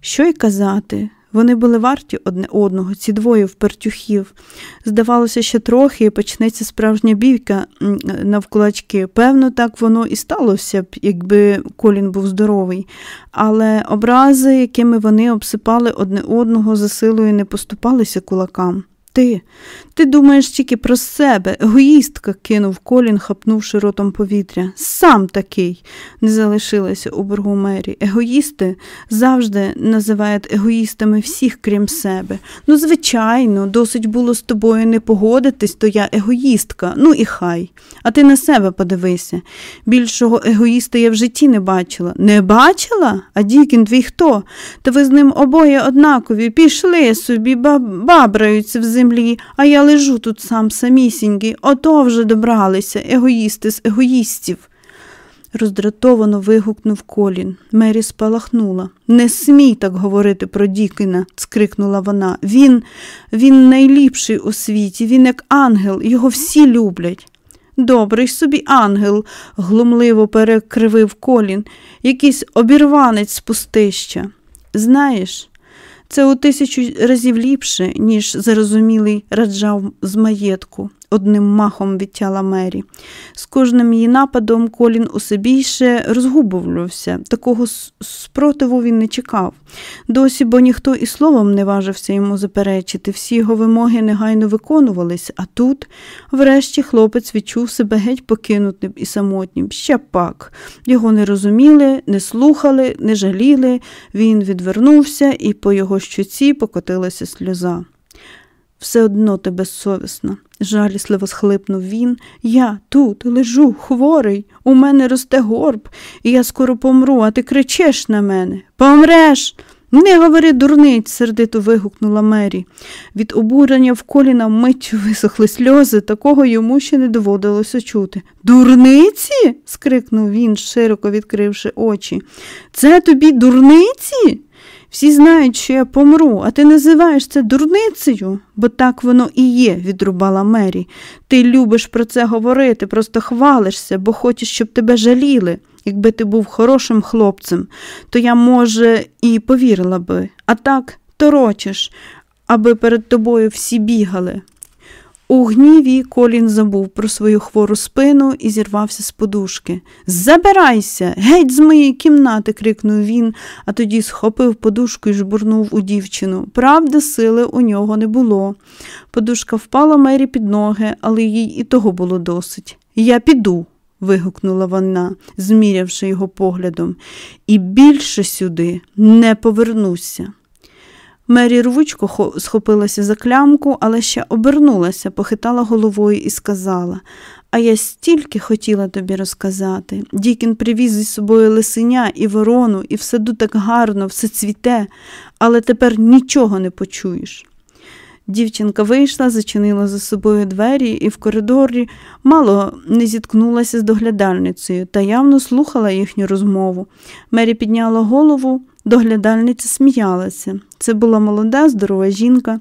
Що й казати? Вони були варті одне одного, ці двоє впертюхів. Здавалося, ще трохи і почнеться справжня бійка навкулачки. Певно, так воно і сталося б, якби Колін був здоровий. Але образи, якими вони обсипали одне одного за силою, не поступалися кулакам. Ти, ти думаєш тільки про себе, егоїстка, кинув колін, хапнувши ротом повітря. Сам такий, не залишилася у боргу Мері. Егоїсти завжди називають егоїстами всіх, крім себе. Ну, звичайно, досить було з тобою не погодитись, то я егоїстка, ну і хай. А ти на себе подивися. Більшого егоїста я в житті не бачила. Не бачила? А Дікін твій хто? Та ви з ним обоє однакові, пішли собі, бабраються в землі, а я лежу тут сам самісінький, ото вже добралися, егоїсти з егоїстів. Роздратовано вигукнув колін. Мері спалахнула. Не смій так говорити про Дікіна, скрикнула вона. Він, він найліпший у світі, він як ангел, його всі люблять. Добрий собі ангел, глумливо перекривив колін, якийсь обірванець з пустища. Знаєш, це у тисячу разів ліпше, ніж зарозумілий раджав з маєтку одним махом відтяла Мері. З кожним її нападом Колін усе більше розгубувався. Такого спротиву він не чекав. Досі, бо ніхто і словом не важився йому заперечити. Всі його вимоги негайно виконувались, а тут, врешті, хлопець відчув себе геть покинутим і самотнім. Ще пак. Його не розуміли, не слухали, не жаліли. Він відвернувся, і по його щоці покотилася сльоза. Все одно ти безсовісна, жалісливо схлипнув він. Я тут лежу, хворий, у мене росте горб, і я скоро помру, а ти кричеш на мене. Помреш. Не говори, дурниць, сердито вигукнула Мері. Від обурення в коліна миттю висохли сльози, такого йому ще не доводилося чути. Дурниці? скрикнув він, широко відкривши очі. Це тобі дурниці? Всі знають, що я помру, а ти називаєш це дурницею, бо так воно і є, відрубала Мері. Ти любиш про це говорити, просто хвалишся, бо хочеш, щоб тебе жаліли. Якби ти був хорошим хлопцем, то я, може, і повірила би, а так торочиш, аби перед тобою всі бігали. У гніві Колін забув про свою хвору спину і зірвався з подушки. Забирайся, геть з моєї кімнати, крикнув він, а тоді схопив подушку і жбурнув у дівчину. Правда, сили у нього не було. Подушка впала Мері під ноги, але їй і того було досить. Я піду. вигукнула вона, змірявши його поглядом, і більше сюди не повернуся. Мері рвучко схопилася за клямку, але ще обернулася, похитала головою і сказала А я стільки хотіла тобі розказати. Дікін привіз із собою лисеня і ворону, і в саду так гарно, все цвіте, але тепер нічого не почуєш. Дівчинка вийшла, зачинила за собою двері і в коридорі мало не зіткнулася з доглядальницею та явно слухала їхню розмову. Мері підняла голову, доглядальниця сміялася. Це була молода, здорова жінка,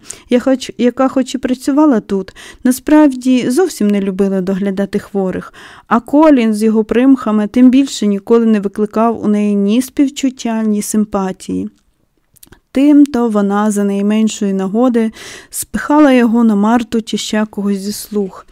яка, хоч і працювала тут, насправді зовсім не любила доглядати хворих, а Колін з його примхами тим більше ніколи не викликав у неї ні співчуття, ні симпатії. Тимто вона за найменшої нагоди спихала його на Марту чи ще когось зі слух.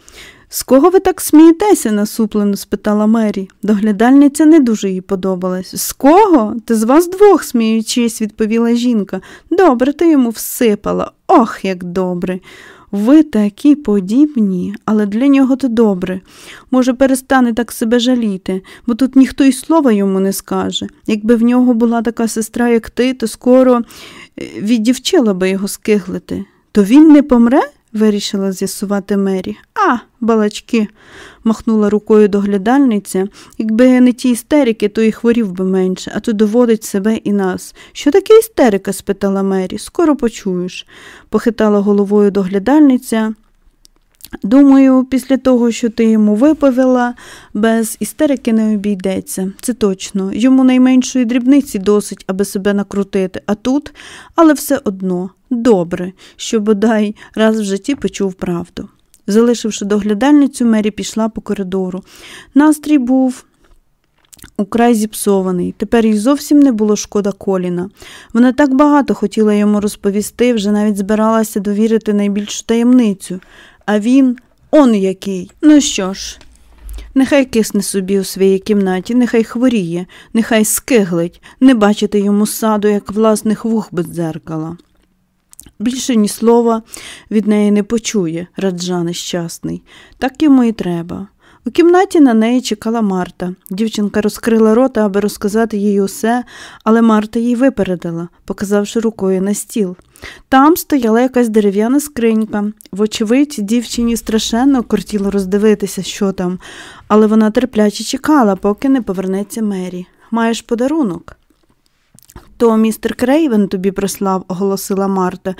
З кого ви так смієтеся? насуплено спитала Мері. Доглядальниця не дуже їй подобалась. З кого? Ти з вас двох, сміючись, відповіла жінка. Добре, ти йому всипала. Ох, як добре. Ви такі подібні, але для нього то добре. Може, перестане так себе жаліти, бо тут ніхто й слова йому не скаже. Якби в нього була така сестра, як ти, то скоро е, віддівчила би його скиглити. То він не помре? Вирішила з'ясувати Мері. А, балачки, махнула рукою доглядальниця. Якби не ті істерики, то і хворів би менше, а то доводить себе і нас. Що таке істерика? спитала Мері. Скоро почуєш, похитала головою доглядальниця. Думаю, після того, що ти йому виповіла, без істерики не обійдеться. Це точно. Йому найменшої дрібниці досить, аби себе накрутити, а тут, але все одно добре, що бодай раз в житті почув правду. Залишивши доглядальницю, Мері пішла по коридору. Настрій був украй зіпсований. Тепер їй зовсім не було шкода коліна. Вона так багато хотіла йому розповісти, вже навіть збиралася довірити найбільшу таємницю. А він он який. Ну що ж, нехай кисне собі у своїй кімнаті, нехай хворіє, нехай скиглить, не бачити йому саду, як власних вух без дзеркала. Більше ні слова від неї не почує, раджа нещасний. Так йому і треба. У кімнаті на неї чекала Марта. Дівчинка розкрила рота, аби розказати їй усе, але Марта їй випередила, показавши рукою на стіл. Там стояла якась дерев'яна скринька. Вочевидь, дівчині страшенно кортіло роздивитися, що там, але вона терпляче чекала, поки не повернеться Мері. Маєш подарунок? То містер Крейвен тобі прислав, оголосила Марта.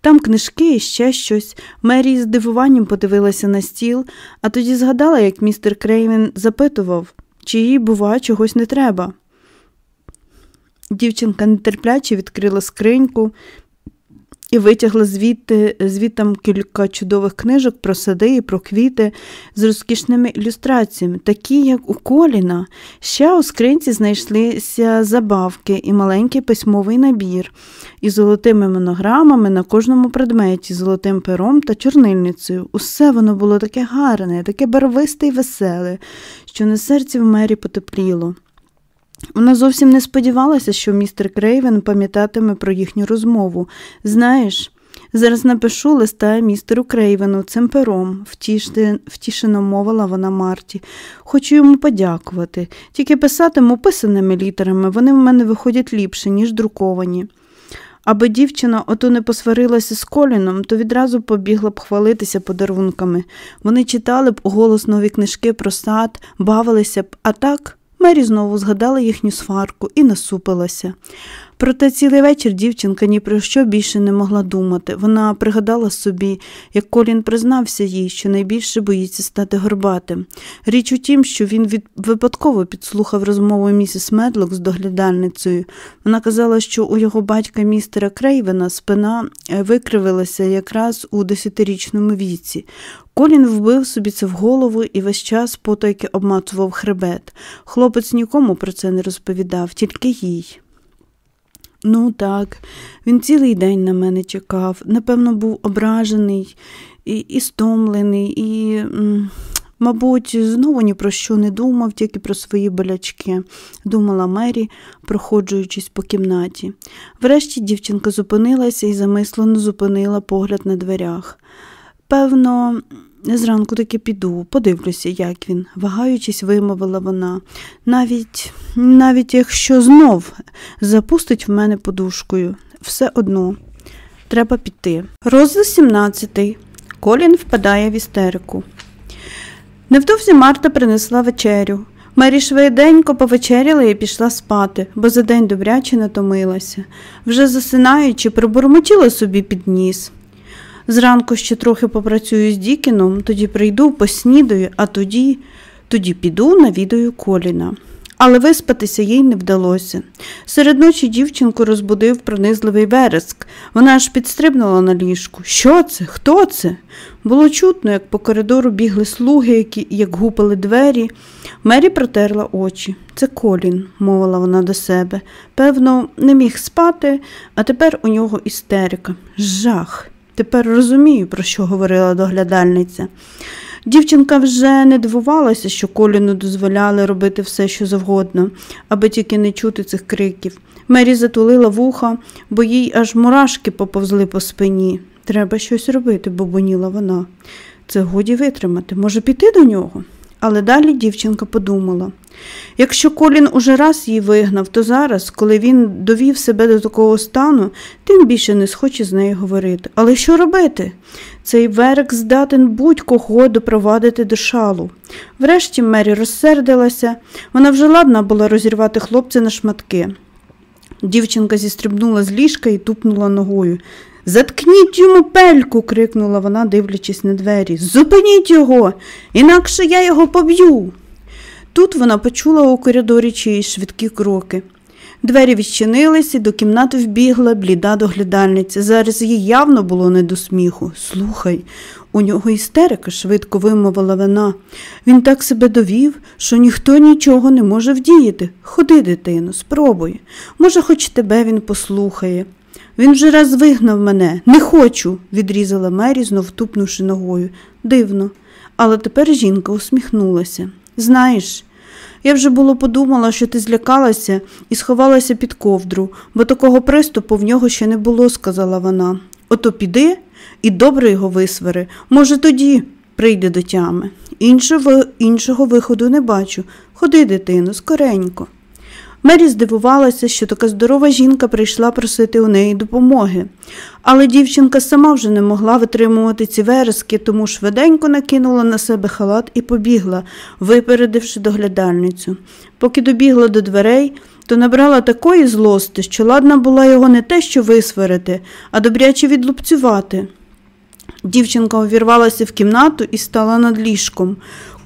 Там книжки і ще щось. Мері з дивуванням подивилася на стіл, а тоді згадала, як містер Крейвен запитував, чи їй, бува, чогось не треба. Дівчинка нетерпляче відкрила скриньку і витягла звідти звідтам кілька чудових книжок про сади і про квіти з розкішними ілюстраціями, такі, як у Коліна. Ще у скринці знайшлися забавки і маленький письмовий набір із золотими монограмами на кожному предметі, золотим пером та чорнильницею. Усе воно було таке гарне, таке барвисте і веселе, що на серці в мері потепліло. Вона зовсім не сподівалася, що містер Крейвен пам'ятатиме про їхню розмову. Знаєш, зараз напишу листа містеру Крейвену цим пером, втішено мовила вона Марті. Хочу йому подякувати. Тільки писатиму писаними літерами, вони в мене виходять ліпше, ніж друковані. Аби дівчина ото не посварилася з коліном, то відразу побігла б хвалитися подарунками. Вони читали б голос нові книжки про сад, бавилися б, а так. Мері знову згадала їхню сварку і насупилася. Проте цілий вечір дівчинка ні про що більше не могла думати. Вона пригадала собі, як Колін признався їй, що найбільше боїться стати горбатим. Річ у тім, що він від... випадково підслухав розмову місіс Медлок з доглядальницею. Вона казала, що у його батька містера Крейвена спина е, викривилася якраз у десятирічному віці. Колін вбив собі це в голову і весь час потайки обмацував хребет. Хлопець нікому про це не розповідав, тільки їй. Ну, так, він цілий день на мене чекав. Напевно, був ображений і і стомлений, і, мабуть, знову ні про що не думав, тільки про свої болячки, думала Мері, проходжуючись по кімнаті. Врешті дівчинка зупинилася і замислено зупинила погляд на дверях. Певно, Зранку таки піду, подивлюся, як він, вагаючись, вимовила вона. Навіть навіть якщо знов запустить в мене подушкою, все одно треба піти. Розділ 17. Колін впадає в істерику. Невдовзі Марта принесла вечерю. Мері швиденько повечеряла і пішла спати, бо за день добряче натомилася. Вже засинаючи, пробурмотіла собі під ніс. Зранку ще трохи попрацюю з Дікіном, тоді прийду, поснідаю, а тоді тоді піду навідаю коліна. Але виспатися їй не вдалося. Серед ночі дівчинку розбудив пронизливий вереск. Вона аж підстрибнула на ліжку. Що це? Хто це? Було чутно, як по коридору бігли слуги, які, як гупали двері. Мері протерла очі. Це колін, мовила вона до себе. Певно, не міг спати, а тепер у нього істерика. Жах. Тепер розумію, про що говорила доглядальниця. Дівчинка вже не дивувалася, що Коліну дозволяли робити все, що завгодно, аби тільки не чути цих криків. Мері затулила вуха, бо їй аж мурашки поповзли по спині. Треба щось робити, бобоніла вона. Це годі витримати. Може, піти до нього? Але далі дівчинка подумала якщо Колін уже раз її вигнав, то зараз, коли він довів себе до такого стану, тим більше не схоче з нею говорити. Але що робити? Цей верек здатен будь-кого допровадити до шалу. Врешті Мері розсердилася, вона вже ладна була розірвати хлопця на шматки. Дівчинка зістрибнула з ліжка і тупнула ногою. Заткніть йому пельку, крикнула вона, дивлячись на двері. Зупиніть його, інакше я його поб'ю. Тут вона почула у коридорі чиїсь швидкі кроки. Двері відчинились і до кімнати вбігла бліда доглядальниця. Зараз їй явно було не до сміху. Слухай, у нього істерика, швидко вимовила вона. Він так себе довів, що ніхто нічого не може вдіяти. Ходи, дитино, спробуй. Може, хоч тебе він послухає. Він вже раз вигнав мене, не хочу, відрізала Мері, знов тупнувши ногою. Дивно. Але тепер жінка усміхнулася. Знаєш, я вже було подумала, що ти злякалася і сховалася під ковдру, бо такого приступу в нього ще не було, сказала вона. Ото піди і добре його висвери. Може, тоді прийде до тями. Іншого, іншого виходу не бачу. Ходи, дитино, скоренько. Мері здивувалася, що така здорова жінка прийшла просити у неї допомоги. Але дівчинка сама вже не могла витримувати ці верески, тому швиденько накинула на себе халат і побігла, випередивши доглядальницю. Поки добігла до дверей, то набрала такої злости, що ладна була його не те, що висварити, а добряче відлупцювати. Дівчинка увірвалася в кімнату і стала над ліжком.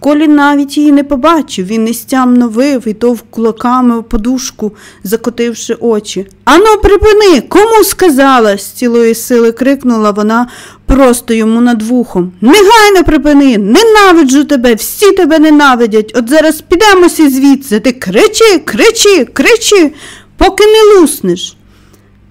Колін навіть її не побачив, він нестямно вив і тов кулаками подушку, закотивши очі. Ану, припини, кому сказала? з цілої сили крикнула вона просто йому над вухом. Негайно припини, ненавиджу тебе, всі тебе ненавидять. От зараз підемося звідси. Ти кричи, кричи, кричи, поки не луснеш.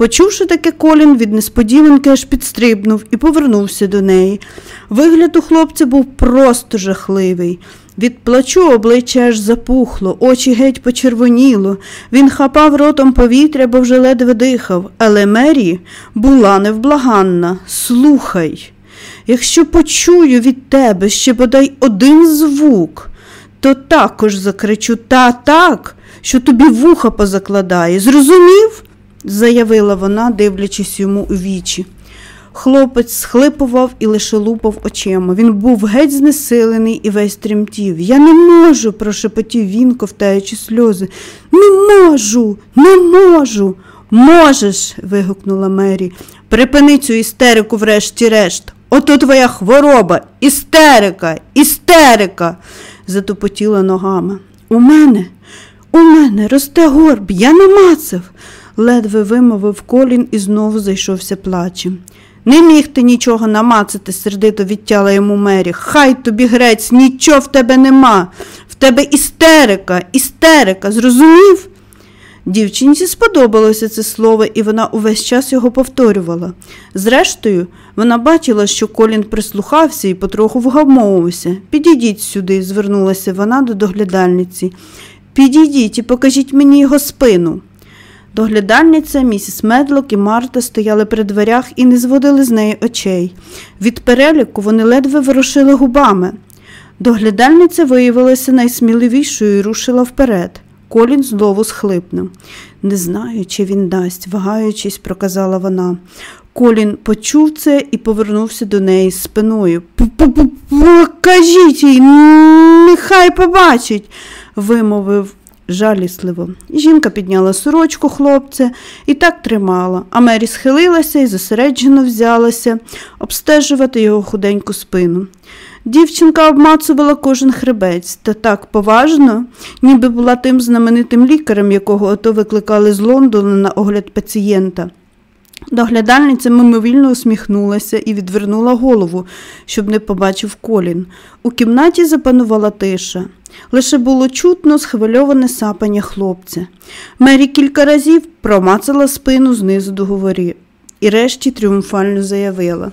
Почувши таке, Колін від несподіванки аж підстрибнув і повернувся до неї. Вигляд у хлопця був просто жахливий. Від плачу обличчя аж запухло, очі геть почервоніло. Він хапав ротом повітря, бо вже ледве дихав, але Мері була невблаганна. Слухай, якщо почую від тебе ще бодай один звук, то також закричу та так, що тобі вуха позакладає. Зрозумів? Заявила вона, дивлячись йому у вічі. Хлопець схлипував і лише лупав очима. Він був геть знесилений і весь тремтів. Я не можу, прошепотів він, ковтаючи сльози. Не можу, не можу. Можеш. вигукнула Мері. Припини цю істерику, врешті-решт. Ото твоя хвороба, істерика, істерика, затупотіла ногами. У мене, у мене росте горб, я намацав ледве вимовив колін і знову зайшовся плачем. Не міг ти нічого намацати, сердито відтяла йому Мері. Хай тобі грець, нічого в тебе нема. В тебе істерика, істерика, зрозумів? Дівчинці сподобалося це слово, і вона увесь час його повторювала. Зрештою, вона бачила, що Колін прислухався і потроху вгамовувався. Підійдіть сюди, звернулася вона до доглядальниці. Підійдіть і покажіть мені його спину. Доглядальниця, місіс Медлок і Марта стояли при дверях і не зводили з неї очей. Від переліку вони ледве ворушили губами. Доглядальниця виявилася найсміливішою і рушила вперед. Колін знову схлипнув. Не знаю, чи він дасть, вагаючись, проказала вона. Колін почув це і повернувся до неї спиною. Покажіть їй, нехай побачить, вимовив жалісливо. Жінка підняла сорочку хлопця і так тримала, а Мері схилилася і зосереджено взялася обстежувати його худеньку спину. Дівчинка обмацувала кожен хребець та так поважно, ніби була тим знаменитим лікарем, якого ото викликали з Лондона на огляд пацієнта. Доглядальниця мимовільно усміхнулася і відвернула голову, щоб не побачив колін. У кімнаті запанувала тиша. Лише було чутно схвильоване сапання хлопця. Мері кілька разів промацала спину знизу до говорі і решті тріумфально заявила.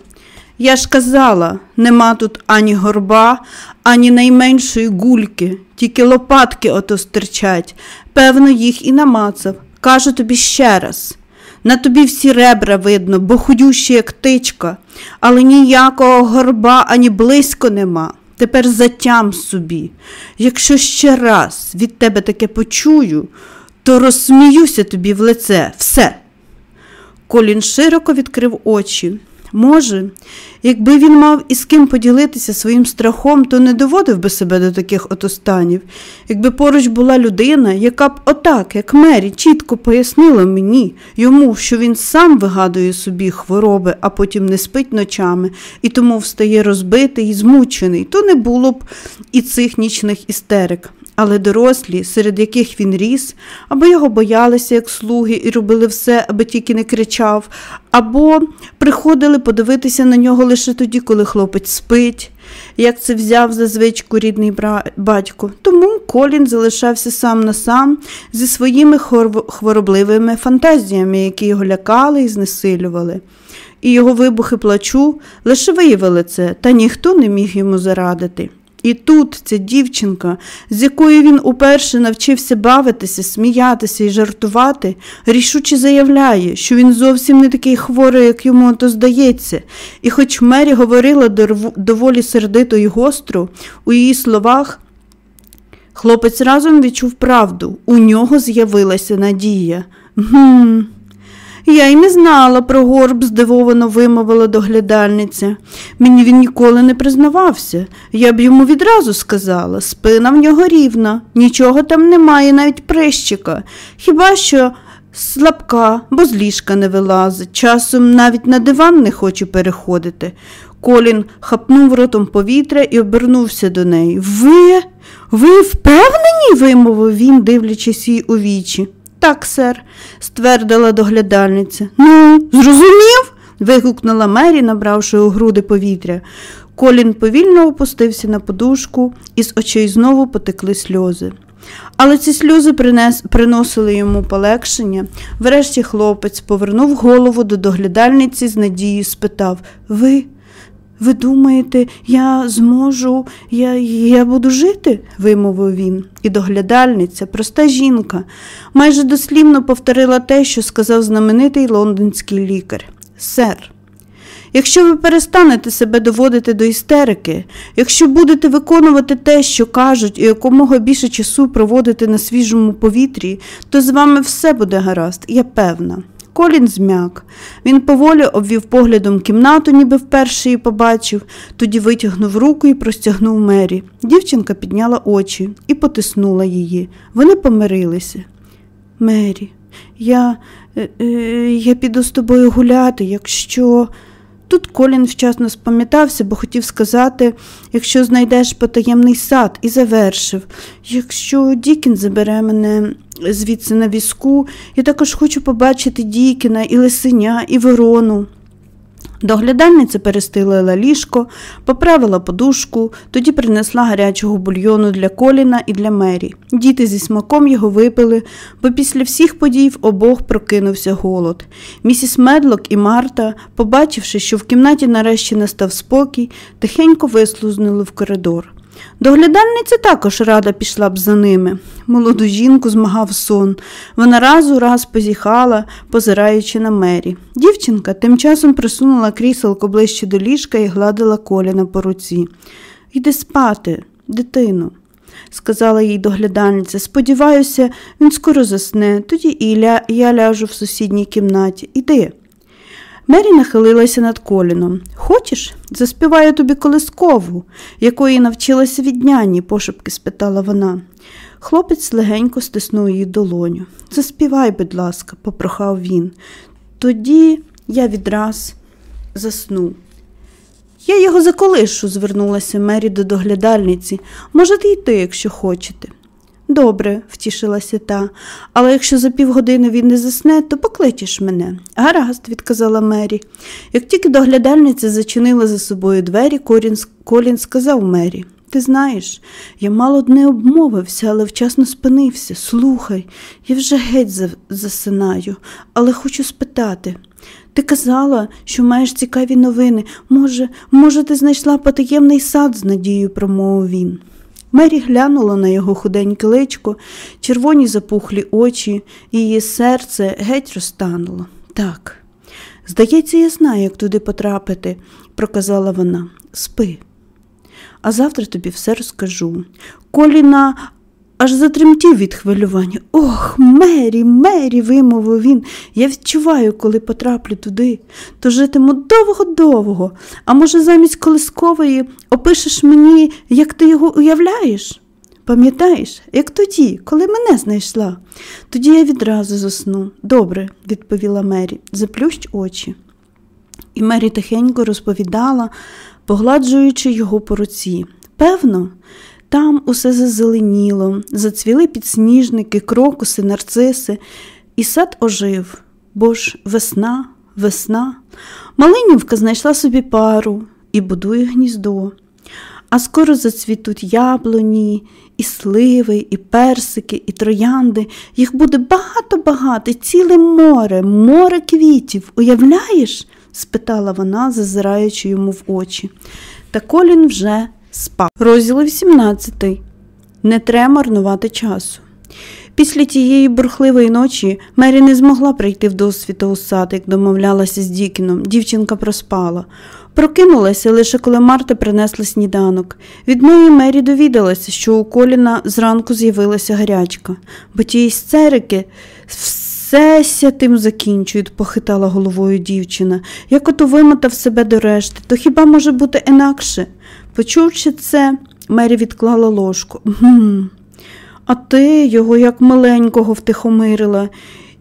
Я ж казала, нема тут ані горба, ані найменшої гульки, тільки лопатки ото стирчать. Певно, їх і намацав. Кажу тобі ще раз. На тобі всі ребра видно, бо худющі, як тичка, але ніякого горба ані близько нема. Тепер затям собі. Якщо ще раз від тебе таке почую, то розсміюся тобі в лице все. Колін широко відкрив очі. Може, якби він мав із ким поділитися своїм страхом, то не доводив би себе до таких отостанів. Якби поруч була людина, яка б отак, як Мері, чітко пояснила мені, йому, що він сам вигадує собі хвороби, а потім не спить ночами, і тому встає розбитий і змучений, то не було б і цих нічних істерик але дорослі, серед яких він ріс, або його боялися, як слуги, і робили все, аби тільки не кричав, або приходили подивитися на нього лише тоді, коли хлопець спить, як це взяв за звичку рідний батько. Тому Колін залишався сам на сам зі своїми хворобливими фантазіями, які його лякали і знесилювали. І його вибухи плачу лише виявили це, та ніхто не міг йому зарадити. І тут ця дівчинка, з якою він уперше навчився бавитися, сміятися і жартувати, рішуче заявляє, що він зовсім не такий хворий, як йому то здається, і хоч Мері говорила доволі сердито і гостро, у її словах, хлопець разом відчув правду, у нього з'явилася надія. Гм. Я й не знала про горб, здивовано вимовила доглядальниця. Мені він ніколи не признавався. Я б йому відразу сказала спина в нього рівна, нічого там немає, навіть прищика. Хіба що слабка, бо з ліжка не вилазить, часом навіть на диван не хоче переходити. Колін хапнув ротом повітря і обернувся до неї. Ви, ви впевнені? вимовив він, дивлячись їй у вічі. Так, сер, ствердила доглядальниця. Ну, зрозумів? вигукнула Мері, набравши у груди повітря. Колін повільно опустився на подушку, і з очей знову потекли сльози. Але ці сльози принес, приносили йому полегшення. Врешті хлопець повернув голову до доглядальниці з надією спитав Ви, ви думаєте, я зможу, я я буду жити? вимовив він. І доглядальниця, проста жінка, майже дослівно повторила те, що сказав знаменитий лондонський лікар. Сер, Якщо ви перестанете себе доводити до істерики, якщо будете виконувати те, що кажуть, і якомога більше часу проводити на свіжому повітрі, то з вами все буде гаразд, я певна. Колін змяк. Він поволі обвів поглядом кімнату, ніби вперше її побачив, тоді витягнув руку і простягнув Мері. Дівчинка підняла очі і потиснула її. Вони помирилися. Мері, я, е, е, я піду з тобою гуляти, якщо. Тут Колін вчасно спам'ятався, бо хотів сказати, якщо знайдеш потаємний сад, і завершив. Якщо Дікін забере мене звідси на візку, я також хочу побачити Дікіна, і лисеня, і ворону. Доглядальниця перестилила ліжко, поправила подушку, тоді принесла гарячого бульйону для коліна і для мері. Діти зі смаком його випили, бо після всіх подій в обох прокинувся голод. Місіс Медлок і Марта, побачивши, що в кімнаті нарешті настав спокій, тихенько вислузнули в коридор. Доглядальниця також рада пішла б за ними. Молоду жінку змагав сон. Вона раз у раз позіхала, позираючи на мері. Дівчинка тим часом присунула кріселко ближче до ліжка і гладила коліна по руці. Йди спати, дитину, сказала їй доглядальниця. Сподіваюся, він скоро засне, тоді і я ляжу в сусідній кімнаті. Іди. Мері нахилилася над коліном. Хочеш, заспіваю тобі колискову, якої навчилася від няні, пошепки спитала вона. Хлопець легенько стиснув її долоню. Заспівай, будь ласка, попрохав він. Тоді я відраз засну. Я його заколишу, звернулася Мері до доглядальниці. Можете йти, якщо хочете. Добре, втішилася та, але якщо за півгодини він не засне, то покличеш мене. Гаразд, відказала Мері. Як тільки доглядальниця зачинила за собою двері, Колін, сказав Мері. Ти знаєш, я мало не обмовився, але вчасно спинився. Слухай, я вже геть засинаю, але хочу спитати. Ти казала, що маєш цікаві новини. Може, може, ти знайшла потаємний сад з надією, промовив він. Мері глянула на його худеньке личко, червоні запухлі очі, її серце геть розтануло. Так, здається, я знаю, як туди потрапити, проказала вона. Спи. А завтра тобі все розкажу. Коліна аж затремтів від хвилювання. Ох, Мері, Мері, вимовив він. Я відчуваю, коли потраплю туди, то житиму довго-довго. А може, замість колискової опишеш мені, як ти його уявляєш? Пам'ятаєш, як тоді, коли мене знайшла? Тоді я відразу засну. Добре, відповіла Мері, заплющ очі. І Мері тихенько розповідала, погладжуючи його по руці. Певно, там усе зазеленіло, зацвіли підсніжники, крокуси, нарциси, і сад ожив, бо ж весна, весна. Малинівка знайшла собі пару і будує гніздо. А скоро зацвітуть яблуні, і сливи, і персики, і троянди. Їх буде багато-багато, ціле море, море квітів. Уявляєш? спитала вона, зазираючи йому в очі. Та Колін вже спав. Розділ 18. Не треба марнувати часу. Після тієї бурхливої ночі Мері не змогла прийти в досвіта у сад, як домовлялася з Дікіном. Дівчинка проспала. Прокинулася лише коли Марта принесла сніданок. Від неї Мері довідалася, що у коліна зранку з'явилася гарячка, бо ті істерики все ся тим закінчують, похитала головою дівчина. Як ото вимотав себе до решти, то хіба може бути інакше? Почувши це, Мері відклала ложку. «Гм, А ти його як маленького втихомирила,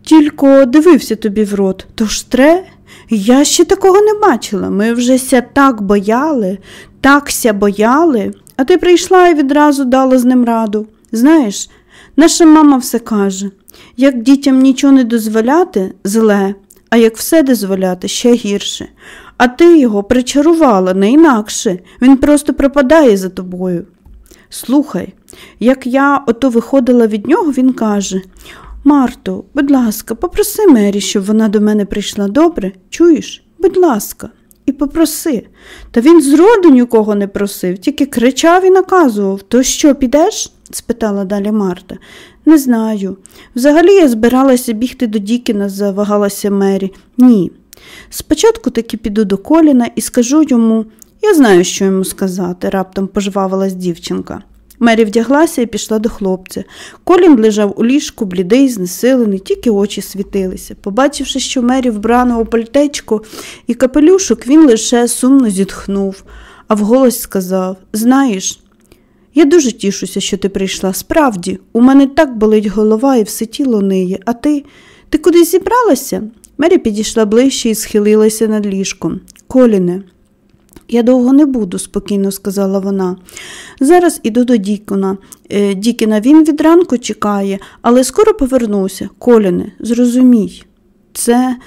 тільки дивився тобі в рот, тож тре, Я ще такого не бачила. Ми вже ся так бояли, так ся бояли, а ти прийшла і відразу дала з ним раду. Знаєш, наша мама все каже як дітям нічого не дозволяти зле, а як все дозволяти ще гірше. А ти його причарувала не інакше, він просто пропадає за тобою. Слухай, як я ото виходила від нього, він каже Марто, будь ласка, попроси Мері, щоб вона до мене прийшла добре. Чуєш? Будь ласка, і попроси. Та він зроду нікого не просив, тільки кричав і наказував. То що, підеш? спитала далі Марта. Не знаю. Взагалі я збиралася бігти до Дікіна, завагалася Мері. Ні. Спочатку таки піду до Коліна і скажу йому, я знаю, що йому сказати, раптом пожвавилась дівчинка. Мері вдяглася і пішла до хлопця. Колін лежав у ліжку, блідий, знесилений, тільки очі світилися. Побачивши, що Мері вбрана у пальтечко і капелюшок, він лише сумно зітхнув, а вголос сказав Знаєш, я дуже тішуся, що ти прийшла. Справді, у мене так болить голова і все тіло ниє, а ти Ти кудись зібралася? Мері підійшла ближче і схилилася над ліжком. Коліне, я довго не буду, спокійно сказала вона. Зараз іду до Дікона. Е, Дікіна він від ранку чекає, але скоро повернуся. Коліне, зрозумій, це,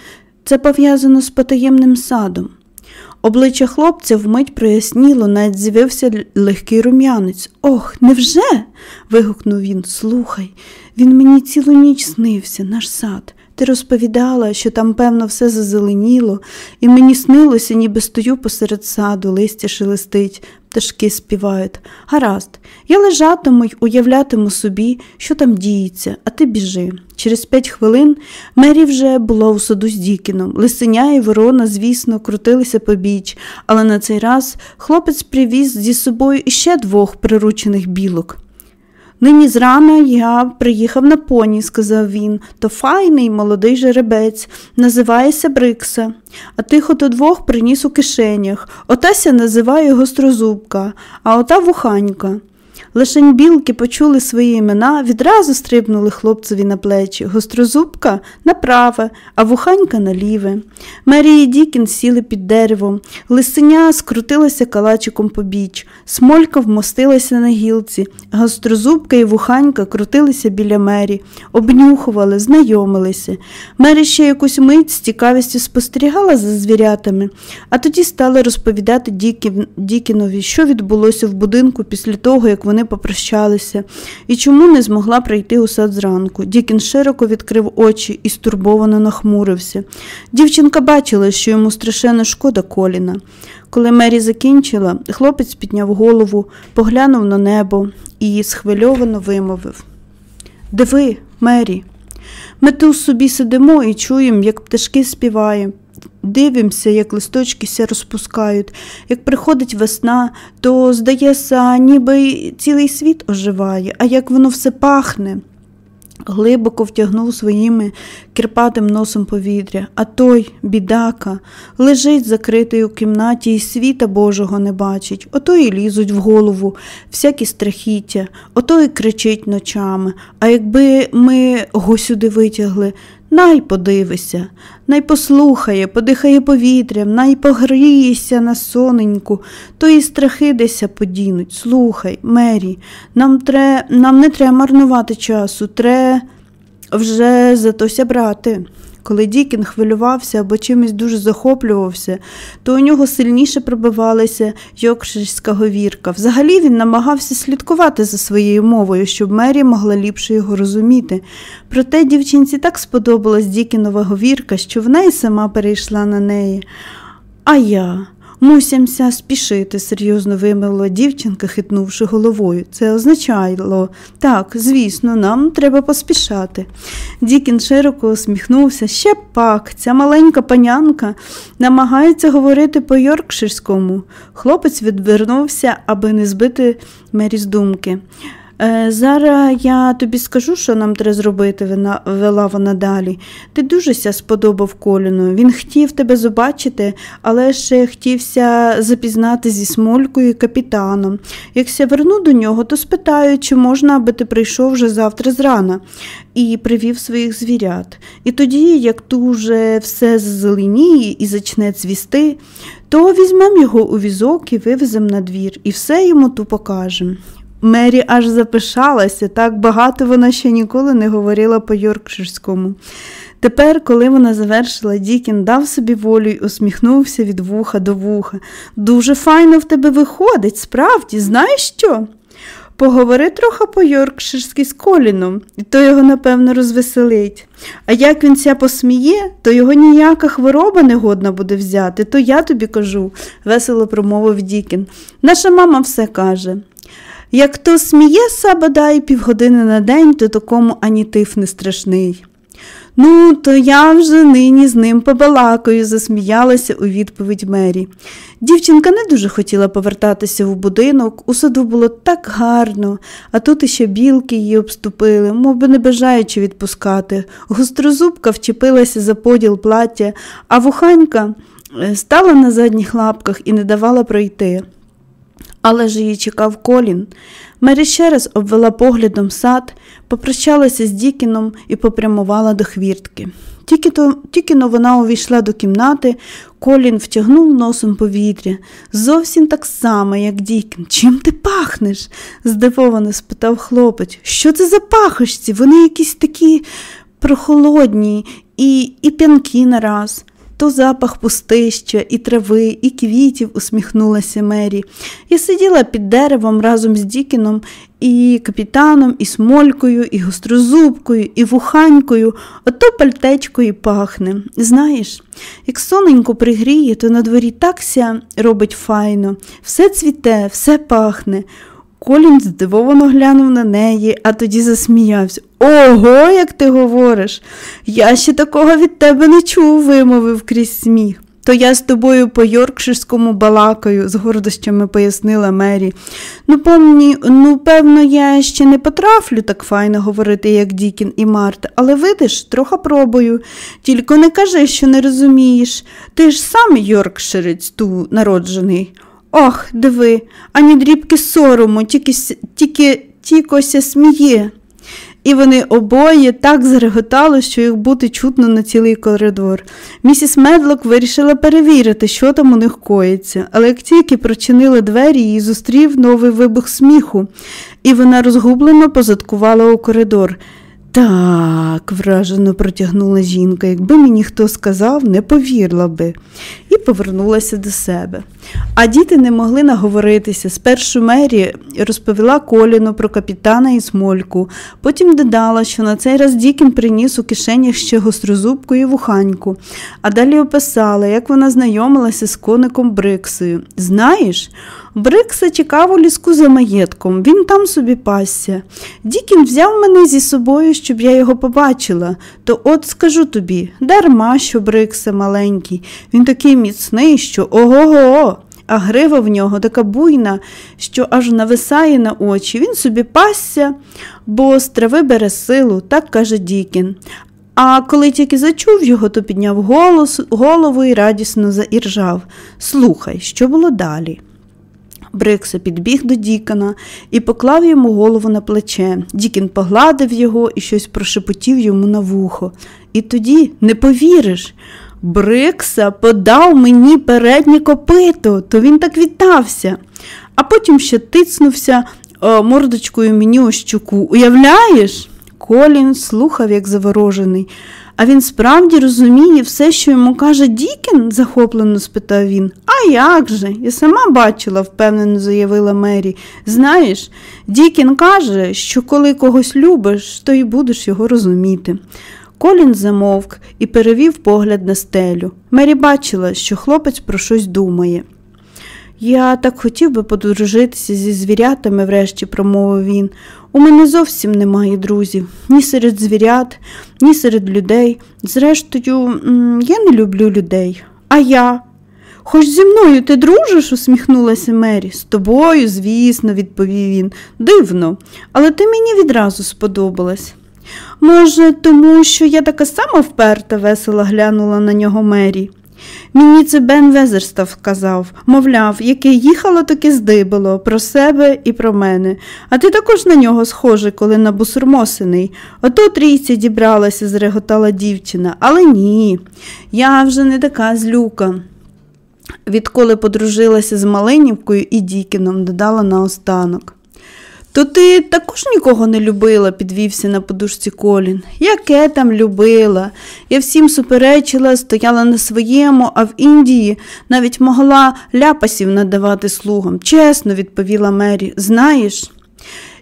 це пов'язано з потаємним садом. Обличчя хлопця вмить проясніло, навіть з'явився легкий рум'янець. Ох, невже? вигукнув він. Слухай, він мені цілу ніч снився, наш сад. Ти розповідала, що там, певно, все зазеленіло, і мені снилося, ніби стою посеред саду, листя шелестить, пташки співають. Гаразд, я лежатиму й уявлятиму собі, що там діється, а ти біжи. Через п'ять хвилин Мері вже була у саду з Дікіном. Лисеня і ворона, звісно, крутилися побіч, але на цей раз хлопець привіз зі собою іще двох приручених білок. Нині зрана я приїхав на поні, сказав він, то файний молодий жеребець, називається Брикса, а тих ото двох приніс у кишенях. Отася називає гострозубка, а ота вуханька. Лишень білки почули свої імена, відразу стрибнули хлопцеві на плечі. Гострозубка на праве, а вуханька на ліве. Мері і Дікін сіли під деревом. Лисеня скрутилася калачиком побіч, смолька вмостилася на гілці, гострозубка і вуханька крутилися біля мері, обнюхували, знайомилися. Мері ще якусь мить з цікавістю спостерігала за звірятами, а тоді стали розповідати Дікінові, що відбулося в будинку після того, як вони попрощалися, і чому не змогла прийти у сад зранку. Дікін широко відкрив очі і стурбовано нахмурився. Дівчинка бачила, що йому страшенно шкода коліна. Коли Мері закінчила, хлопець підняв голову, поглянув на небо і схвильовано вимовив Диви, Мері, ми тут собі сидимо і чуємо, як пташки співають. Дивимося, як листочки ся розпускають. Як приходить весна, то, здається, ніби цілий світ оживає, а як воно все пахне. Глибоко втягнув своїми кірпатим носом повітря, а той, бідака, лежить закритий у кімнаті і світа Божого не бачить, ото і лізуть в голову всякі страхіття, ото і кричить ночами. А якби ми го сюди витягли, Най подивися, най послухає, подихає повітрям, най погріється на соненьку, то і страхи деся подінуть. Слухай, Мері, нам тре, нам не треба марнувати часу, тре вже затося брати. Коли Дікін хвилювався або чимось дуже захоплювався, то у нього сильніше пробивалася йокширська говірка. Взагалі він намагався слідкувати за своєю мовою, щоб Мері могла ліпше його розуміти. Проте дівчинці так сподобалась Дікінова говірка, що вона неї сама перейшла на неї. А я. Мусимся спішити, серйозно вимовила дівчинка, хитнувши головою. Це означало так, звісно, нам треба поспішати. Дікін широко усміхнувся. Ще пак, ця маленька панянка намагається говорити по Йоркширському. Хлопець відвернувся, аби не збити мері з думки. Е, зараз я тобі скажу, що нам треба зробити, вела вона далі. Ти дуже ся сподобав Коліну. Він хотів тебе побачити, але ще хотівся запізнати зі смолькою і капітаном. Якся верну до нього, то спитаю, чи можна, аби ти прийшов вже завтра зрана і привів своїх звірят. І тоді, як дуже все зазеленіє і зачне цвісти, то візьмемо його у візок і вивеземо на двір, і все йому ту покажемо. Мері аж запишалася, так багато вона ще ніколи не говорила по Йоркширському. Тепер, коли вона завершила, Дікін дав собі волю й усміхнувся від вуха до вуха. Дуже файно в тебе виходить, справді, знаєш що? Поговори трохи по Йоркширськи з Коліном, і то його, напевно, розвеселить. А як він ся посміє, то його ніяка хвороба не годна буде взяти, то я тобі кажу, весело промовив Дікін. Наша мама все каже. Як хто сміється, бодай півгодини на день, то такому ані тиф не страшний. Ну, то я вже нині з ним побалакаю, засміялася у відповідь Мері. Дівчинка не дуже хотіла повертатися в будинок, у саду було так гарно, а тут іще білки її обступили, мов би не бажаючи відпускати. Гострозубка вчепилася за поділ плаття, а вуханька е, стала на задніх лапках і не давала пройти. Але ж її чекав колін. Мері ще раз обвела поглядом сад, попрощалася з Дікіном і попрямувала до хвіртки. Тільки то, тільки но вона увійшла до кімнати, Колін втягнув носом повітря. Зовсім так само, як Дікін. Чим ти пахнеш? здивовано спитав хлопець. Що це за пахощці? Вони якісь такі прохолодні і, і п'янкі нараз то запах пустища, і трави, і квітів, усміхнулася Мері. Я сиділа під деревом разом з Дікіном, і капітаном, і смолькою, і гострозубкою, і вуханькою, ото пальтечко і пахне. Знаєш, як соненько пригріє, то на дворі такся робить файно, все цвіте, все пахне. Колін здивовано глянув на неї, а тоді засміявся. Ого, як ти говориш. Я ще такого від тебе не чув, вимовив крізь сміх. То я з тобою по Йоркширському балакаю, з гордощами пояснила Мері. Ну, помні, ну, певно, я ще не потрафлю так файно говорити, як Дікін і Марта, але видиш, трохи пробую. Тільки не кажи, що не розумієш. Ти ж сам Йоркширець ту народжений. Ох, диви, ані дрібки сорому, тільки тільки тікося сміє. І вони обоє так зареготали, що їх бути чутно на цілий коридор. Місіс Медлок вирішила перевірити, що там у них коїться, але як тільки прочинили двері, її зустрів новий вибух сміху, і вона розгублено позадкувала у коридор. Так, вражено протягнула жінка, якби мені хто сказав, не повірила би, і повернулася до себе. А діти не могли наговоритися. Спершу Мері розповіла Коліну про капітана і смольку, потім додала, що на цей раз Дікін приніс у кишенях ще гострозубку і вуханьку, а далі описала, як вона знайомилася з коником Бриксою. Знаєш, Брикса чекав у ліску за маєтком, він там собі пасся. Дікін взяв мене зі собою, щоб я його побачила, то от скажу тобі дарма, що Брикса маленький, він такий міцний, що ого. го А грива в нього така буйна, що аж нависає на очі. Він собі пасся, бо з трави бере силу, так каже Дікін. А коли тільки зачув його, то підняв голос, голову і радісно заіржав. Слухай, що було далі? Брикса підбіг до Дікона і поклав йому голову на плече. Дікін погладив його і щось прошепотів йому на вухо. І тоді, не повіриш, Брикса подав мені переднє копито, то він так вітався, а потім ще тицнувся о, мордочкою мені у щуку. Уявляєш? Колін слухав, як заворожений. А він справді розуміє все, що йому каже Дікін? захоплено спитав він. А як же? Я сама бачила, впевнено заявила Мері. Знаєш, Дікін каже, що коли когось любиш, то й будеш його розуміти. Колін замовк і перевів погляд на стелю. Мері бачила, що хлопець про щось думає. Я так хотів би подружитися зі звірятами, врешті промовив він. У мене зовсім немає друзів, ні серед звірят, ні серед людей. Зрештою, я не люблю людей. А я. Хоч зі мною ти дружиш, усміхнулася Мері. З тобою, звісно, відповів він. Дивно, але ти мені відразу сподобалась. Може, тому що я така сама вперта, весело глянула на нього Мері. Мені це Бен Везерстав казав, мовляв, яке їхало, таке здибало про себе і про мене. А ти також на нього схожий, коли на бусурмосений. Ото трійці дібралася, зреготала дівчина. Але ні, я вже не така злюка. Відколи подружилася з Малинівкою і Дікіном, додала наостанок. То ти також нікого не любила, підвівся на подушці Колін. Яке там любила? Я всім суперечила, стояла на своєму, а в Індії навіть могла ляпасів надавати слугам. Чесно, відповіла Мері, знаєш.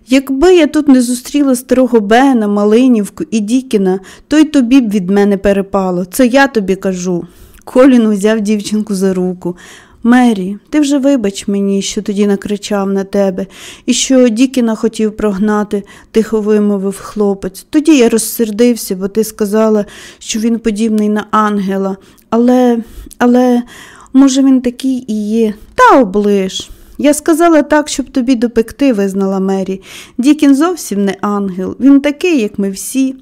Якби я тут не зустріла старого Бена, Малинівку і Дікіна, то й тобі б від мене перепало. Це я тобі кажу. Колін узяв дівчинку за руку. Мері, ти вже вибач мені, що тоді накричав на тебе, і що Дікіна хотів прогнати, тихо вимовив хлопець. Тоді я розсердився, бо ти сказала, що він подібний на ангела. Але, але, може, він такий і є, та оближ. Я сказала так, щоб тобі допекти, визнала Мері. Дікін зовсім не ангел, він такий, як ми всі.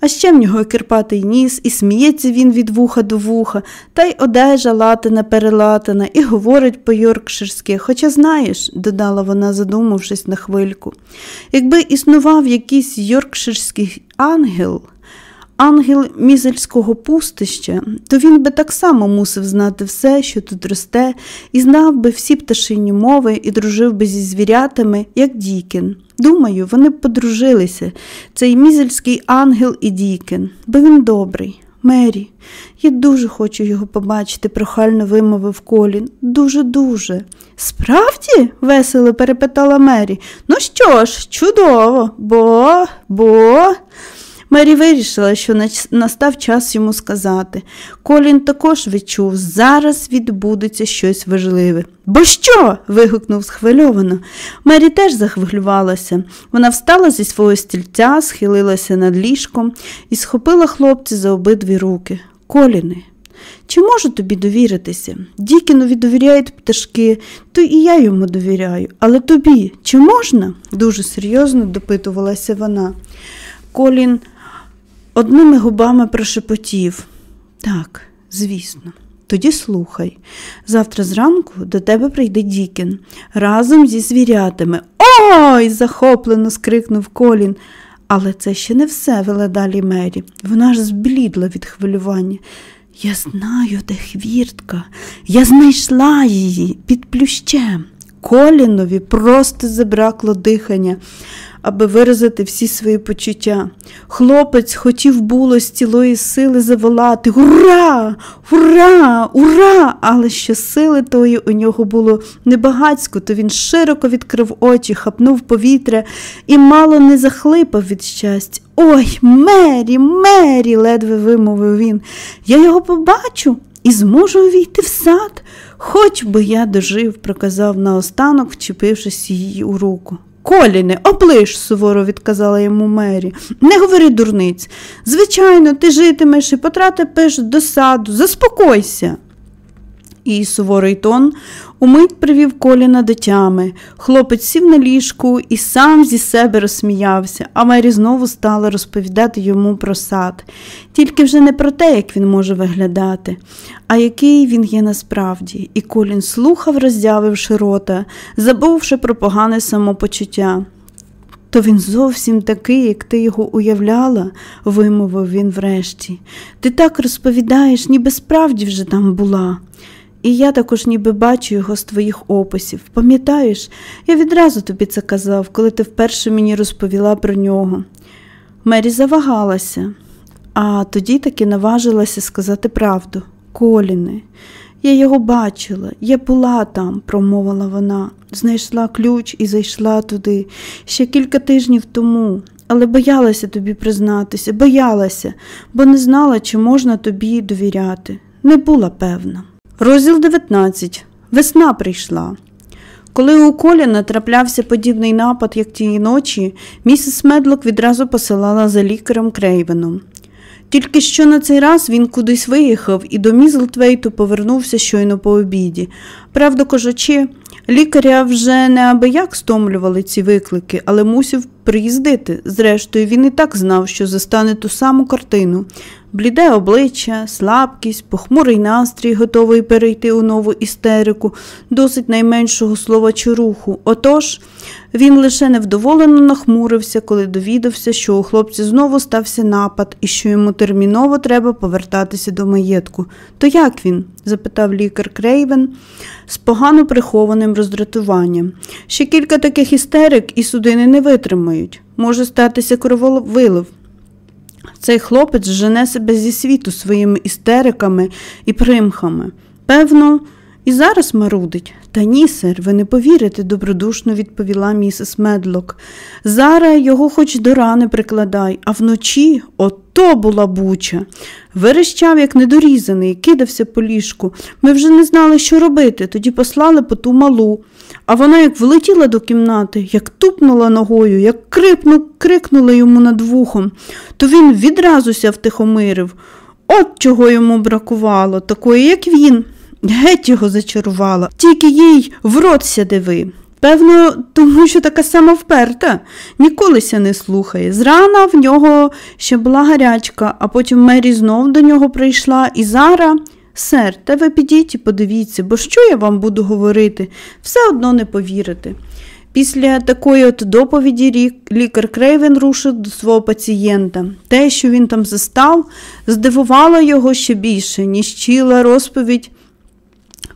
А ще в нього кирпатий ніс, і сміється він від вуха до вуха, та й одежа латина перелатана, і говорить по-йоркширськи. Хоча, знаєш, додала вона, задумавшись на хвильку, якби існував якийсь йоркширський ангел, ангел мізельського пустища, то він би так само мусив знати все, що тут росте, і знав би всі пташині мови і дружив би зі звірятами, як Дікін. Думаю, вони б подружилися, цей мізельський ангел і Дікін, бо він добрий. Мері, я дуже хочу його побачити, прохально вимовив Колін. Дуже-дуже. Справді? весело перепитала Мері. Ну що ж, чудово, бо, бо. Мері вирішила, що настав час йому сказати. Колін також відчув, зараз відбудеться щось важливе. Бо що? вигукнув схвильовано. Мері теж захвилювалася. Вона встала зі свого стільця, схилилася над ліжком і схопила хлопця за обидві руки. Коліне, чи можу тобі довіритися? Дікінові довіряють пташки, то і я йому довіряю. Але тобі чи можна? дуже серйозно допитувалася вона. Колін одними губами прошепотів. Так, звісно. Тоді слухай. Завтра зранку до тебе прийде Дікін разом зі звірятами. Ой! захоплено скрикнув Колін. Але це ще не все, вела далі Мері. Вона ж зблідла від хвилювання. Я знаю, де хвіртка. Я знайшла її під плющем. Колінові просто забракло дихання аби виразити всі свої почуття. Хлопець хотів було з цілої сили заволати Ура! Ура! Ура! Але що сили тої у нього було небагацько, то він широко відкрив очі, хапнув повітря і мало не захлипав від щастя. Ой, Мері, Мері, ледве вимовив він. Я його побачу і зможу увійти в сад. Хоч би я дожив, проказав наостанок, вчепившись її у руку. Коліне, оближ, суворо відказала йому Мері. Не говори дурниць. Звичайно, ти житимеш і потратиш до саду. Заспокойся. І суворий тон умить привів коліна до тями. Хлопець сів на ліжку і сам зі себе розсміявся, а Мері знову стала розповідати йому про сад, тільки вже не про те, як він може виглядати, а який він є насправді. І Колін слухав, роздявивши рота, забувши про погане самопочуття. То він зовсім такий, як ти його уявляла, вимовив він врешті. Ти так розповідаєш, ніби справді вже там була. І я також ніби бачу його з твоїх описів. Пам'ятаєш, я відразу тобі це казав, коли ти вперше мені розповіла про нього. Мері завагалася, а тоді таки наважилася сказати правду. Коліне, я його бачила, я була там, промовила вона, знайшла ключ і зайшла туди ще кілька тижнів тому, але боялася тобі признатися, боялася, бо не знала, чи можна тобі довіряти. Не була певна. Розділ 19. Весна прийшла. Коли у Коліна траплявся подібний напад, як тієї ночі, місіс Медлок відразу посилала за лікарем Крейвеном. Тільки що на цей раз він кудись виїхав і до Мізлтвейту повернувся щойно по обіді. Правда кажучи, лікаря вже неабияк стомлювали ці виклики, але мусив приїздити. Зрештою, він і так знав, що застане ту саму картину. Бліде обличчя, слабкість, похмурий настрій, готовий перейти у нову істерику, досить найменшого слова чи руху. Отож, він лише невдоволено нахмурився, коли довідався, що у хлопця знову стався напад і що йому терміново треба повертатися до маєтку. То як він? запитав лікар Крейвен з погано прихованим роздратуванням. Ще кілька таких істерик і судини не витримають. Може статися крововилив. Цей хлопець жене себе зі світу своїми істериками і примхами. Певно, і зараз марудить. Та ні, сер, ви не повірите, добродушно відповіла місіс Медлок. Зараз його хоч до рани прикладай, а вночі ото була буча. Верещав, як недорізаний, кидався по ліжку. Ми вже не знали, що робити, тоді послали по ту малу. А вона як влетіла до кімнати, як тупнула ногою, як крикну, крикнула йому над вухом, то він відразуся втихомирив. От чого йому бракувало, такої, як він. Геть його зачарувала, тільки їй в рот ся диви. Певно, тому що така сама вперта, ніколися не слухає. Зрана в нього ще була гарячка, а потім Мері знов до нього прийшла і зараз. Сер, та ви підіть і подивіться, бо що я вам буду говорити, все одно не повірите. Після такої от доповіді лікар Крейвен рушив до свого пацієнта. Те, що він там застав, здивувало його ще більше, ніж чіла розповідь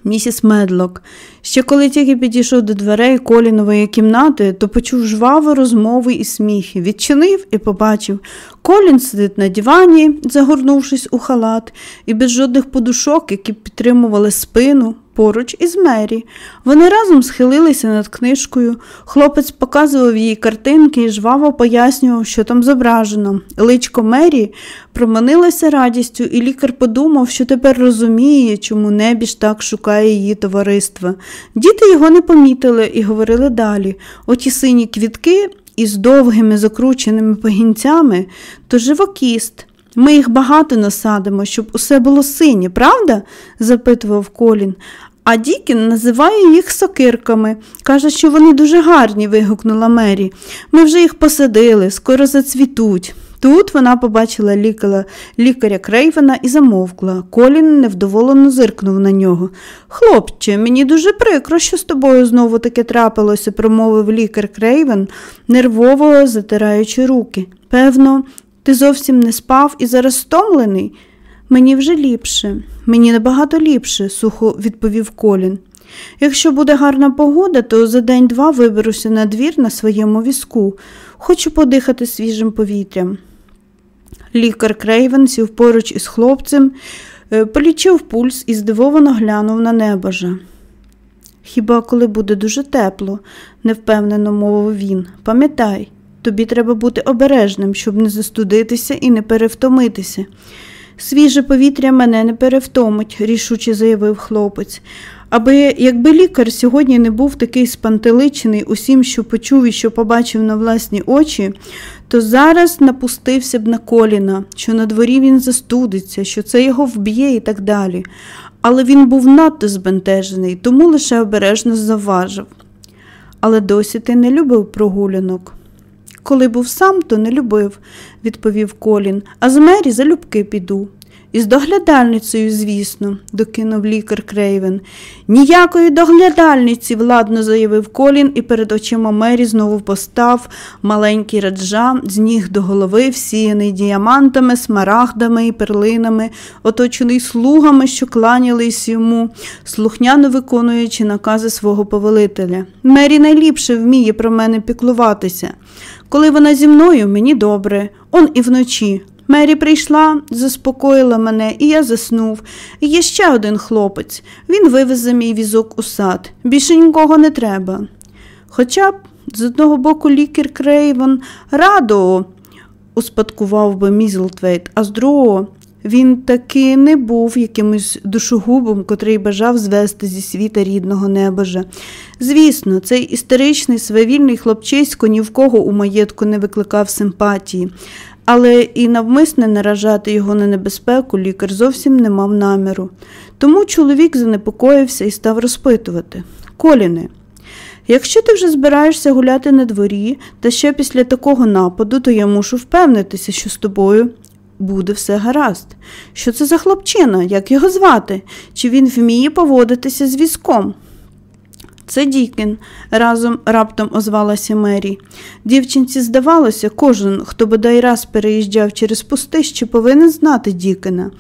місіс Медлок. Ще коли тільки підійшов до дверей колінової кімнати, то почув жваву розмови і сміхи, відчинив і побачив. Колін сидить на дивані, загорнувшись у халат, і без жодних подушок, які підтримували спину, поруч із Мері. Вони разом схилилися над книжкою. Хлопець показував їй картинки і жваво пояснював, що там зображено. Личко Мері проманилося радістю, і лікар подумав, що тепер розуміє, чому небіж так шукає її товариства. Діти його не помітили і говорили далі. Оті сині квітки із довгими закрученими погінцями то живокіст. Ми їх багато насадимо, щоб усе було синє, правда? запитував Колін. А Дікін називає їх сокирками. Каже, що вони дуже гарні, вигукнула Мері. Ми вже їх посадили, скоро зацвітуть. Тут вона побачила лікаря, лікаря Крейвена і замовкла. Колін невдоволено зиркнув на нього. Хлопче, мені дуже прикро, що з тобою знову таке трапилося, промовив лікар Крейвен, нервово затираючи руки. Певно, ти зовсім не спав і зараз стомлений. Мені вже ліпше, мені набагато ліпше, сухо відповів Колін. Якщо буде гарна погода, то за день-два виберуся на двір на своєму візку. Хочу подихати свіжим повітрям. Лікар Крейвен сів поруч із хлопцем, е, полічив пульс і здивовано глянув на небожа. Хіба коли буде дуже тепло, невпевнено мовив він. Пам'ятай, тобі треба бути обережним, щоб не застудитися і не перевтомитися. Свіже повітря мене не перевтомить, рішуче заявив хлопець. Аби якби лікар сьогодні не був такий спантеличений усім, що почув і що побачив на власні очі, то зараз напустився б на коліна, що на дворі він застудиться, що це його вб'є і так далі. Але він був надто збентежений, тому лише обережно завважив. Але досі ти не любив прогулянок. Коли був сам, то не любив, відповів Колін, а з мері залюбки піду. Із доглядальницею, звісно, докинув лікар Крейвен. Ніякої доглядальниці, владно заявив Колін, і перед очима Мері знову постав маленький раджа з ніг до голови, всіяний діамантами, смарагдами і перлинами, оточений слугами, що кланялись йому, слухняно виконуючи накази свого повелителя. Мері найліпше вміє про мене піклуватися. Коли вона зі мною, мені добре, он і вночі. Мері прийшла, заспокоїла мене, і я заснув. І є ще один хлопець. Він вивезе мій візок у сад. Більше нікого не треба. Хоча б з одного боку лікар Крейвон радо успадкував би Мізлтвейт, а з другого він таки не був якимось душогубом, котрий бажав звести зі світа рідного небожа. Звісно, цей історичний свавільний хлопчисько ні в кого у маєтку не викликав симпатії. Але і навмисне наражати його на небезпеку лікар зовсім не мав наміру. Тому чоловік занепокоївся і став розпитувати Коліне, якщо ти вже збираєшся гуляти на дворі, та ще після такого нападу, то я мушу впевнитися, що з тобою буде все гаразд. Що це за хлопчина? Як його звати? Чи він вміє поводитися з візком? Це Дікін, разом раптом озвалася Мері. Дівчинці здавалося, кожен, хто бодай раз переїжджав через пустище, повинен знати Дікена.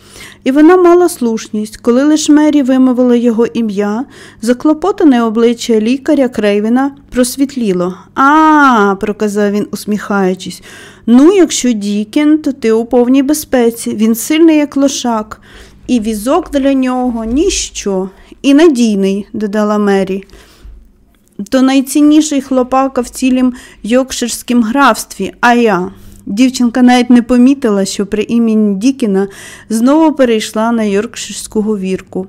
І вона мала слушність, коли лиш Мері вимовила його ім'я, заклопотане обличчя лікаря Крейвіна просвітліло. А, проказав він, усміхаючись. Ну, якщо Дікін, то ти у повній безпеці. Він сильний, як лошак, і візок для нього ніщо. І надійний, додала Мері то найцінніший хлопака в цілім Йокширськім графстві, а я. Дівчинка навіть не помітила, що при імені Дікіна знову перейшла на Йоркширську говірку.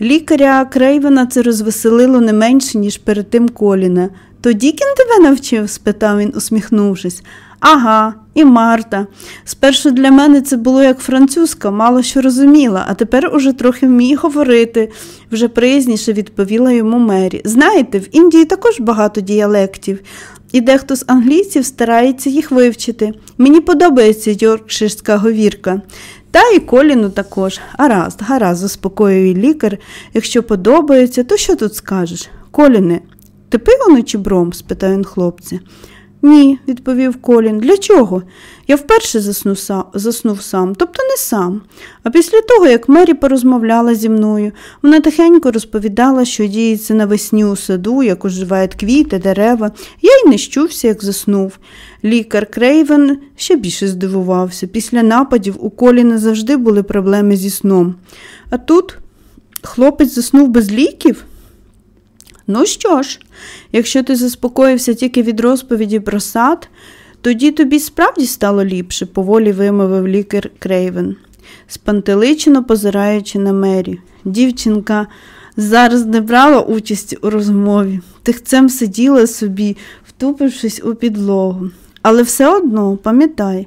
Лікаря Крейвена це розвеселило не менше, ніж перед тим Коліна. То Дікін тебе навчив? спитав він, усміхнувшись. Ага, і Марта. Спершу для мене це було як французька, мало що розуміла, а тепер уже трохи вміє говорити, вже приязніше відповіла йому Мері. Знаєте, в Індії також багато діалектів, і дехто з англійців старається їх вивчити. Мені подобається йоркширська говірка. Та і коліну також. Гаразд, гаразд, заспокоює лікар. Якщо подобається, то що тут скажеш? Коліне, ти пиво чи бром? спитав він хлопця. Ні, відповів Колін. Для чого? Я вперше заснув сам, заснув сам, тобто не сам. А після того, як Мері порозмовляла зі мною, вона тихенько розповідала, що діється навесні у саду, як оживають квіти, дерева. Я й не щувся, як заснув. Лікар Крейвен ще більше здивувався. Після нападів у Коліна завжди були проблеми зі сном. А тут хлопець заснув без ліків? Ну що ж, якщо ти заспокоївся тільки від розповіді про сад, тоді тобі справді стало ліпше, поволі вимовив лікар Крейвен, спантеличено позираючи на мері. Дівчинка зараз не брала участі у розмові, тихцем сиділа собі, втупившись у підлогу. Але все одно, пам'ятай,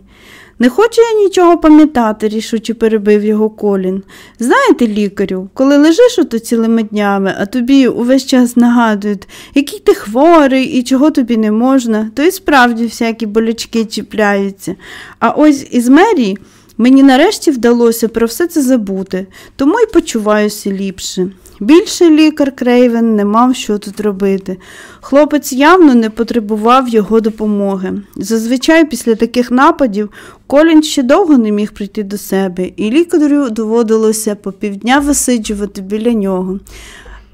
не хочу я нічого пам'ятати, рішуче перебив його колін. Знаєте, лікарю, коли лежиш ото цілими днями, а тобі увесь час нагадують, який ти хворий і чого тобі не можна, то і справді всякі болячки чіпляються. А ось із мерії мені нарешті вдалося про все це забути, тому й почуваюся ліпше. Більше лікар Крейвен не мав що тут робити. Хлопець явно не потребував його допомоги. Зазвичай після таких нападів Колін ще довго не міг прийти до себе, і лікарю доводилося по півдня висиджувати біля нього,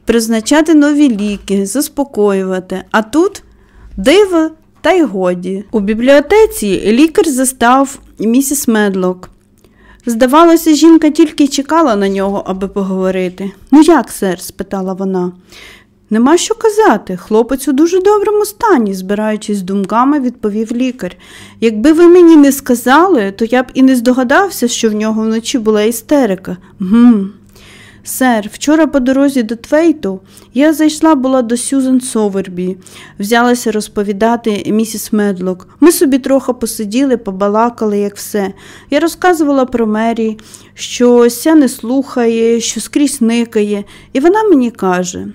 призначати нові ліки, заспокоювати. А тут диво та й годі. У бібліотеці лікар застав місіс Медлок. Здавалося, жінка тільки чекала на нього, аби поговорити. Ну, як, сер? спитала вона. Нема що казати. Хлопець у дуже доброму стані, збираючись думками, відповів лікар. Якби ви мені не сказали, то я б і не здогадався, що в нього вночі була істерика. Гм, Сер, вчора по дорозі до Твейту я зайшла була до Сюзен Совербі, взялася розповідати місіс Медлок. Ми собі трохи посиділи, побалакали, як все. Я розказувала про Мері, що ся не слухає, що скрізь никає, і вона мені каже.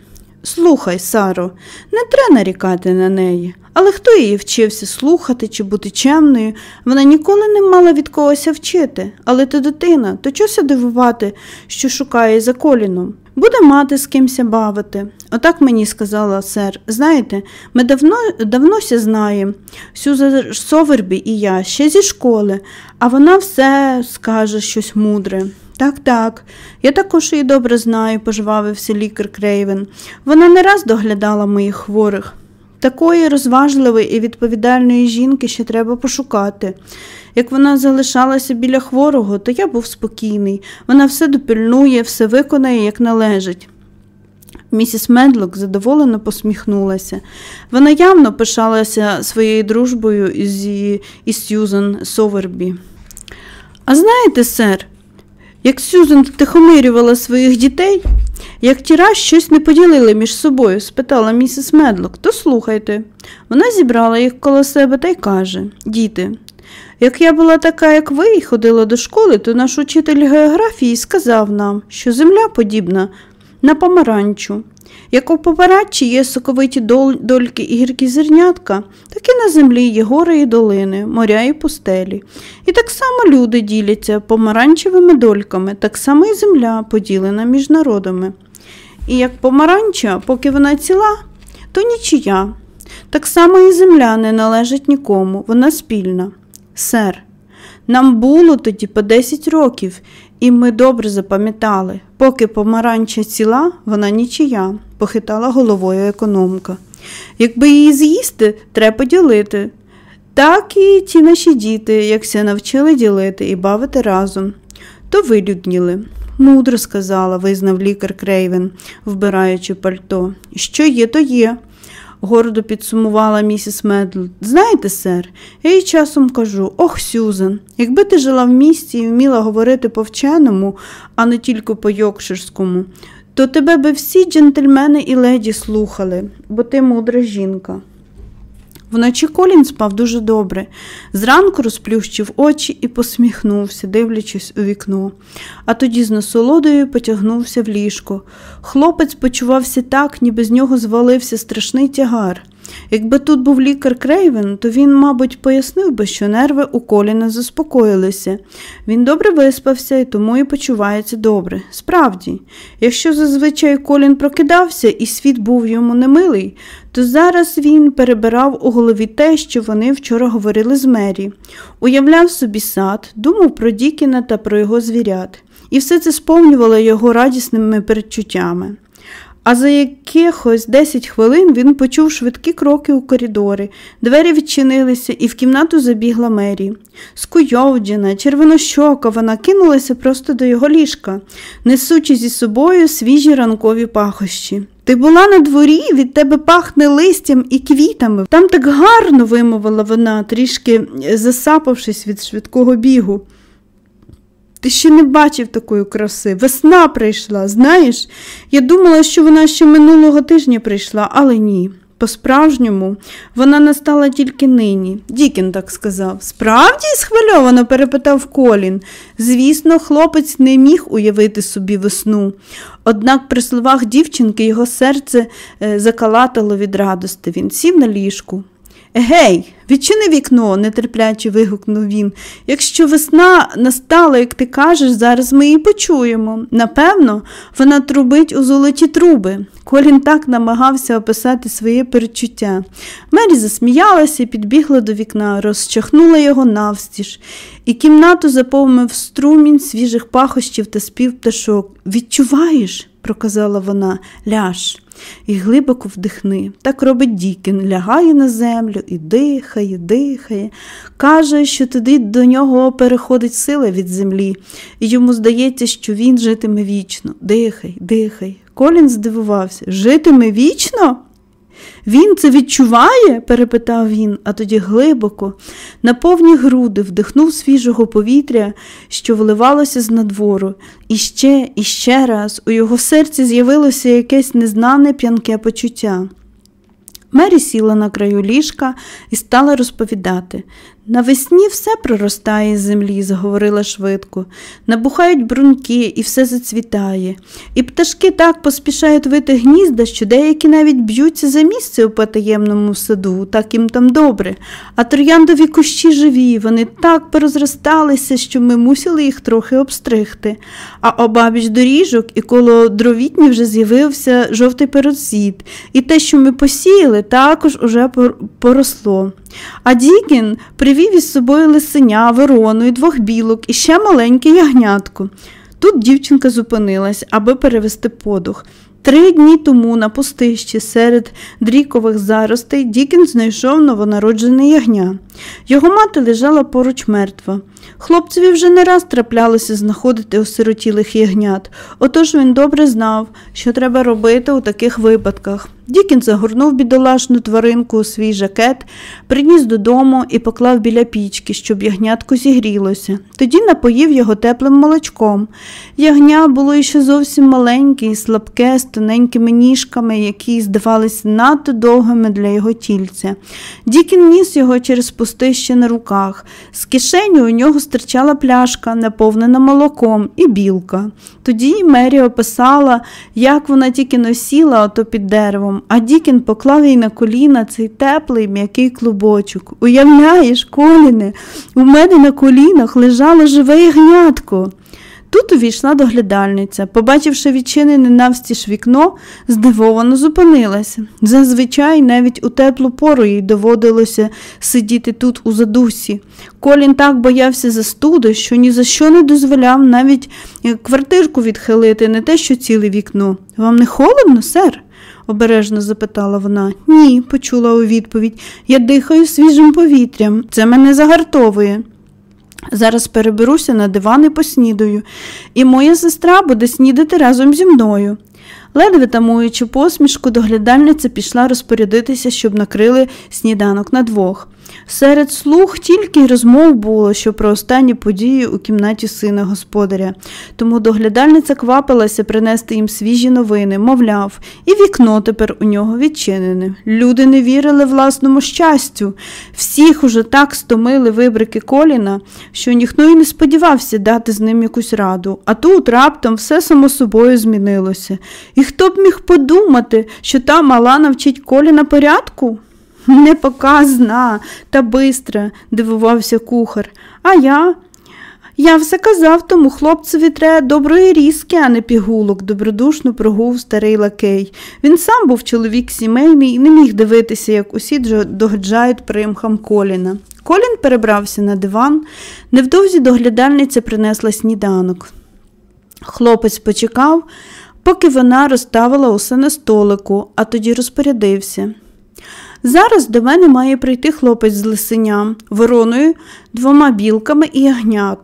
Слухай, Саро, не треба нарікати на неї. Але хто її вчився слухати чи бути чемною? Вона ніколи не мала від когось вчити. Але ти дитина, то чося дивувати, що шукає за коліном? Буде мати з кимся бавити. Отак мені сказала сер. Знаєте, ми давно давнося знаємо. Сюза Совербі і я ще зі школи, а вона все скаже щось мудре. Так, так, я також її добре знаю, пожвавився лікар Крейвен. Вона не раз доглядала моїх хворих. Такої розважливої і відповідальної жінки ще треба пошукати. Як вона залишалася біля хворого, то я був спокійний. Вона все допильнує, все виконає, як належить. Місіс Медлок задоволено посміхнулася. Вона явно пишалася своєю дружбою із, із Сьюзан Совербі. А знаєте, сер, як Сюзан втихомирювала своїх дітей, як ті раз щось не поділили між собою, спитала місіс Медлок, то слухайте. Вона зібрала їх коло себе та й каже Діти, Як я була така, як ви, і ходила до школи, то наш учитель географії сказав нам, що земля подібна на помаранчу. Як у помаранчі є соковиті дольки і гіркі зернятка, так і на землі є гори і долини, моря і пустелі. І так само люди діляться помаранчевими дольками, так само і земля поділена між народами. І як помаранча, поки вона ціла, то нічия. Так само і земля не належить нікому, вона спільна. Сер, нам було тоді по 10 років, і ми добре запам'ятали, поки помаранча ціла, вона нічия, похитала головою економка. Якби її з'їсти, треба поділити. Так і ті наші діти, якся навчили ділити і бавити разом, то вилюдніли. Мудро сказала, визнав лікар Крейвен, вбираючи пальто. Що є, то є гордо підсумувала місіс Медл. Знаєте, сер, я їй часом кажу ох, Сюзан, якби ти жила в місті і вміла говорити по вченому, а не тільки по йокширському, то тебе би всі джентльмени і леді слухали, бо ти мудра жінка. Вночі Колін спав дуже добре. Зранку розплющив очі і посміхнувся, дивлячись у вікно, а тоді з насолодою потягнувся в ліжко. Хлопець почувався так, ніби з нього звалився страшний тягар. Якби тут був лікар Крейвен, то він, мабуть, пояснив би, що нерви у Коліна заспокоїлися. Він добре виспався і тому і почувається добре. Справді, якщо зазвичай Колін прокидався і світ був йому немилий, то зараз він перебирав у голові те, що вони вчора говорили з Мері, уявляв собі сад, думав про Дікіна та про його звірят, і все це сповнювало його радісними передчуттями. А за якихось 10 хвилин він почув швидкі кроки у коридори, двері відчинилися, і в кімнату забігла Мері. Скуйовджена, червонощока, вона кинулася просто до його ліжка, несучи зі собою свіжі ранкові пахощі. Ти була на дворі, від тебе пахне листям і квітами. Там так гарно вимовила вона, трішки засапавшись від швидкого бігу. Ти ще не бачив такої краси. Весна прийшла, знаєш? Я думала, що вона ще минулого тижня прийшла, але ні. По-справжньому вона настала тільки нині. Дікін так сказав. Справді? схвильовано перепитав Колін. Звісно, хлопець не міг уявити собі весну. Однак при словах дівчинки його серце е, закалатало від радости. Він сів на ліжку. Гей, відчини вікно, нетерпляче вигукнув він. Якщо весна настала, як ти кажеш, зараз ми її почуємо. Напевно, вона трубить у золоті труби. Колін так намагався описати своє перечуття. Мері засміялася і підбігла до вікна, розчахнула його навстіж, і кімнату заповнив струмінь свіжих пахощів та спів пташок. Відчуваєш? проказала вона, ляж і глибоко вдихни. Так робить Дікін, лягає на землю і дихає, дихає. Каже, що тоді до нього переходить сила від землі, і йому здається, що він житиме вічно. Дихай, дихай. Колін здивувався. Житиме вічно? Він це відчуває? перепитав він, а тоді глибоко, на повні груди вдихнув свіжого повітря, що вливалося з надвору, і ще, і ще раз у його серці з'явилося якесь незнане п'янке почуття. Мері сіла на краю ліжка і стала розповідати. Навесні все проростає з землі, заговорила швидко. Набухають бруньки і все зацвітає. І пташки так поспішають вити гнізда, що деякі навіть б'ються за місце у потаємному саду, так їм там добре. А трояндові кущі живі, вони так порозросталися, що ми мусили їх трохи обстригти. А обабіч доріжок і коло дровітні вже з'явився жовтий передсід. І те, що ми посіяли, також уже поросло. А Дікін привів із собою лисеня, ворону і двох білок і ще маленьке ягнятко. Тут дівчинка зупинилась, аби перевести подух. Три дні тому на пустищі серед дрікових заростей Дікін знайшов новонароджене ягня. Його мати лежала поруч мертва. Хлопцеві вже не раз траплялося знаходити осиротілих ягнят, отож він добре знав, що треба робити у таких випадках. Дікін загорнув бідолашну тваринку у свій жакет, приніс додому і поклав біля пічки, щоб ягнятко зігрілося. Тоді напоїв його теплим молочком. Ягня було іще зовсім маленьке і слабке, з тоненькими ніжками, які здавалися надто довгими для його тільця. Дікін ніс його через пустий ще на руках. З кишені у нього стирчала пляшка, наповнена молоком, і білка. Тоді Мері описала, як вона тільки носіла ото під деревом, а Дікін поклав їй на коліна цей теплий м'який клубочок. Уявляєш, Коліне, у мене на колінах лежало живе ягнятко. Тут увійшла доглядальниця. Побачивши відчинене навстіж вікно, здивовано зупинилася. Зазвичай навіть у теплу пору їй доводилося сидіти тут у задусі. Колін так боявся застуди, що ні за що не дозволяв навіть е, квартирку відхилити, не те, що ціле вікно. Вам не холодно, сер? Обережно запитала вона. Ні, почула у відповідь. Я дихаю свіжим повітрям. Це мене загартовує. Зараз переберуся на диван і поснідаю, і моя сестра буде снідати разом зі мною. Ледве тамуючи посмішку, доглядальниця пішла розпорядитися, щоб накрили сніданок на двох. Серед слух тільки розмов було, що про останні події у кімнаті сина господаря, тому доглядальниця квапилася принести їм свіжі новини, мовляв, і вікно тепер у нього відчинене. Люди не вірили власному щастю. Всіх уже так стомили вибрики коліна, що ніхто й не сподівався дати з ним якусь раду. А тут раптом все само собою змінилося. І хто б міг подумати, що та мала навчить коліна порядку? Непоказна та бистра, дивувався кухар. А я. Я все казав тому хлопцеві треба доброї різки, а не пігулок, добродушно прогув старий лакей. Він сам був чоловік сімейний і не міг дивитися, як усі догаджають примхам коліна. Колін перебрався на диван, невдовзі доглядальниця принесла сніданок. Хлопець почекав, поки вона розставила усе на столику, а тоді розпорядився. Зараз до мене має прийти хлопець з лисеням, вороною, двома білками і ягнят.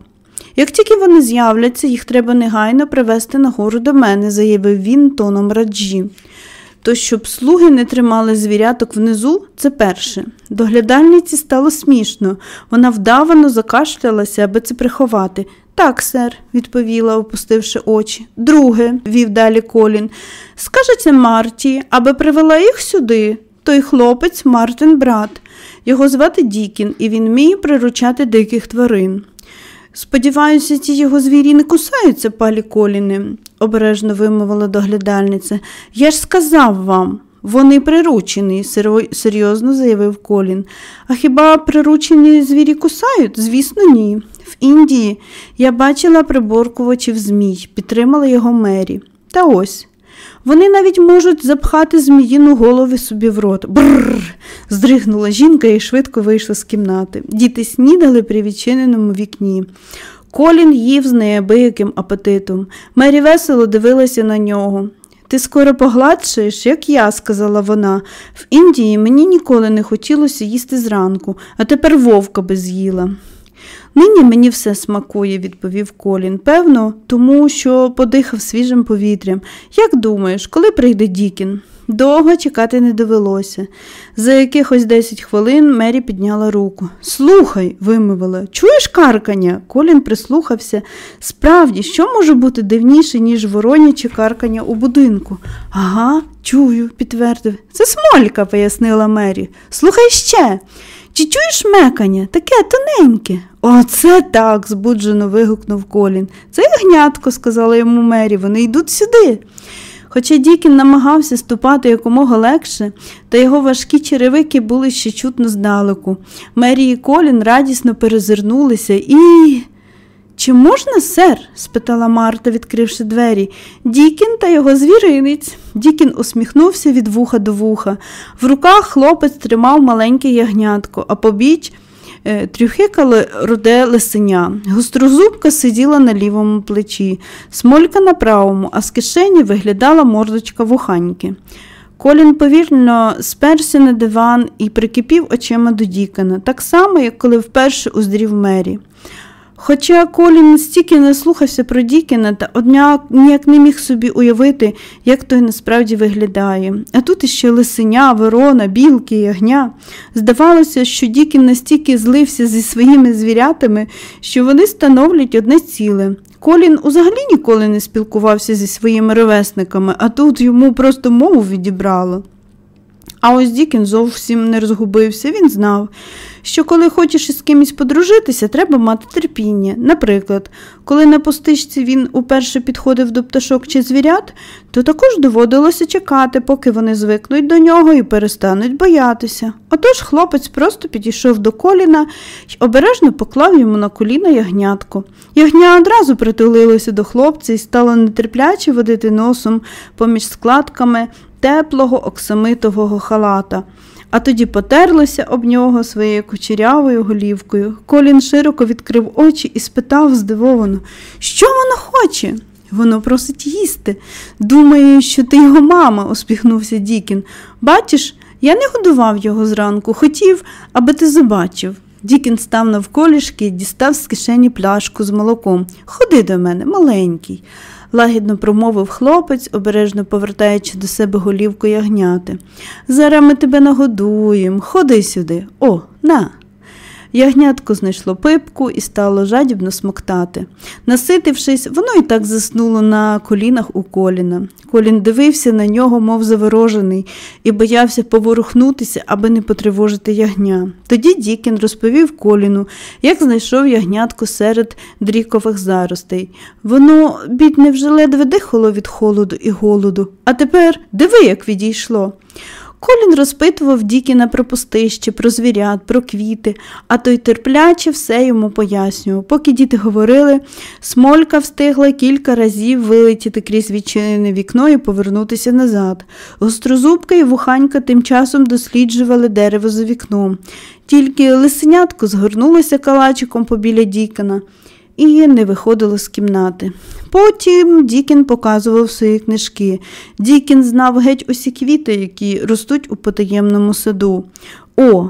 Як тільки вони з'являться, їх треба негайно привезти нагору до мене, заявив він тоном раджі. То, щоб слуги не тримали звіряток внизу, це перше. Доглядальниці стало смішно. Вона вдавано закашлялася, аби це приховати. Так, сер, відповіла, опустивши очі. Друге, вів далі Колін, скажеться Марті, аби привела їх сюди. Той хлопець Мартин брат. Його звати Дікін, і він вміє приручати диких тварин. Сподіваюся, ці його звірі не кусаються, палі коліни, обережно вимовила доглядальниця. Я ж сказав вам. Вони приручені, серйозно заявив Колін. А хіба приручені звірі кусають? Звісно, ні. В Індії я бачила приборкувачів змій, підтримала його мері. Та ось вони навіть можуть запхати зміїну голову собі в рот. Бррр. здригнула жінка і швидко вийшла з кімнати. Діти снідали при відчиненому вікні. Колін їв з неабияким апетитом. Мері весело дивилася на нього. Ти скоро погладшаєш, як я, сказала вона. В Індії мені ніколи не хотілося їсти зранку, а тепер вовка би з'їла. Нині мені все смакує, відповів Колін. Певно, тому що подихав свіжим повітрям. Як думаєш, коли прийде Дікін? Довго чекати не довелося. За якихось десять хвилин Мері підняла руку. Слухай, вимовила, чуєш каркання? Колін прислухався. Справді, що може бути дивніше, ніж вороняче каркання у будинку? Ага, чую, підтвердив. Це смолька, пояснила Мері. Слухай ще. Чи чуєш мекання? Таке тоненьке. Оце так, збуджено вигукнув Колін. Це ягнятко, сказала йому Мері, вони йдуть сюди. Хоча Дікін намагався ступати якомога легше, та його важкі черевики були ще чутно здалеку. Мері і Колін радісно перезирнулися і. Чи можна, сер? спитала Марта, відкривши двері. Дікін та його звіринець. Дікін усміхнувся від вуха до вуха. В руках хлопець тримав маленьке ягнятко, а побіч е, трюхикали руде лисеня. Гострозубка сиділа на лівому плечі, смолька на правому, а з кишені виглядала мордочка вуханьки. Колін повільно сперся на диван і прикипів очима до Дікена, так само, як коли вперше уздрів Мері. Хоча Колін настільки не слухався про Дікіна, та одняк ніяк не міг собі уявити, як той насправді виглядає. А тут іще лисеня, ворона, білки, ягня. Здавалося, що Дікін настільки злився зі своїми звірятами, що вони становлять одне ціле. Колін взагалі ніколи не спілкувався зі своїми ровесниками, а тут йому просто мову відібрало. А ось Дікін зовсім не розгубився. Він знав, що коли хочеш із кимось подружитися, треба мати терпіння. Наприклад, коли на пустичці він уперше підходив до пташок чи звірят, то також доводилося чекати, поки вони звикнуть до нього і перестануть боятися. Отож хлопець просто підійшов до коліна й обережно поклав йому на коліна ягнятку. Ягня одразу притулилося до хлопця і стало нетерпляче водити носом поміж складками теплого оксамитового халата а тоді потерлася об нього своєю кучерявою голівкою. Колін широко відкрив очі і спитав здивовано, що воно хоче? Воно просить їсти. Думаю, що ти його мама, успіхнувся Дікін. Бачиш, я не годував його зранку, хотів, аби ти забачив. Дікін став навколішки і дістав з кишені пляшку з молоком. Ходи до мене, маленький лагідно промовив хлопець, обережно повертаючи до себе голівку ягняти. Зараз ми тебе нагодуємо, ходи сюди. О, на. Ягнятко знайшло пипку і стало жадібно смоктати. Наситившись, воно і так заснуло на колінах у коліна. Колін дивився на нього, мов заворожений, і боявся поворухнутися, аби не потривожити ягня. Тоді Дікін розповів коліну, як знайшов ягнятко серед дрікових заростей. Воно, бідне, вже ледве дихало від холоду і голоду, а тепер диви, як відійшло. Колін розпитував Дікіна про пустище, про звірят, про квіти, а той терпляче все йому пояснював. Поки діти говорили, смолька встигла кілька разів вилетіти крізь відчинене вікно і повернутися назад. Гострозубка і вуханька тим часом досліджували дерево за вікном. Тільки лисенятко згорнулося калачиком побіля Дікіна і не виходило з кімнати. Потім Дікін показував свої книжки. Дікін знав геть усі квіти, які ростуть у потаємному саду. О,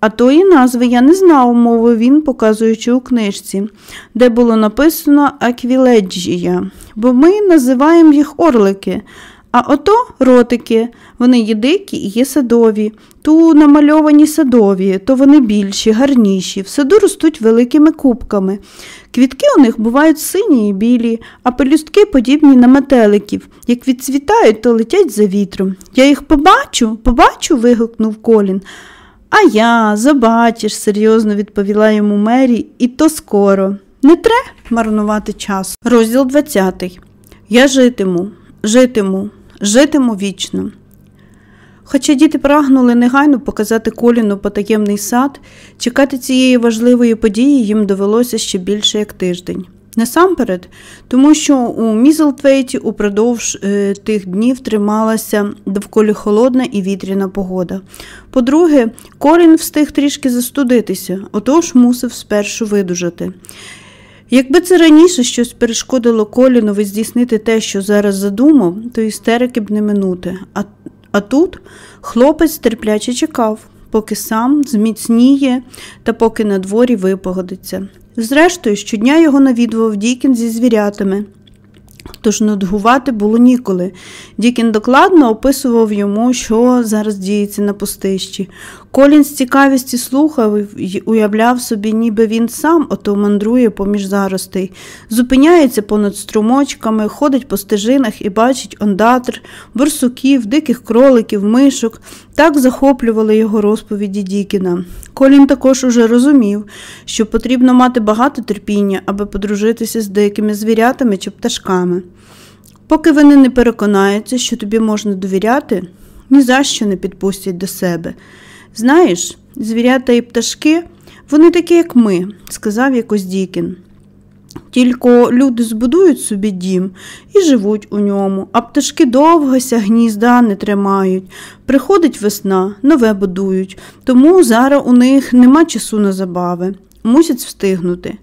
а тої назви я не знав, мовив він, показуючи у книжці, де було написано Аквіледжія, бо ми називаємо їх орлики. А ото ротики, вони є дикі і є садові. Ту намальовані садові, то вони більші, гарніші, в саду ростуть великими кубками. Квітки у них бувають сині і білі, а пелюстки подібні на метеликів. Як відцвітають, то летять за вітром. Я їх побачу, побачу. вигукнув Колін. А я, забачиш, серйозно відповіла йому Мері, і то скоро. Не тре марнувати час. Розділ 20. Я житиму, житиму, житиму вічно. Хоча діти прагнули негайно показати коліну потаємний сад, чекати цієї важливої події їм довелося ще більше як тиждень. Насамперед, тому що у Мізелтвейті упродовж е, тих днів трималася довкола холодна і вітряна погода. По-друге, Колін встиг трішки застудитися, отож мусив спершу видужати. Якби це раніше щось перешкодило Колінові здійснити те, що зараз задумав, то істерики б не минути. А а тут хлопець терпляче чекав, поки сам зміцніє та поки на дворі випогодиться. Зрештою, щодня його навідував Дікін зі звірятами тож нудгувати було ніколи. Дікін докладно описував йому, що зараз діється на пустищі. Колін з цікавістю слухав і уявляв собі, ніби він сам ото мандрує поміж заростей, зупиняється понад струмочками, ходить по стежинах і бачить ондатр, борсуків, диких кроликів, мишок. Так захоплювали його розповіді Дікіна. Колін також уже розумів, що потрібно мати багато терпіння, аби подружитися з деякими звірятами чи пташками. Поки вони не переконаються, що тобі можна довіряти, ні за що не підпустять до себе. Знаєш, звірята і пташки, вони такі, як ми, сказав якось Дікін. Тільки люди збудують собі дім і живуть у ньому, а пташки довгося гнізда не тримають. Приходить весна, нове будують, тому зараз у них нема часу на забави, мусять встигнути.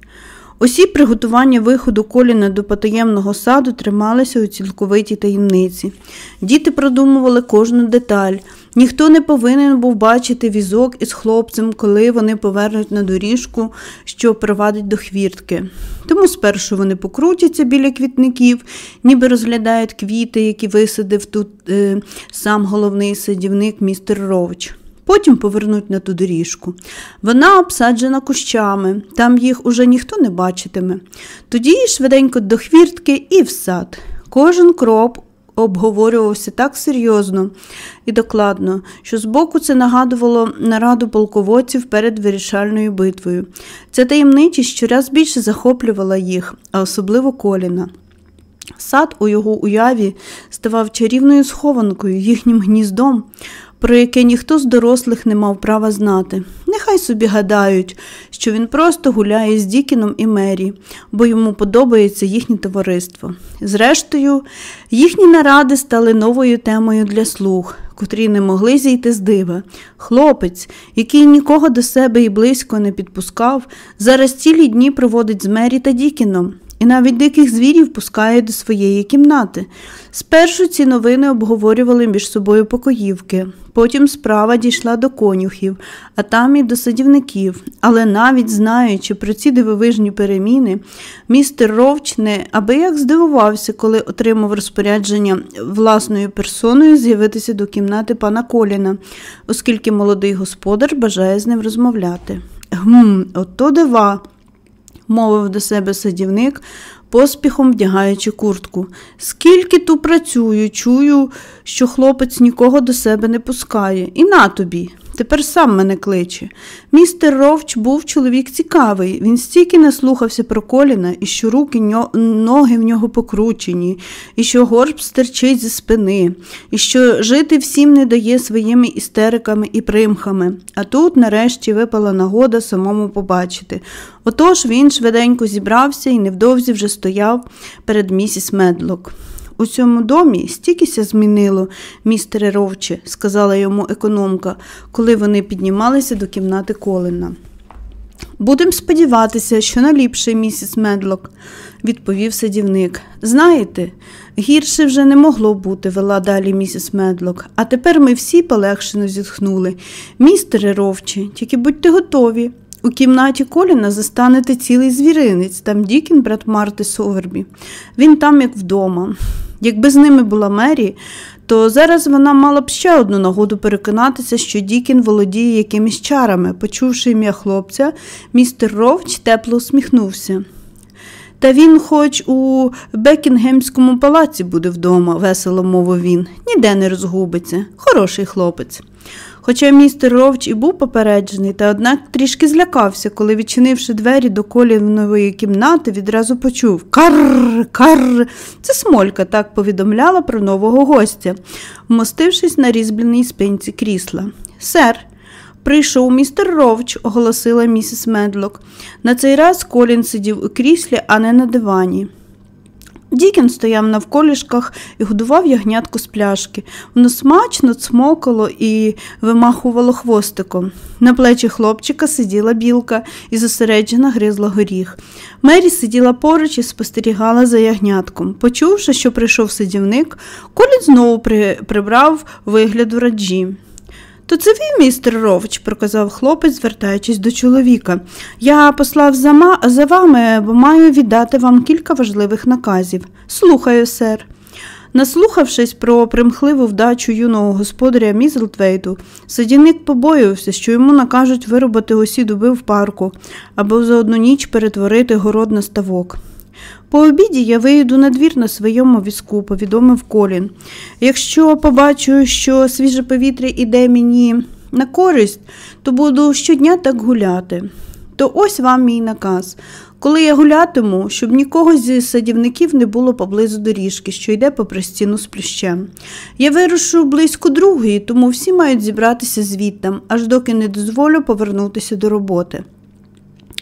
Усі приготування виходу коліна до потаємного саду трималися у цілковитій таємниці. Діти продумували кожну деталь. Ніхто не повинен був бачити візок із хлопцем, коли вони повернуть на доріжку, що провадить до хвіртки. Тому спершу вони покрутяться біля квітників, ніби розглядають квіти, які висадив тут е, сам головний садівник містер Ровч. Потім повернуть на ту доріжку. Вона обсаджена кущами, там їх уже ніхто не бачитиме. Тоді швиденько до хвіртки і в сад. Кожен крок обговорювався так серйозно і докладно, що збоку це нагадувало нараду полководців перед вирішальною битвою. Ця таємничість щораз більше захоплювала їх, а особливо коліна. Сад у його уяві ставав чарівною схованкою, їхнім гніздом, про яке ніхто з дорослих не мав права знати. Нехай собі гадають, що він просто гуляє з Дікіном і Мері, бо йому подобається їхнє товариство. Зрештою, їхні наради стали новою темою для слуг, котрі не могли зійти з дива. Хлопець, який нікого до себе і близько не підпускав, зараз цілі дні проводить з Мері та Дікіном і навіть диких звірів пускає до своєї кімнати. Спершу ці новини обговорювали між собою покоївки, потім справа дійшла до конюхів, а там і до садівників. Але навіть знаючи про ці дивовижні переміни, містер Ровч не аби як здивувався, коли отримав розпорядження власною персоною з'явитися до кімнати пана Коліна, оскільки молодий господар бажає з ним розмовляти. Гм, ото дива мовив до себе садівник, поспіхом вдягаючи куртку. Скільки ту працюю, чую, що хлопець нікого до себе не пускає. І на тобі. Тепер сам мене кличе. Містер Ровч був чоловік цікавий. Він стільки наслухався про коліна, і що руки ноги в нього покручені, і що горб стерчить зі спини, і що жити всім не дає своїми істериками і примхами. А тут, нарешті, випала нагода самому побачити. Отож він швиденько зібрався і невдовзі вже стояв перед місіс Медлок. У цьому домі стікися змінило, містере Ровче, сказала йому економка, коли вони піднімалися до кімнати Колина. Будем сподіватися, що наліпше, місіс Медлок, відповів садівник. Знаєте, гірше вже не могло бути, вела далі місіс Медлок, а тепер ми всі полегшено зітхнули. Містере Ровче, тільки будьте готові. У кімнаті Коліна застанете цілий звіринець, там Дікін, брат Марти Совербі. Він там, як вдома. Якби з ними була Мері, то зараз вона мала б ще одну нагоду переконатися, що Дікін володіє якимись чарами. Почувши ім'я хлопця, містер Ровч тепло усміхнувся. Та він, хоч у Бекінгемському палаці буде вдома, весело мовив він, ніде не розгубиться. Хороший хлопець. Хоча містер Ровч і був попереджений, та однак трішки злякався, коли, відчинивши двері до колінової кімнати, відразу почув Карр, карр. Це Смолька так повідомляла про нового гостя, вмостившись на різьбленій спинці крісла. Сер, прийшов містер Ровч, оголосила місіс Медлок. На цей раз Колін сидів у кріслі, а не на дивані. Дікін стояв навколішках і годував ягнятку з пляшки. Воно смачно цмокало і вимахувало хвостиком. На плечі хлопчика сиділа білка і зосереджена гризла горіх. Мері сиділа поруч і спостерігала за ягнятком. Почувши, що прийшов сидівник, Колін знову прибрав вигляду раджі. То це ви, містер Ровч, проказав хлопець, звертаючись до чоловіка. Я послав за, за вами, бо маю віддати вам кілька важливих наказів. Слухаю, сер. Наслухавшись про примхливу вдачу юного господаря Мізлтвейду, садівник побоювався, що йому накажуть виробити усі дуби в парку або за одну ніч перетворити город на ставок. По обіді я вийду на двір на своєму візку, повідомив Колін. Якщо побачу, що свіже повітря іде мені на користь, то буду щодня так гуляти. То ось вам мій наказ. Коли я гулятиму, щоб нікого зі садівників не було поблизу доріжки, що йде попри стіну з плющем. Я вирушу близько другої, тому всі мають зібратися звідтам, аж доки не дозволю повернутися до роботи.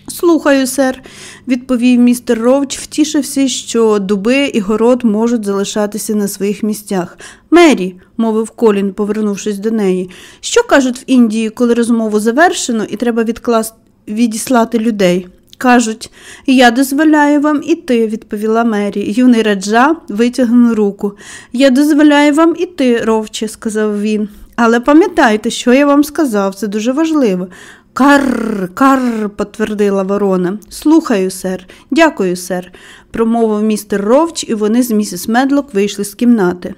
Слухаю, сер, відповів містер Ровч, втішився, що дуби і город можуть залишатися на своїх місцях. Мері, мовив Колін, повернувшись до неї, що кажуть в Індії, коли розмову завершено і треба відкласти відіслати людей? Кажуть, я дозволяю вам іти, відповіла Мері. Юний раджа витягнув руку. Я дозволяю вам іти, ровче, сказав він. Але пам'ятайте, що я вам сказав, це дуже важливо. Карр, карр, потвердила ворона. Слухаю, сер, дякую, сер, промовив містер Ровч, і вони з місіс Медлок вийшли з кімнати.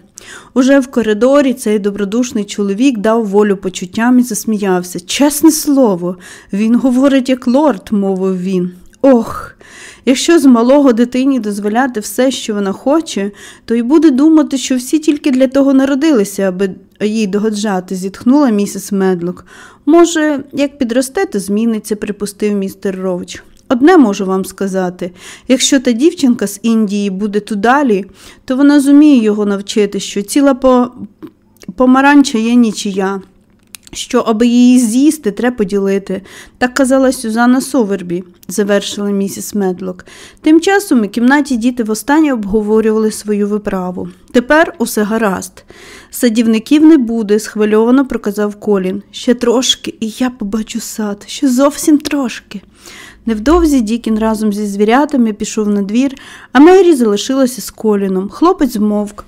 Уже в коридорі цей добродушний чоловік дав волю почуттям і засміявся. Чесне слово, він говорить, як лорд, мовив він. Ох, Якщо з малого дитині дозволяти все, що вона хоче, то й буде думати, що всі тільки для того народилися, аби їй догоджати, зітхнула місіс Медлок. Може, як підросте, то зміниться, припустив містер Ровч. Одне можу вам сказати якщо та дівчинка з Індії буде тудалі, то вона зуміє його навчити, що ціла по... помаранча є нічия що, аби її з'їсти, треба поділити. Так казала Сюзанна Совербі, завершила місіс Медлок. Тим часом у кімнаті діти востаннє обговорювали свою виправу. Тепер усе гаразд. Садівників не буде, схвильовано проказав Колін. Ще трошки, і я побачу сад, ще зовсім трошки. Невдовзі Дікін разом зі звірятами пішов на двір, а Мері залишилася з Коліном. Хлопець змовк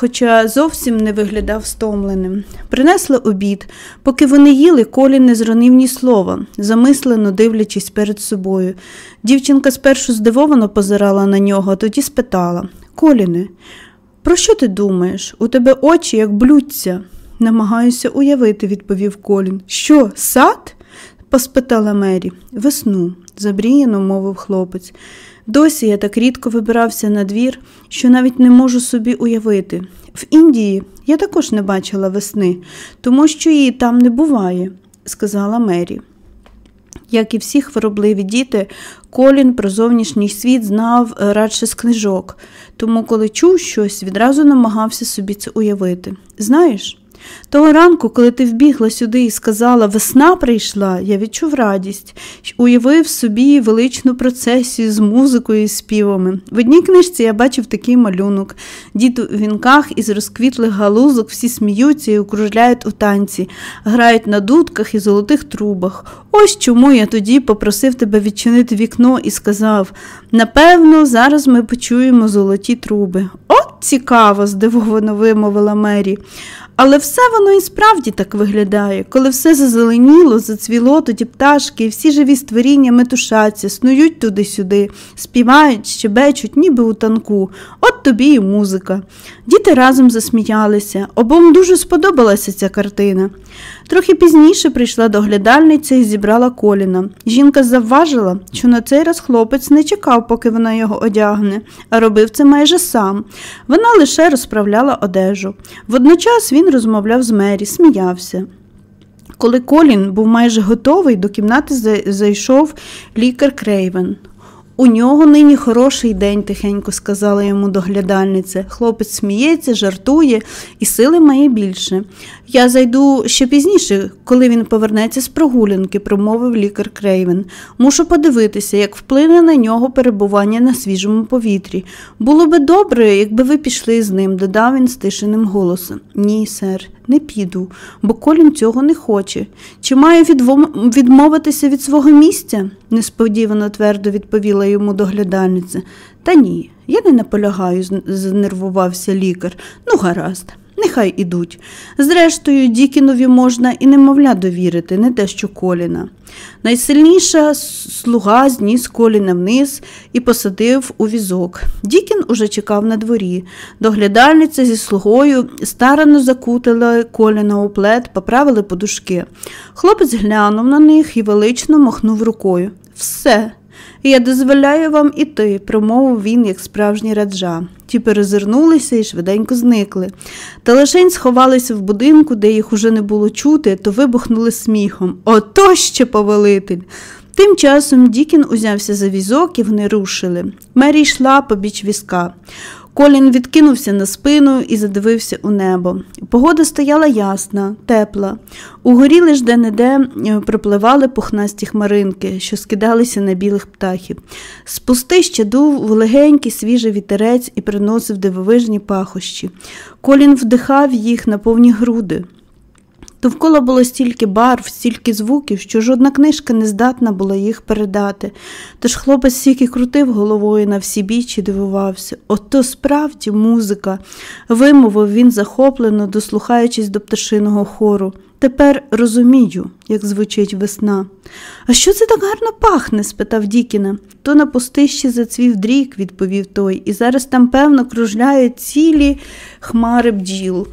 хоча зовсім не виглядав стомленим. Принесли обід. Поки вони їли, Колін не зронив ні слова, замислено дивлячись перед собою. Дівчинка спершу здивовано позирала на нього, а тоді спитала Коліне, про що ти думаєш? У тебе очі як блються. Намагаюся уявити, відповів Колін. Що, сад? поспитала Мері. Весну, забріяно мовив хлопець. Досі я так рідко вибирався на двір, що навіть не можу собі уявити. В Індії я також не бачила весни, тому що її там не буває, сказала Мері. Як і всі хворобливі діти, Колін про зовнішній світ знав е, радше з книжок, тому, коли чув щось, відразу намагався собі це уявити. Знаєш, того ранку, коли ти вбігла сюди і сказала весна прийшла, я відчув радість, уявив собі величну процесію з музикою і співами. В одній книжці я бачив такий малюнок. Діти у вінках із розквітлих галузок всі сміються і окружляють у танці, грають на дудках і золотих трубах. Ось чому я тоді попросив тебе відчинити вікно і сказав напевно, зараз ми почуємо золоті труби. От цікаво, здивовано вимовила Мері. Але все воно і справді так виглядає, коли все зазеленіло, зацвіло, тоді пташки, і всі живі створіння метушаться, снують туди-сюди, співають, щебечуть, ніби у танку. От тобі і музика. Діти разом засміялися, обом дуже сподобалася ця картина. Трохи пізніше прийшла доглядальниця і зібрала коліна. Жінка завважила, що на цей раз хлопець не чекав, поки вона його одягне, а робив це майже сам. Вона лише розправляла одежу. Водночас він розмовляв з Мері, сміявся. Коли Колін був майже готовий, до кімнати зайшов лікар Крейвен. У нього нині хороший день, тихенько сказала йому доглядальниця. Хлопець сміється, жартує і сили має більше. Я зайду ще пізніше, коли він повернеться з прогулянки, промовив лікар Крейвен. Мушу подивитися, як вплине на нього перебування на свіжому повітрі. Було би добре, якби ви пішли з ним, додав він стишеним голосом. Ні, сер, не піду, бо Колін цього не хоче. Чи маю відмовитися від свого місця? несподівано твердо відповіла йому доглядальниця. Та ні, я не наполягаю, знервувався лікар. Ну, гаразд. Нехай ідуть. Зрештою, Дікінові можна і немовля довірити, не те, що коліна. Найсильніша слуга зніс коліна вниз і посадив у візок. Дікін уже чекав на дворі. Доглядальниця зі слугою старано закутила коліна у плед, поправили подушки. Хлопець глянув на них і велично махнув рукою. Все, я дозволяю вам іти, промовив він, як справжній раджа. Ті перезирнулися і швиденько зникли. Та лишень сховалися в будинку, де їх уже не було чути, то вибухнули сміхом. Ото ще повелитель! Тим часом Дікін узявся за візок і вони рушили. Мері йшла побіч візка. Колін відкинувся на спину і задивився у небо. Погода стояла ясна, тепла. Угорі лиш де-не-де е, пропливали пухнасті хмаринки, що скидалися на білих птахів. З пустища дув легенький свіжий вітерець і приносив дивовижні пахощі. Колін вдихав їх на повні груди. Довкола було стільки барв, стільки звуків, що жодна книжка не здатна була їх передати. Тож хлопець стільки крутив головою на всі біч і дивувався. Ото справді музика, вимовив він захоплено, дослухаючись до пташиного хору. Тепер розумію, як звучить весна. А що це так гарно пахне? спитав Дікіна. То на пустищі зацвів дрік, відповів той, і зараз там, певно, кружляють цілі хмари бджіл.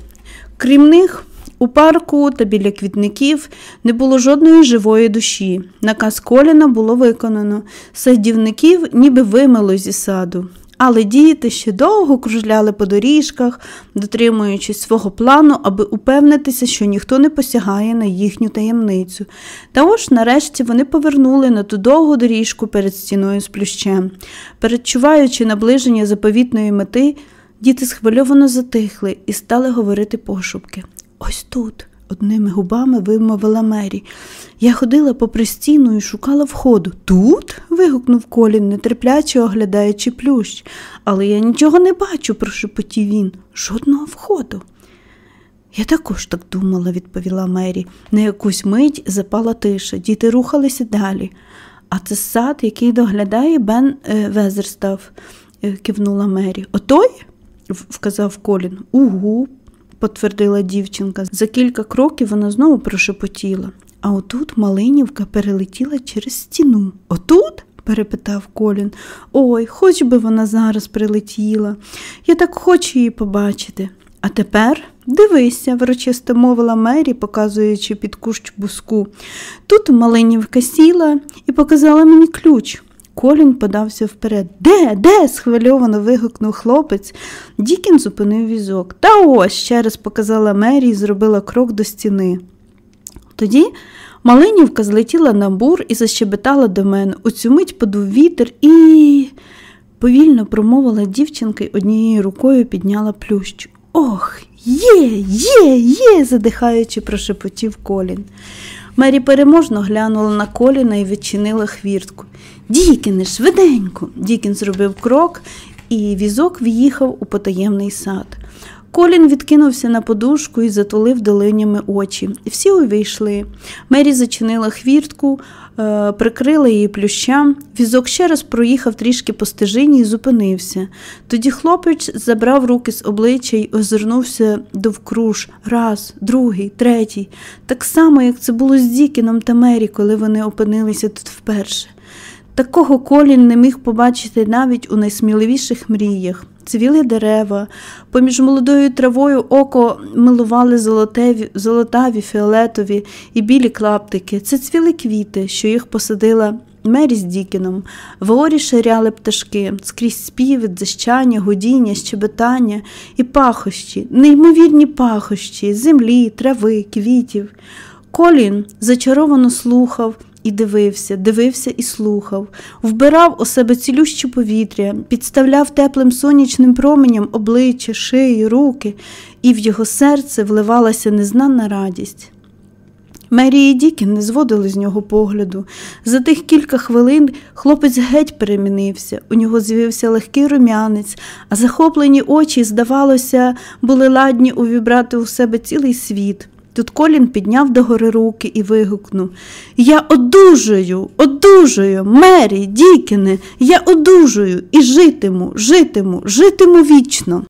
Крім них, У парку та біля квітників не було жодної живої душі. Наказ Коліна було виконано. Садівників ніби вимило зі саду. Але діти ще довго кружляли по доріжках, дотримуючись свого плану, аби упевнитися, що ніхто не посягає на їхню таємницю. Та ось нарешті вони повернули на ту довгу доріжку перед стіною з плющем. Передчуваючи наближення заповітної мети, діти схвильовано затихли і стали говорити пошепки. Ось тут. Одними губами вимовила Мері. Я ходила попри стіну і шукала входу. Тут? вигукнув Колін, нетерпляче оглядаючи плющ. Але я нічого не бачу, прошепотів він. Жодного входу. Я також так думала, відповіла Мері. На якусь мить запала тиша, діти рухалися далі. А це сад, який доглядає Бен е, Везерстав, е, кивнула Мері. Отой? вказав Колін. Угу, потвердила дівчинка. За кілька кроків вона знову прошепотіла. А отут Малинівка перелетіла через стіну. Отут? перепитав Колін. Ой, хоч би вона зараз прилетіла. Я так хочу її побачити. А тепер дивися, врочисто мовила Мері, показуючи під кущ буску. Тут Малинівка сіла і показала мені ключ. Колін подався вперед. Де, де? схвильовано вигукнув хлопець. Дікін зупинив візок. Та ось, ще раз показала Мері і зробила крок до стіни. Тоді Малинівка злетіла на бур і защебетала до мене. У цю мить подув вітер і. повільно промовила дівчинка й однією рукою підняла плющ. Ох, є, є, є, задихаючи, прошепотів Колін. Мері переможно глянула на коліна і відчинила хвіртку. Дікіне, швиденько. Дікін зробив крок, і візок в'їхав у потаємний сад. Колін відкинувся на подушку і затулив долинями очі. Всі увійшли. Мері зачинила хвіртку, е, прикрила її плющам. Візок ще раз проїхав трішки по стежині і зупинився. Тоді хлопець забрав руки з обличчя й озирнувся довкруж раз, другий, третій, так само, як це було з Дікіном та Мері, коли вони опинилися тут вперше. Такого колін не міг побачити навіть у найсміливіших мріях. Цвіли дерева, поміж молодою травою око милували золотеві, золотаві, фіолетові і білі клаптики. Це цвіли квіти, що їх посадила Мері з Дікіном. В горі ширяли пташки, скрізь співи, дзищання, гудіння, щебетання і пахощі, неймовірні пахощі, землі, трави, квітів. Колін зачаровано слухав і дивився, дивився і слухав, вбирав у себе цілюще повітря, підставляв теплим сонячним променям обличчя, шиї, руки, і в його серце вливалася незнана радість. Мері і Дікін не зводили з нього погляду. За тих кілька хвилин хлопець геть перемінився, у нього з'явився легкий рум'янець, а захоплені очі, здавалося, були ладні увібрати у себе цілий світ. Тут Колін підняв догори руки і вигукнув Я одужую, одужую, Мері, Дікіне, я одужую і житиму, житиму, житиму вічно.